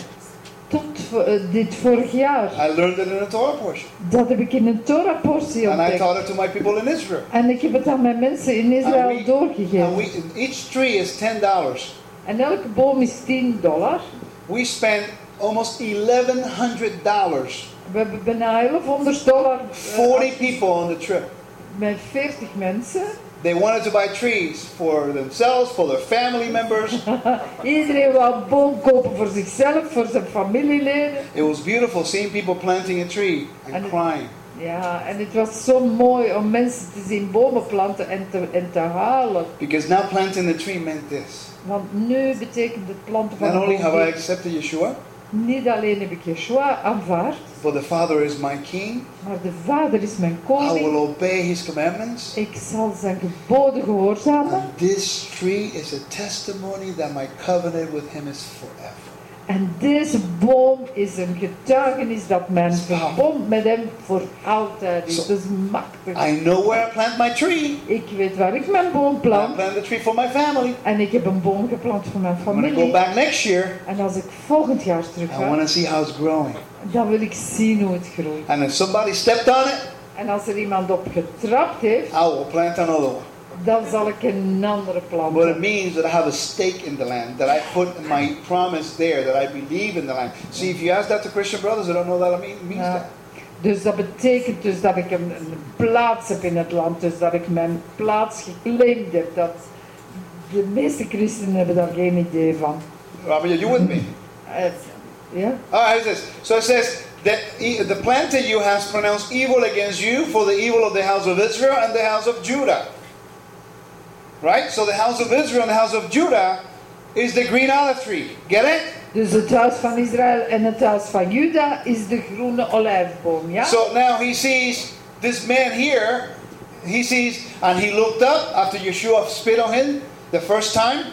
Tot eh, dit vorig jaar. I learned it in a Torah portion. Dat heb ik in een Torah-portie And I ontdekt. taught it to my people in Israel. En ik heb het aan mijn mensen in Israël we- doorgegeven. And we, each tree is $10. En elke boom is 10 dollar. We spent almost $1,100 We hebben bijna 1100 dollar eh, 40 people on the trip. met 40 mensen. They wanted to buy trees for themselves, for their family members. Iedereen wou een boom kopen voor zichzelf, voor zijn familieleden. It was beautiful seeing people planting a tree and And- crying Ja, en het was zo mooi om mensen te zien bomen planten en te, en te halen. because now planting the tree meant this. Want nu betekent het planten van Not only have I accepted Yeshua, Niet alleen heb ik Yeshua aanvaard, for the Father is my King, maar de Vader is mijn I will koning. obey His commandments. Ik zal zijn geboden gehoorzamen. And this tree is a testimony that my covenant with Him is forever. En deze boom is een getuigenis dat mijn verbond met hem voor altijd is. Zo. Dat is machtig. I know where I plant my tree. Ik weet waar ik mijn boom I plant. plant the tree for my family. En ik heb een boom geplant voor mijn I'm going to go familie. back next year. En als ik volgend jaar terug I ga, want to see how it's growing. dan wil ik zien hoe het groeit. And if somebody stepped on it, En als er iemand op getrapt heeft, I will plant another one. Dan zal ik een andere But it planten. means that I have a stake in the land, that I put my promise there, that I believe in the land. See, if you ask that to Christian brothers, they don't know that it mean- means Ja. that. Dus dat betekent dus dat ik een, een plaats heb in het land. Dus dat ik mijn plaats geclaimd heb. Dat de meeste christenen hebben daar geen idee van. Robert, are you with me? Eh, ja? All right, it so it says, that the planted you has pronounced evil against you for the evil of the house of Israel and the house of Judah. Right? So the house of Israel and the house of Judah is the green olive tree. Get it? Dus het huis van Israël en het huis van Juda is de groene olijfboom, ja? So now he sees this man here. He sees, and he looked up after Yeshua spit on him the first time.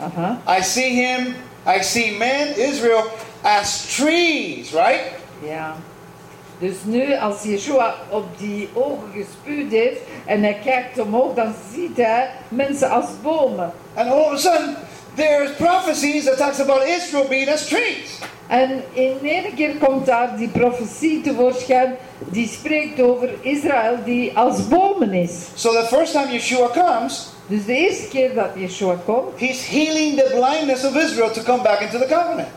Aha. I see him, I see men, Israel, as trees, right? Ja. Dus nu, als Yeshua op die ogen gespuwd heeft en hij kijkt omhoog, dan ziet hij mensen als bomen. And all of a sudden, there's prophecies that talks about Israel being as trees. En in één keer komt daar die profetie tevoorschijn die spreekt over Israël die als bomen is. So the first time Yeshua comes, Dus de eerste keer dat Yeshua komt, he's healing the blindness of Israel to come back into the covenant.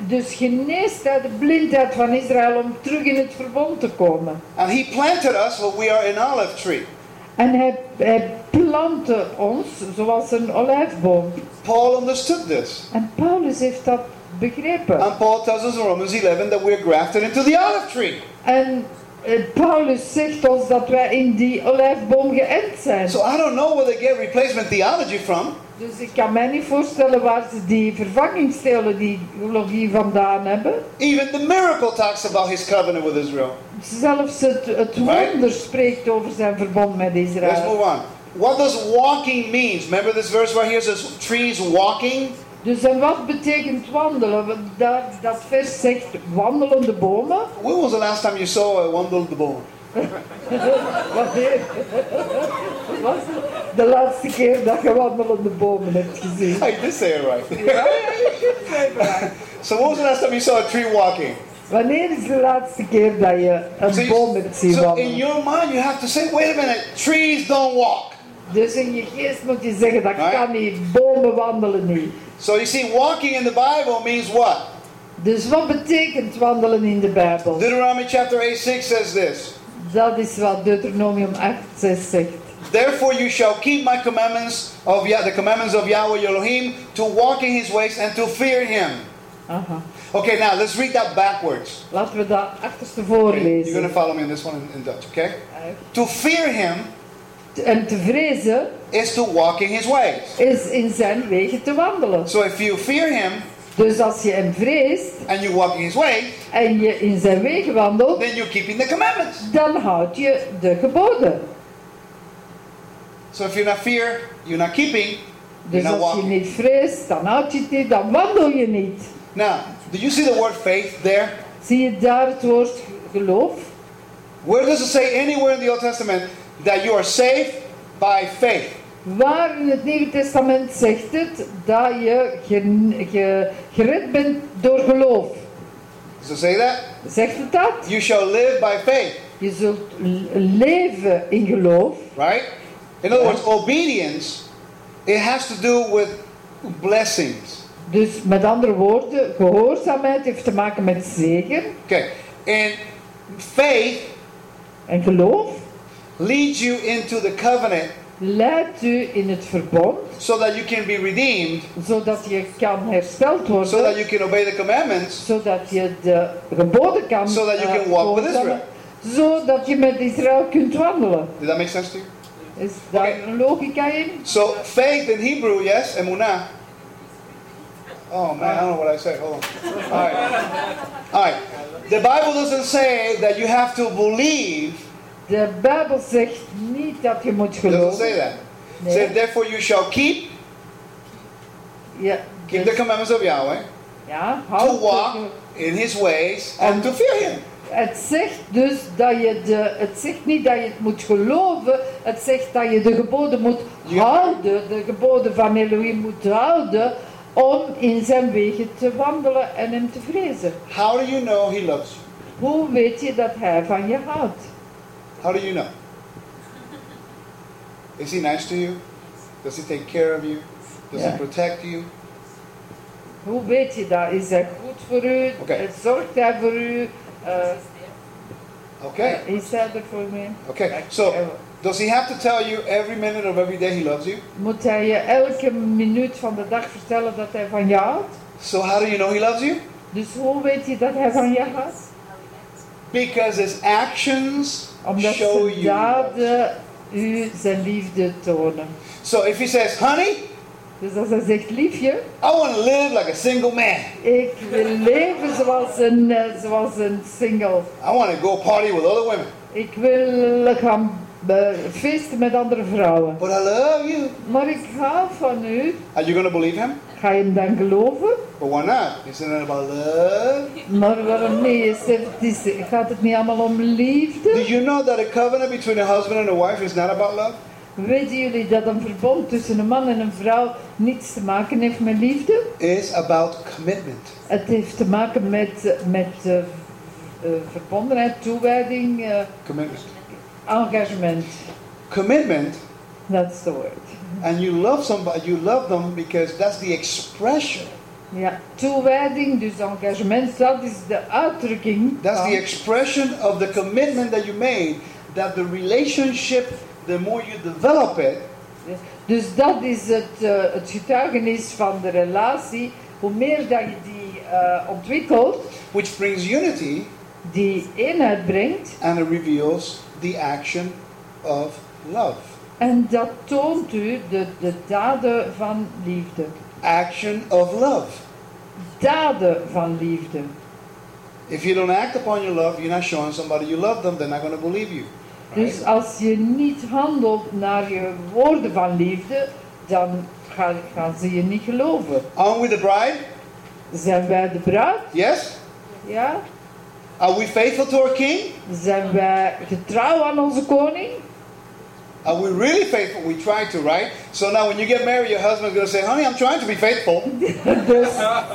Dus geneest hij de blindheid van Israël om terug in het verbond te komen. And he planted us we are an olive tree. En hij, hij plantte ons zoals een olijfboom. Paul understood this. En Paulus heeft dat begrepen. And Paul tells us in Romans 11 that we're grafted into the olive tree. En eh, Paulus zegt ons dat wij in die olijfboom geënt zijn. So I don't know where they get replacement theology from. Dus ik kan mij niet voorstellen waar ze die vervangingstheologie vandaan hebben. Even the miracle talks about his covenant with Israel. Zelfs het, het Right. wonder spreekt over zijn verbond met Let's Israël. move on. What does walking means? Remember this verse right here says trees walking? Dus en wat betekent wandelen? Dat, dat vers zegt wandelende bomen. When was the last time you saw a wandelende boom? Wanneer? was het de laatste keer dat je wandelende bomen hebt gezien? I did say it right. Ja, ja, je kunt zeggen. so what was the last time you saw a tree walking? Wanneer is de laatste keer dat je So, een you- boom hebt zien so in your mind you have to say, wait a minute, trees don't walk. Dus in je geest moet je zeggen dat Right. kan niet, bomen wandelen niet. So you see, walking in the Bible means what? Dus wat betekent wandelen in de Bijbel? Deuteronomy chapter 8 6 says this. Dat is wat Deuteronomium 8, 6 zegt. Therefore you shall keep my commandments of Yah, the commandments of Yahweh your Elohim, to walk in his ways and to fear him. Aha. Okay, now let's read that backwards. Laten we dat achterste Okay? You're going to follow me in this one in, in Dutch, okay? To fear him En te vrezen is to walk in his ways. is in zijn wegen te wandelen. So if you fear him Dus als je hem vreest and you walk in his ways, en je in zijn wegen wandelt, then you're keeping the commandments. dan houd je de geboden. So if you're not fear, you're not keeping, you're Dus not als je walking. niet vreest, dan houd je het niet, dan wandel je niet. Now, do you see the word faith there? Zie je daar het woord geloof? Where does it say anywhere in the Old Testament that you are saved by faith? Waar in het Nieuwe Testament zegt het dat je ge- ge- gered bent door geloof? It say that? Zegt het dat? You shall live by faith, Je zult leven in geloof. right? In other words, obedience, it has to do with blessings. Dus met andere woorden, gehoorzaamheid heeft te maken met zegen. Okay. And faith En geloof leads you into the covenant leidt u in het verbond, so that you can be redeemed, zodat je kan hersteld worden. so that you can obey the commandments, zodat je de geboden kan So that you eh, can walk with gehoorzamen, zodat je met Israël kunt wandelen. did that make sense to you? Is daar een logica in? So faith in Hebrew, yes, emunah. Oh man, I don't know what I said. Hold on. All right. All right. The Bible doesn't say that you have to believe. De Bijbel zegt niet dat je moet doesn't geloven. say that. Nee. therefore you shall keep Ja, keep dus- the commandments of Yahweh ja, to walk de- in His ways and to fear Him. Het zegt dus dat je de, het zegt niet dat je het moet geloven, het zegt dat je de geboden moet Ja. houden, de geboden van Elohim moet houden, om in zijn wegen te wandelen en hem te vrezen. How do you know He loves you? Hoe weet je dat hij van je houdt? How do you know? Is He nice to you? Does He take care of you? Does Yeah. He protect you? Hoe weet je dat? Is hij goed voor u? Eh, Zorgt hij voor u? Eh, Okay. eh, is hij er voor mij? Okay. So eh, does He have to tell you every minute of every day He loves you? Moet hij je elke minuut van de dag vertellen dat hij van je houdt? So how do you know He loves you? Dus hoe weet je dat hij van je houdt? Because his actions Omdat show zijn daden u zijn liefde tonen. So if he says, honey, Dus als hij zegt, liefje, I want to live like a single man. ik wil leven zoals een, eh, zoals een single. I want to go party with other women. Ik wil gaan eh, feesten met andere vrouwen. But I love you. Maar ik hou van u. Are you going to believe him? Ga je hem dan geloven? But why not? Isn't it about love? Maar waarom niet? Is het, is, gaat het niet allemaal om liefde? Did you know that a covenant between a husband and a wife is not about love? Weten jullie dat een verbond tussen een man en een vrouw niets te maken heeft met liefde? It's about commitment. Het heeft te maken met, met eh, eh, verbondenheid, toewijding, eh, Commitment. engagement. Commitment, That's the word. And you love somebody, you love them because that's the expression. Ja, toewijding, dus engagement, dat is de uitdrukking. That's the expression of the commitment that you made. That the relationship, the more you develop it, Dus dat is het, eh, het getuigenis van de relatie. Hoe meer dat je die eh, ontwikkelt, which brings unity die eenheid brengt, and it reveals the action of love. En dat toont u de, de daden van liefde. Action of love. Daden van liefde. If you don't act upon your love, you're not showing somebody you love them, they're not going to believe you. Dus als je niet handelt naar je woorden van liefde, dan gaan, gaan ze je niet geloven. Aren't we the bride? Zijn wij de bruid? Yes? Ja? Are we faithful to our king? Zijn wij getrouw aan onze koning? Are we really faithful? We try to, right? So now when you get married, your husband's going to say, honey, I'm trying to be faithful. Dus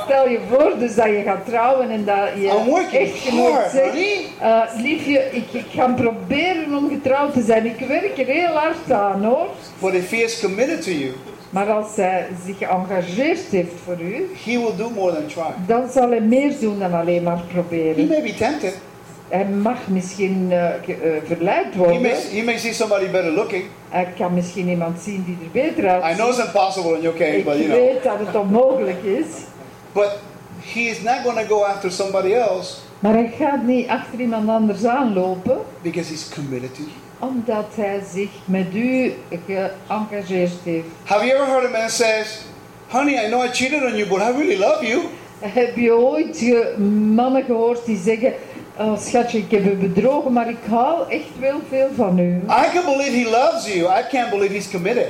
stel je voor dus dat je gaat trouwen en dat I'm je echtgenoot hard, zegt... eh, liefje, ik, ik ga proberen om getrouwd te zijn. Ik werk er heel hard aan hoor. But if he is committed to you, Maar als hij zich geëngageerd heeft voor u, he will do more than try. dan zal hij meer doen dan alleen maar He proberen. may be tempted. Hij mag misschien eh, verleid He worden. may, he may see somebody better looking. Hij kan misschien iemand zien die er beter uitziet. I know it's impossible in your case, Ik but you know. weet dat het onmogelijk is. But he is not going to go after somebody else Maar hij gaat niet achter iemand anders aanlopen, because he's committed to you. omdat hij zich met u geëngageerd heeft. Have you ever heard a man says, "Honey, I know I cheated on you, but I really love you." Heb je ooit mannen gehoord die zeggen... Oh, schatje, ik heb u bedrogen, maar ik hou echt wel veel van u. I can believe he loves you. I can't believe he's committed.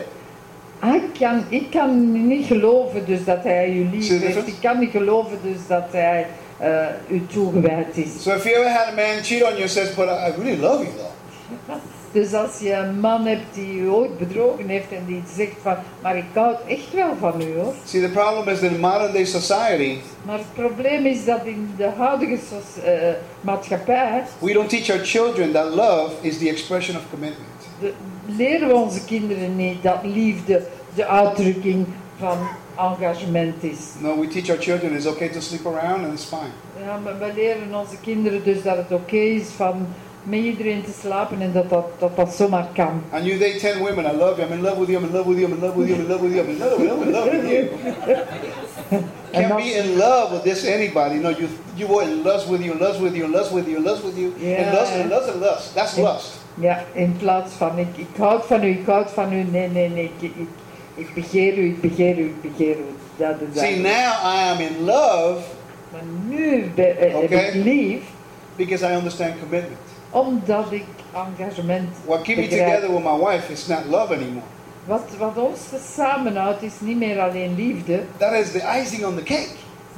Ik kan, ik kan niet geloven dus dat hij u lief heeft. Ik kan niet geloven dus dat hij eh, u toegewijd is. So if you ever had a man cheat on you and says, "But I really love you," though, Dus als je een man hebt die u ooit bedrogen heeft en die zegt van... Maar ik houd echt wel van u hoor. see, the problem is that in modern day society, Maar het probleem is dat in de huidige soci- eh, maatschappij... we don't teach our children that love is the expression of commitment. de- leren we onze kinderen niet dat liefde de uitdrukking van engagement is. No, we teach our children it's okay to sleep around and it's fine. Ja, maar we leren onze kinderen dus dat het oké is van met iedereen te slapen en dat dat, dat, dat zomaar kan. And you date ten women, I love you, I'm in love with you, I'm in love with you, I'm in love with you, I'm in love with you, I'm in love with you, I'm in love with you. En Can't als- be in love with this anybody. No, you you were in lust with you, in lust with you, in lust with you, in lust with you, in Yeah. lust, in lust, in lust. That's Yeah. lust. Ja, in plaats van ik, ik houd van u, ik houd van u, nee, nee, nee, ik, ik, ik begeer u, ik begeer u, ik begeer u. Dat is See, now I am in love Maar nu be- eh, ik lief, because I understand commitment. Omdat ik engagement What keep me begrijp. together with my wife is not love anymore. Wat, wat ons samenhoudt is niet meer alleen liefde. That is the icing on the cake.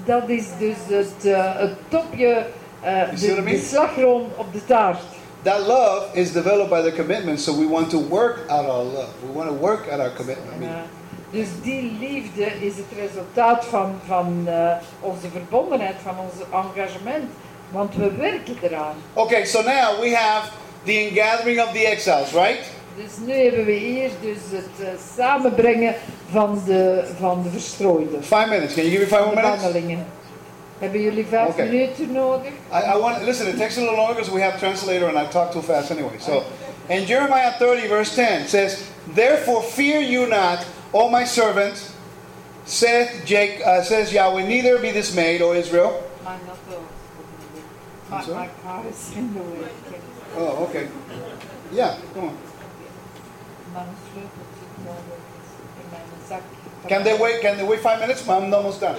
Dat is dus het, eh, het topje, eh, see de, what I mean? de slagroom op de taart. That love is developed by the commitment, so we want to work at our love. We want to work at our commitment. Ja. Dus die liefde is het resultaat van, van eh, onze verbondenheid, van ons engagement. Want we werken eraan. Okay, so now we have the ingathering of the exiles, right? Dus nu hebben we hier dus het eh, samenbrengen van de, van de verstrooiden. Five minutes. Can you give me five more minutes? wandelingen. Hebben jullie vijf Oké. minuten nodig? I, I want listen. It takes a little longer because we have translator, and I talk too fast anyway. So, in Jeremiah 30, verse 10 it says, "Therefore fear you not, O my servant," saith Jake, uh, says Yahweh, neither be dismayed, O Israel. My, sorry? my car is in the way. Oh, okay. Yeah, come on. Mijn sleutel zit nog in mijn zak. Can they wait? Can they wait five minutes? I'm almost done.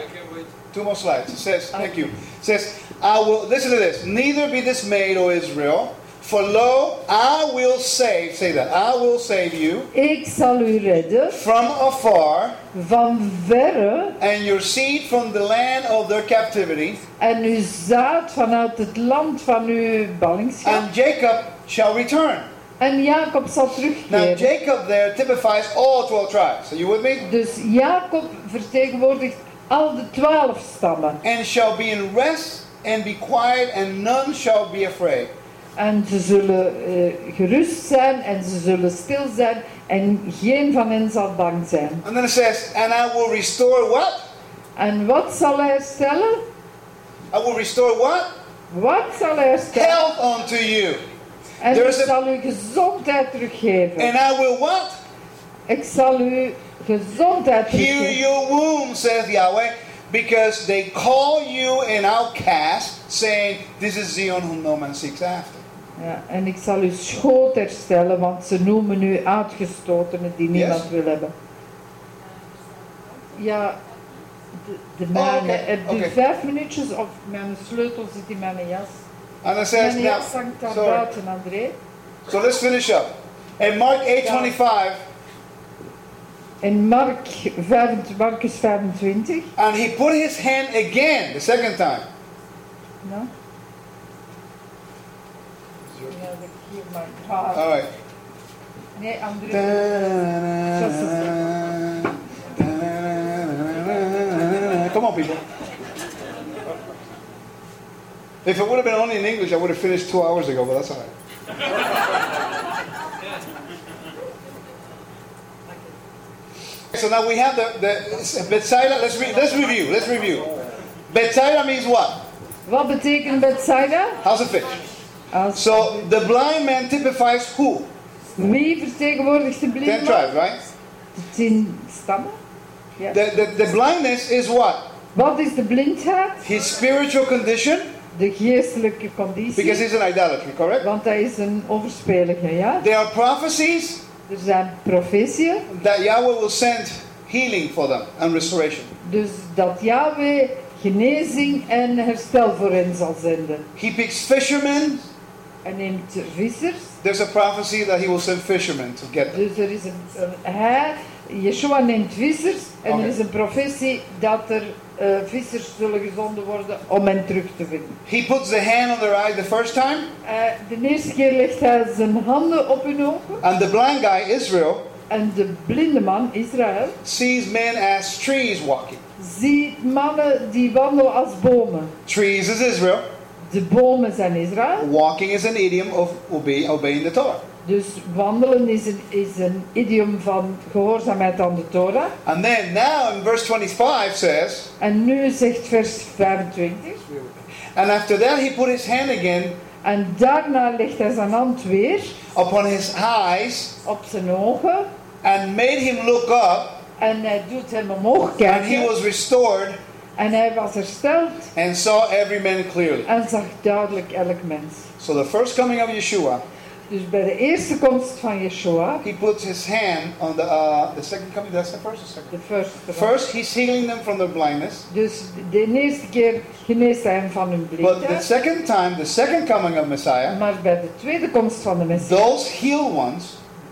Two more slides. It says, thank you. It says, I will, listen to this. Neither be dismayed, O Israel, for lo, I will save, say that, I will save you Ik zal u redden from afar, van verre and your seed from the land of their captivity, en uw zaad vanuit het land van uw ballingschap. and Jacob shall return. En Jacob zal Now, terugkeren. Jacob there typifies all 12 tribes. Are you with me? Dus Jacob vertegenwoordigt al de twaalf stammen. And shall be in rest and be quiet, and none shall be afraid. En ze zullen eh, gerust zijn en ze zullen stil zijn en geen van hen zal bang zijn. And then it says, and I will restore what? En wat zal hij herstellen? I will restore what? Wat zal hij herstellen? Health unto you. En There ik a- zal u gezondheid teruggeven. And I will what? Ik zal u gezondheid Heal your womb, saith Yahweh, because they call you an outcast, saying, This is Zion whom no man seeks after. Ja, en ik zal uw schoot herstellen, want ze noemen u uitgestotenen die niemand Yes. wil hebben. Ja, de, de Oh, mijne. oké, Heb je oké. vijf minuutjes of mijn sleutel zit in mijn jas? And it says, Mijn now, jas hangt daar sorry. buiten, André. So let's finish up. In Mark 8:25, In Mark 25, Marcus 25. and he put his hand again, the second time. Nou? Ja, ik geef maar haar. All right. Nee, André. Come on, people. If it would have been only in English, I would have finished two hours ago, but that's all right. So now we have the, the Bethsaida. Let's, re, let's review. Let's review. Bethsaida means what? Wat betekent Bethsaida? How's a fish? Als So the blind man typifies who? wie vertegenwoordigt de blinde Ten tribes, right? De tien stammen. Ja. The, the, the blindness is what? Wat is de blindheid? His spiritual condition, De geestelijke conditie. because he's an idolatry, correct? Want hij is een overspelige, ja. There are prophecies Er zijn profetieën, that Yahweh will send healing for them and restoration. dus dat Yahweh genezing en herstel voor hen zal zenden. He picks fishermen. Hij neemt vissers, There's a prophecy that he will send fishermen to get them. dus er is een, hij, Yeshua neemt vissers en Oké. er is een profetie dat er eh, vissers zullen gezonden worden om hen terug te vinden. He puts the hand on their eye the first time, Eh, de eerste keer legt hij zijn handen op hun ogen and the blind guy, Israel, en de blinde man, Israël, sees men as trees walking. ziet mannen die wandelen als bomen. Trees is Israel. De bomen zijn Israël. Walking is an idiom of obey, obeying the Torah. Dus wandelen is een, is een idiom van gehoorzaamheid aan de Torah. And then now in verse 25 says, En nu zegt vers 25. and after that he put his hand again En daarna legt hij zijn hand weer upon his eyes op zijn ogen. and made him look up, En hij doet hem omhoog and he was restored En hij was hersteld and saw every man clearly. en zag duidelijk elk mens. So the first coming of Yeshua, Dus bij de eerste komst van Yeshua, he puts his hand on the uh, the second coming. That's the first or second. de first, First, he's healing them from their blindness. Dus de eerste keer geneest hij hem van hun But the second time, the second coming of Messiah, Maar bij de tweede komst van de Messias, those healed ones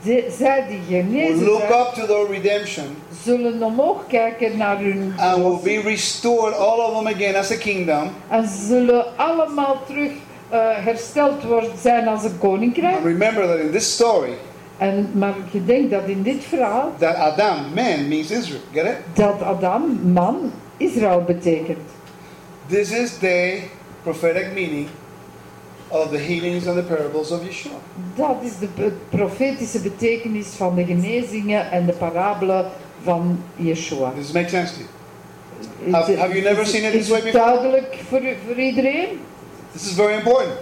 de- zij die will genezen look zijn, up to their redemption zullen omhoog kijken naar hun and will be restored, all of them again, as a kingdom. En zullen allemaal terug eh, hersteld worden, zijn als een koninkrijk. And remember that in this story, En, maar je denkt dat in dit verhaal that Adam, man, means Israel. Get it? dat Adam, man, Israël betekent. This is the prophetic meaning of the healings and the parables of Yeshua. Dat is de profetische betekenis van de genezingen en de parabelen van Yeshua. Does this make sense to you? Is Have- have you never seen it is this way before? duidelijk voor, voor iedereen? This is very important.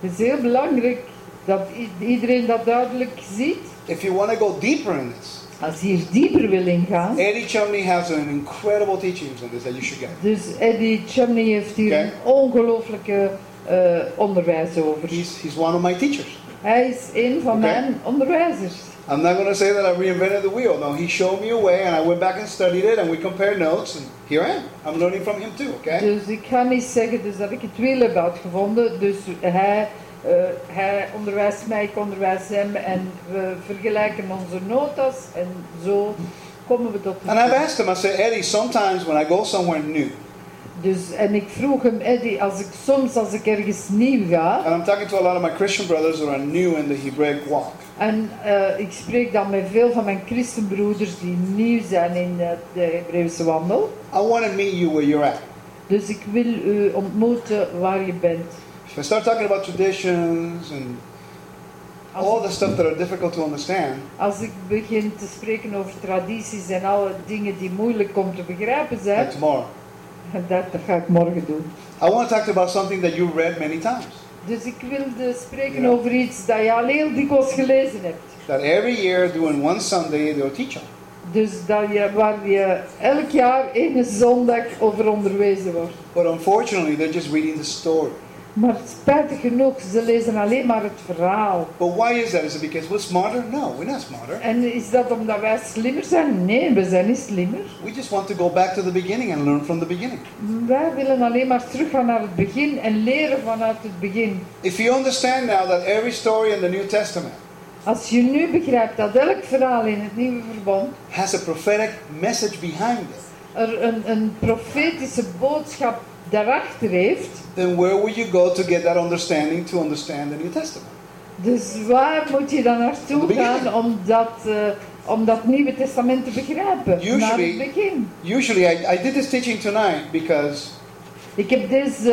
Het is heel belangrijk dat iedereen dat duidelijk ziet. If you want to go deeper in this, Als je hier dieper wil ingaan. Eddie Chumney has an incredible teachings on this that you should get. Dus Eddie Chumney heeft hier een ongelooflijke eh, onderwijs over. He's, he's one of my teachers. Hij is een van Oké. mijn onderwijzers. I'm not going to say that I reinvented the wheel. No, he showed me a way, and I went back and studied it, and we compared notes, and here I am. I'm learning from him too, okay? Dus ik ga niet zeggen dus dat ik het wiel heb uitgevonden. Dus hij, eh, hij onderwijst mij, ik onderwijs hem en we vergelijken onze notas en zo komen we tot And I've asked him, I said, Eddie, sometimes when I go somewhere new, Dus, en ik vroeg hem, Eddie, als ik, soms als ik ergens nieuw ga, and I'm talking to a lot of my Christian brothers who are new in the Hebraic walk, en eh, ik spreek dan met veel van mijn christenbroeders die nieuw zijn in eh, de Hebreeuwse wandel. I want to meet you where you're at. Dus ik wil u ontmoeten waar je bent. If I start talking about traditions and all Als, the stuff that are difficult to understand, als ik begin te spreken over tradities en alle dingen die moeilijk om te begrijpen zijn, like tomorrow, dat, ga ik morgen doen. I want to talk about something that you read many times. Dus ik wilde spreken over iets dat je al heel dikwijls gelezen hebt. That every year, during one Sunday, they'll teach on. Dus dat je, waar je elk jaar één zondag over onderwezen wordt. But unfortunately, they're just reading the story. Maar spijtig genoeg, ze lezen alleen maar het verhaal. But why is that? Is it because we're smarter? No, we're not smarter. En is dat omdat wij slimmer zijn? Nee, we zijn niet slimmer. We just want to go back to the beginning and learn from the beginning. Wij willen alleen maar teruggaan naar het begin en leren vanuit het begin. If you understand now that every story in the New Testament Als je nu begrijpt dat elk verhaal in het Nieuwe Verbond has a prophetic message behind it, er een, een profetische boodschap daarachter heeft, then where will you go to get that understanding to understand the New Testament? dus waar moet je dan naartoe gaan om dat, eh, om dat Nieuwe Testament te begrijpen? Usually- Naar het begin. Usually, I, I did this teaching tonight because Ik heb deze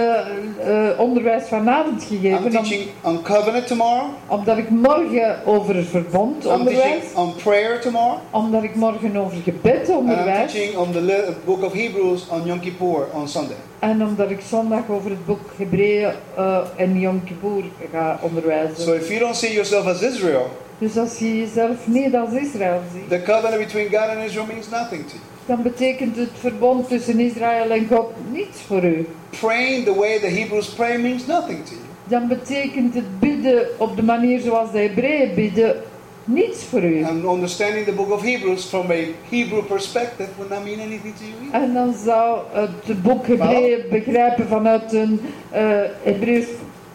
eh, eh, onderwijs vanavond I'm gegeven om- teaching on covenant tomorrow. omdat ik morgen over het verbond I'm onderwijs, teaching on prayer tomorrow. omdat ik morgen over gebed And I'm onderwijs teaching on the book of Hebrews on Yom Kippur on Sunday. en omdat ik zondag over het boek Hebreeën eh, en Yom Kippur ga onderwijzen. So if you don't see yourself as Israel, Dus als je jezelf niet als Israël ziet, the covenant between God and Israel means nothing to you. Dan betekent het verbond tussen Israël en God niets voor u. Praying the way the Hebrews pray means nothing to you. Dan betekent het bidden op de manier zoals de Hebreeën bidden niets voor u. And understanding the book of Hebrews from a Hebrew perspective would not mean anything to you either. En dan zou het boek Hebreeën begrijpen vanuit een eh Hebreeuws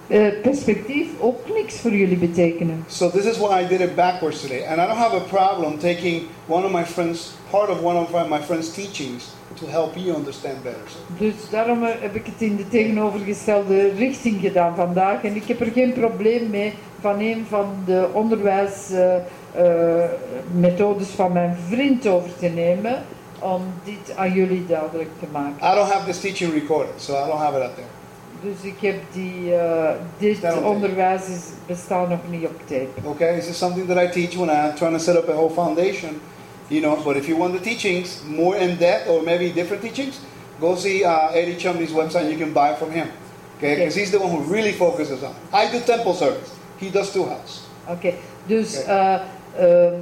eh, perspectief ook niks voor jullie betekenen. So this is why I did it backwards today. And I don't have a problem taking one of my friends, part of one of my friends' teachings to help you understand better. So Dus daarom eh, heb ik het in de tegenovergestelde richting gedaan vandaag. En ik heb er geen probleem mee van een van de onderwijsmethodes van mijn vriend over te nemen. Om dit aan jullie duidelijk te maken. I don't have this teaching recorded, so I don't have it out there. Dus ik heb die, eh, dit Staat op tape. onderwijs is, bestaat nog niet op tape. Okay, this is something that I teach when I'm trying to set up a whole foundation. You know, but if you want the teachings more in depth or maybe different teachings, go see uh, Eddie Chumley's website. You can buy from him. Okay, Okay. because he's the one who really focuses on. it. I do temple service. He does two house. Okay, dus. Oké. eh, ehm,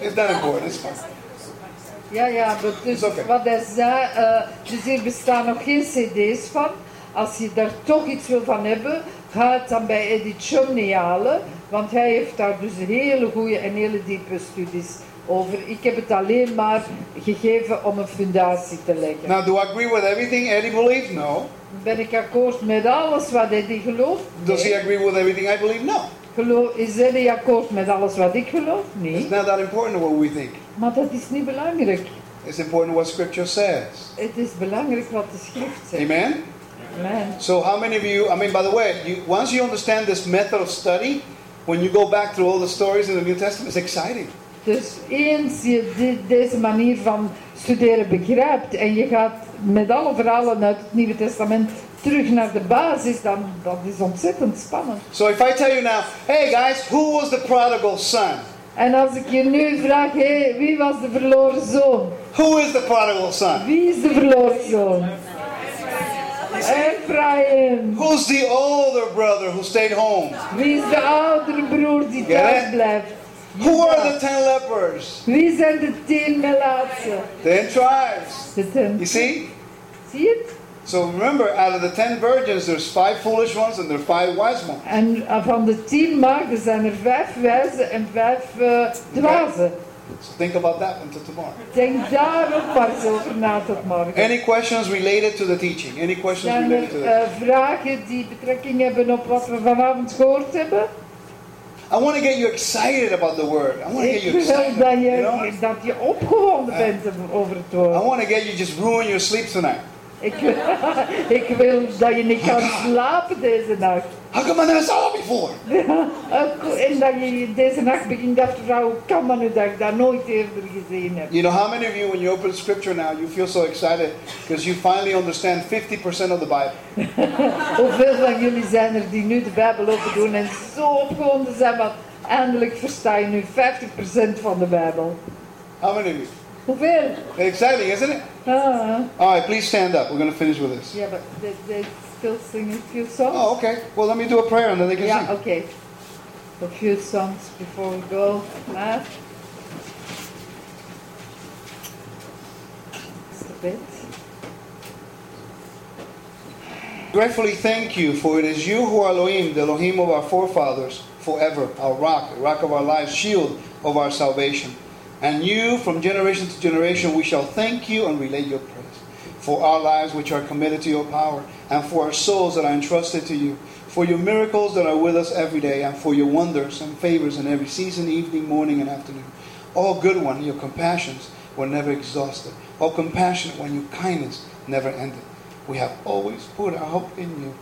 It's not important. It's fine. Ja, ja, dus oké. wat hij zei, eh, dus hier bestaan nog geen cd's van. Als je daar toch iets wil van hebben, ga het dan bij Eddie Chumney halen. Want hij heeft daar dus hele goede en hele diepe studies over. Ik heb het alleen maar gegeven om een fundatie te leggen. Now, do I agree with everything Eddie believes? No. Ben ik akkoord met alles wat Eddie gelooft? Does he agree with everything I believe? No. Geloof, is Eddie akkoord met alles wat ik geloof? Nee. It's not that important what we think. Maar dat is niet belangrijk. It's important what Scripture says. Het is belangrijk wat de schrift zegt. Amen. Amen. So, how many of you? I mean, by the way, you, once you understand this method of study, when you go back through all the stories in the New Testament, it's exciting. Dus eens je deze manier van studeren begrijpt en je gaat met alle verhalen uit het Nieuwe Testament terug naar de basis, dan dat is ontzettend spannend. So, if I tell you now, hey guys, who was the prodigal son? En als ik je nu vraag, hé, wie was de verloren zoon? Who is the prodigal son? Wie is de verloren zoon? Ephraim. Who's the older brother who stayed home? Wie is de oudere broer die thuis blijft? Who are the ten lepers? Wie zijn de tien melaatsen? Ten tribes. De ten. You see? Zie je het? So remember, out of the ten virgins, there's five foolish ones and there are five wise ones. En eh, van de tien maagden zijn er vijf wijze en vijf eh dwazen. So think about that until tomorrow. Denk daar ook maar eens over na tot morgen. Any questions related to the teaching? Any questions Zijn related to er that? eh, vragen die betrekking hebben op wat we vanavond gehoord hebben? I want to get you excited about the word. I want to get you excited. dat You know? dat je opgewonden bent over het I want to get you just ruin your sleep tonight. Ik, ik wil dat je niet kan slapen deze nacht. How come I never saw that before? Ook- En dat je deze nacht begint af te vragen, hoe kan dat nu dat ik dat nooit eerder gezien heb? You know, how many of you, when you open scripture now, you feel so excited because you finally understand 50% of the Bible? Hoeveel van jullie zijn er die nu de Bijbel open doen en zo opgewonden zijn, want eindelijk versta je nu 50% van de Bijbel. How many of you? Exciting, isn't it? Ah, All right, please stand up. We're going to finish with this. yeah, but they, they still singing a few songs? Oh, okay. Well, let me do a prayer and then they can Yeah, sing. okay. A few songs before we go. Matt? Just a bit. Gratefully thank you, for it is you who are Elohim, the Elohim of our forefathers, forever, our rock, the rock of our lives, shield of our salvation. And you, from generation to generation, we shall thank you and relate your praise. For our lives which are committed to your power, and for our souls that are entrusted to you, for your miracles that are with us every day, and for your wonders and favors in every season, evening, morning, and afternoon. All good one, your compassions were never exhausted. All compassionate one, your kindness never ended. We have always put our hope in you.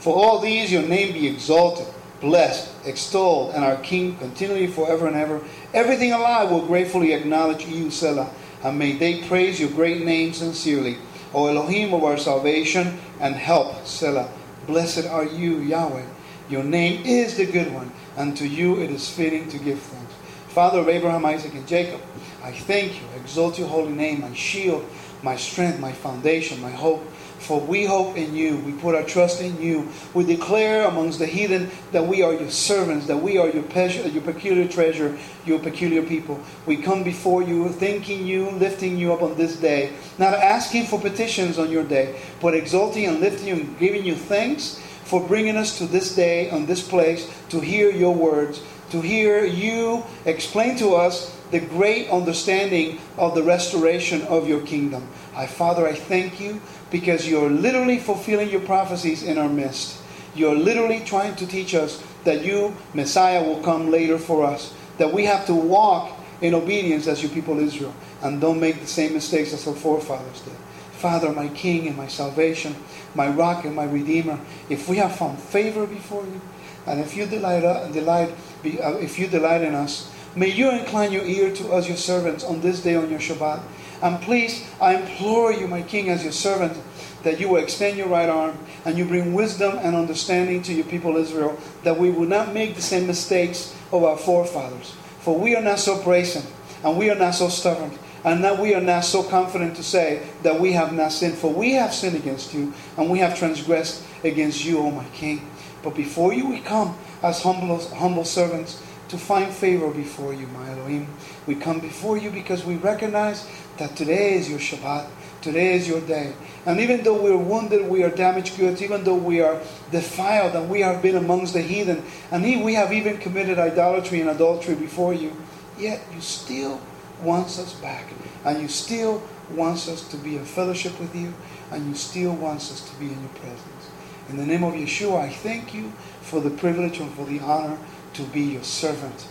For all these, your name be exalted, blessed, extolled, and our King continually forever and ever. Everything alive will gratefully acknowledge you, Selah, and may they praise your great name sincerely. O Elohim of our salvation and help, Selah. Blessed are you, Yahweh. Your name is the good one, and to you it is fitting to give thanks. Father of Abraham, Isaac, and Jacob, I thank you, exalt your holy name, my shield, my strength, my foundation, my hope. For we hope in you. We put our trust in you. We declare amongst the heathen that we are your servants, that we are your, pe- your peculiar treasure, your peculiar people. We come before you, thanking you, lifting you up on this day, not asking for petitions on your day, but exalting and lifting you and giving you thanks for bringing us to this day, on this place, to hear your words, to hear you explain to us the great understanding of the restoration of your kingdom. I, Father, I thank you because you're literally fulfilling your prophecies in our midst. You're literally trying to teach us that you, Messiah, will come later for us, that we have to walk in obedience as your people Israel, and don't make the same mistakes as our forefathers did. Father, my King and my salvation, my rock and my redeemer, if we have found favor before you, and if you delight, uh, delight uh, if you delight in us, may you incline your ear to us, your servants, on this day on your Shabbat. And please, I implore you, my King, as your servant, that you will extend your right arm and you bring wisdom and understanding to your people Israel, that we will not make the same mistakes of our forefathers. For we are not so brazen, and we are not so stubborn, and that we are not so confident to say that we have not sinned. For we have sinned against you, and we have transgressed against you, O my King. But before you we come as humble, humble servants to find favor before you, my Elohim. We come before you because we recognize that today is your Shabbat. Today is your day. And even though we're wounded, we are damaged goods, even though we are defiled and we have been amongst the heathen, and we have even committed idolatry and adultery before you, yet you still wants us back. And you still wants us to be in fellowship with you, and you still wants us to be in your presence. In the name of Yeshua, I thank you for the privilege and for the honor to be your servant.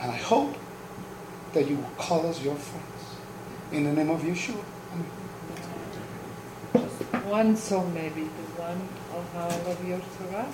And I hope that you will call us your friends. In the name of Yeshua. One song maybe, the one of our of your Torah.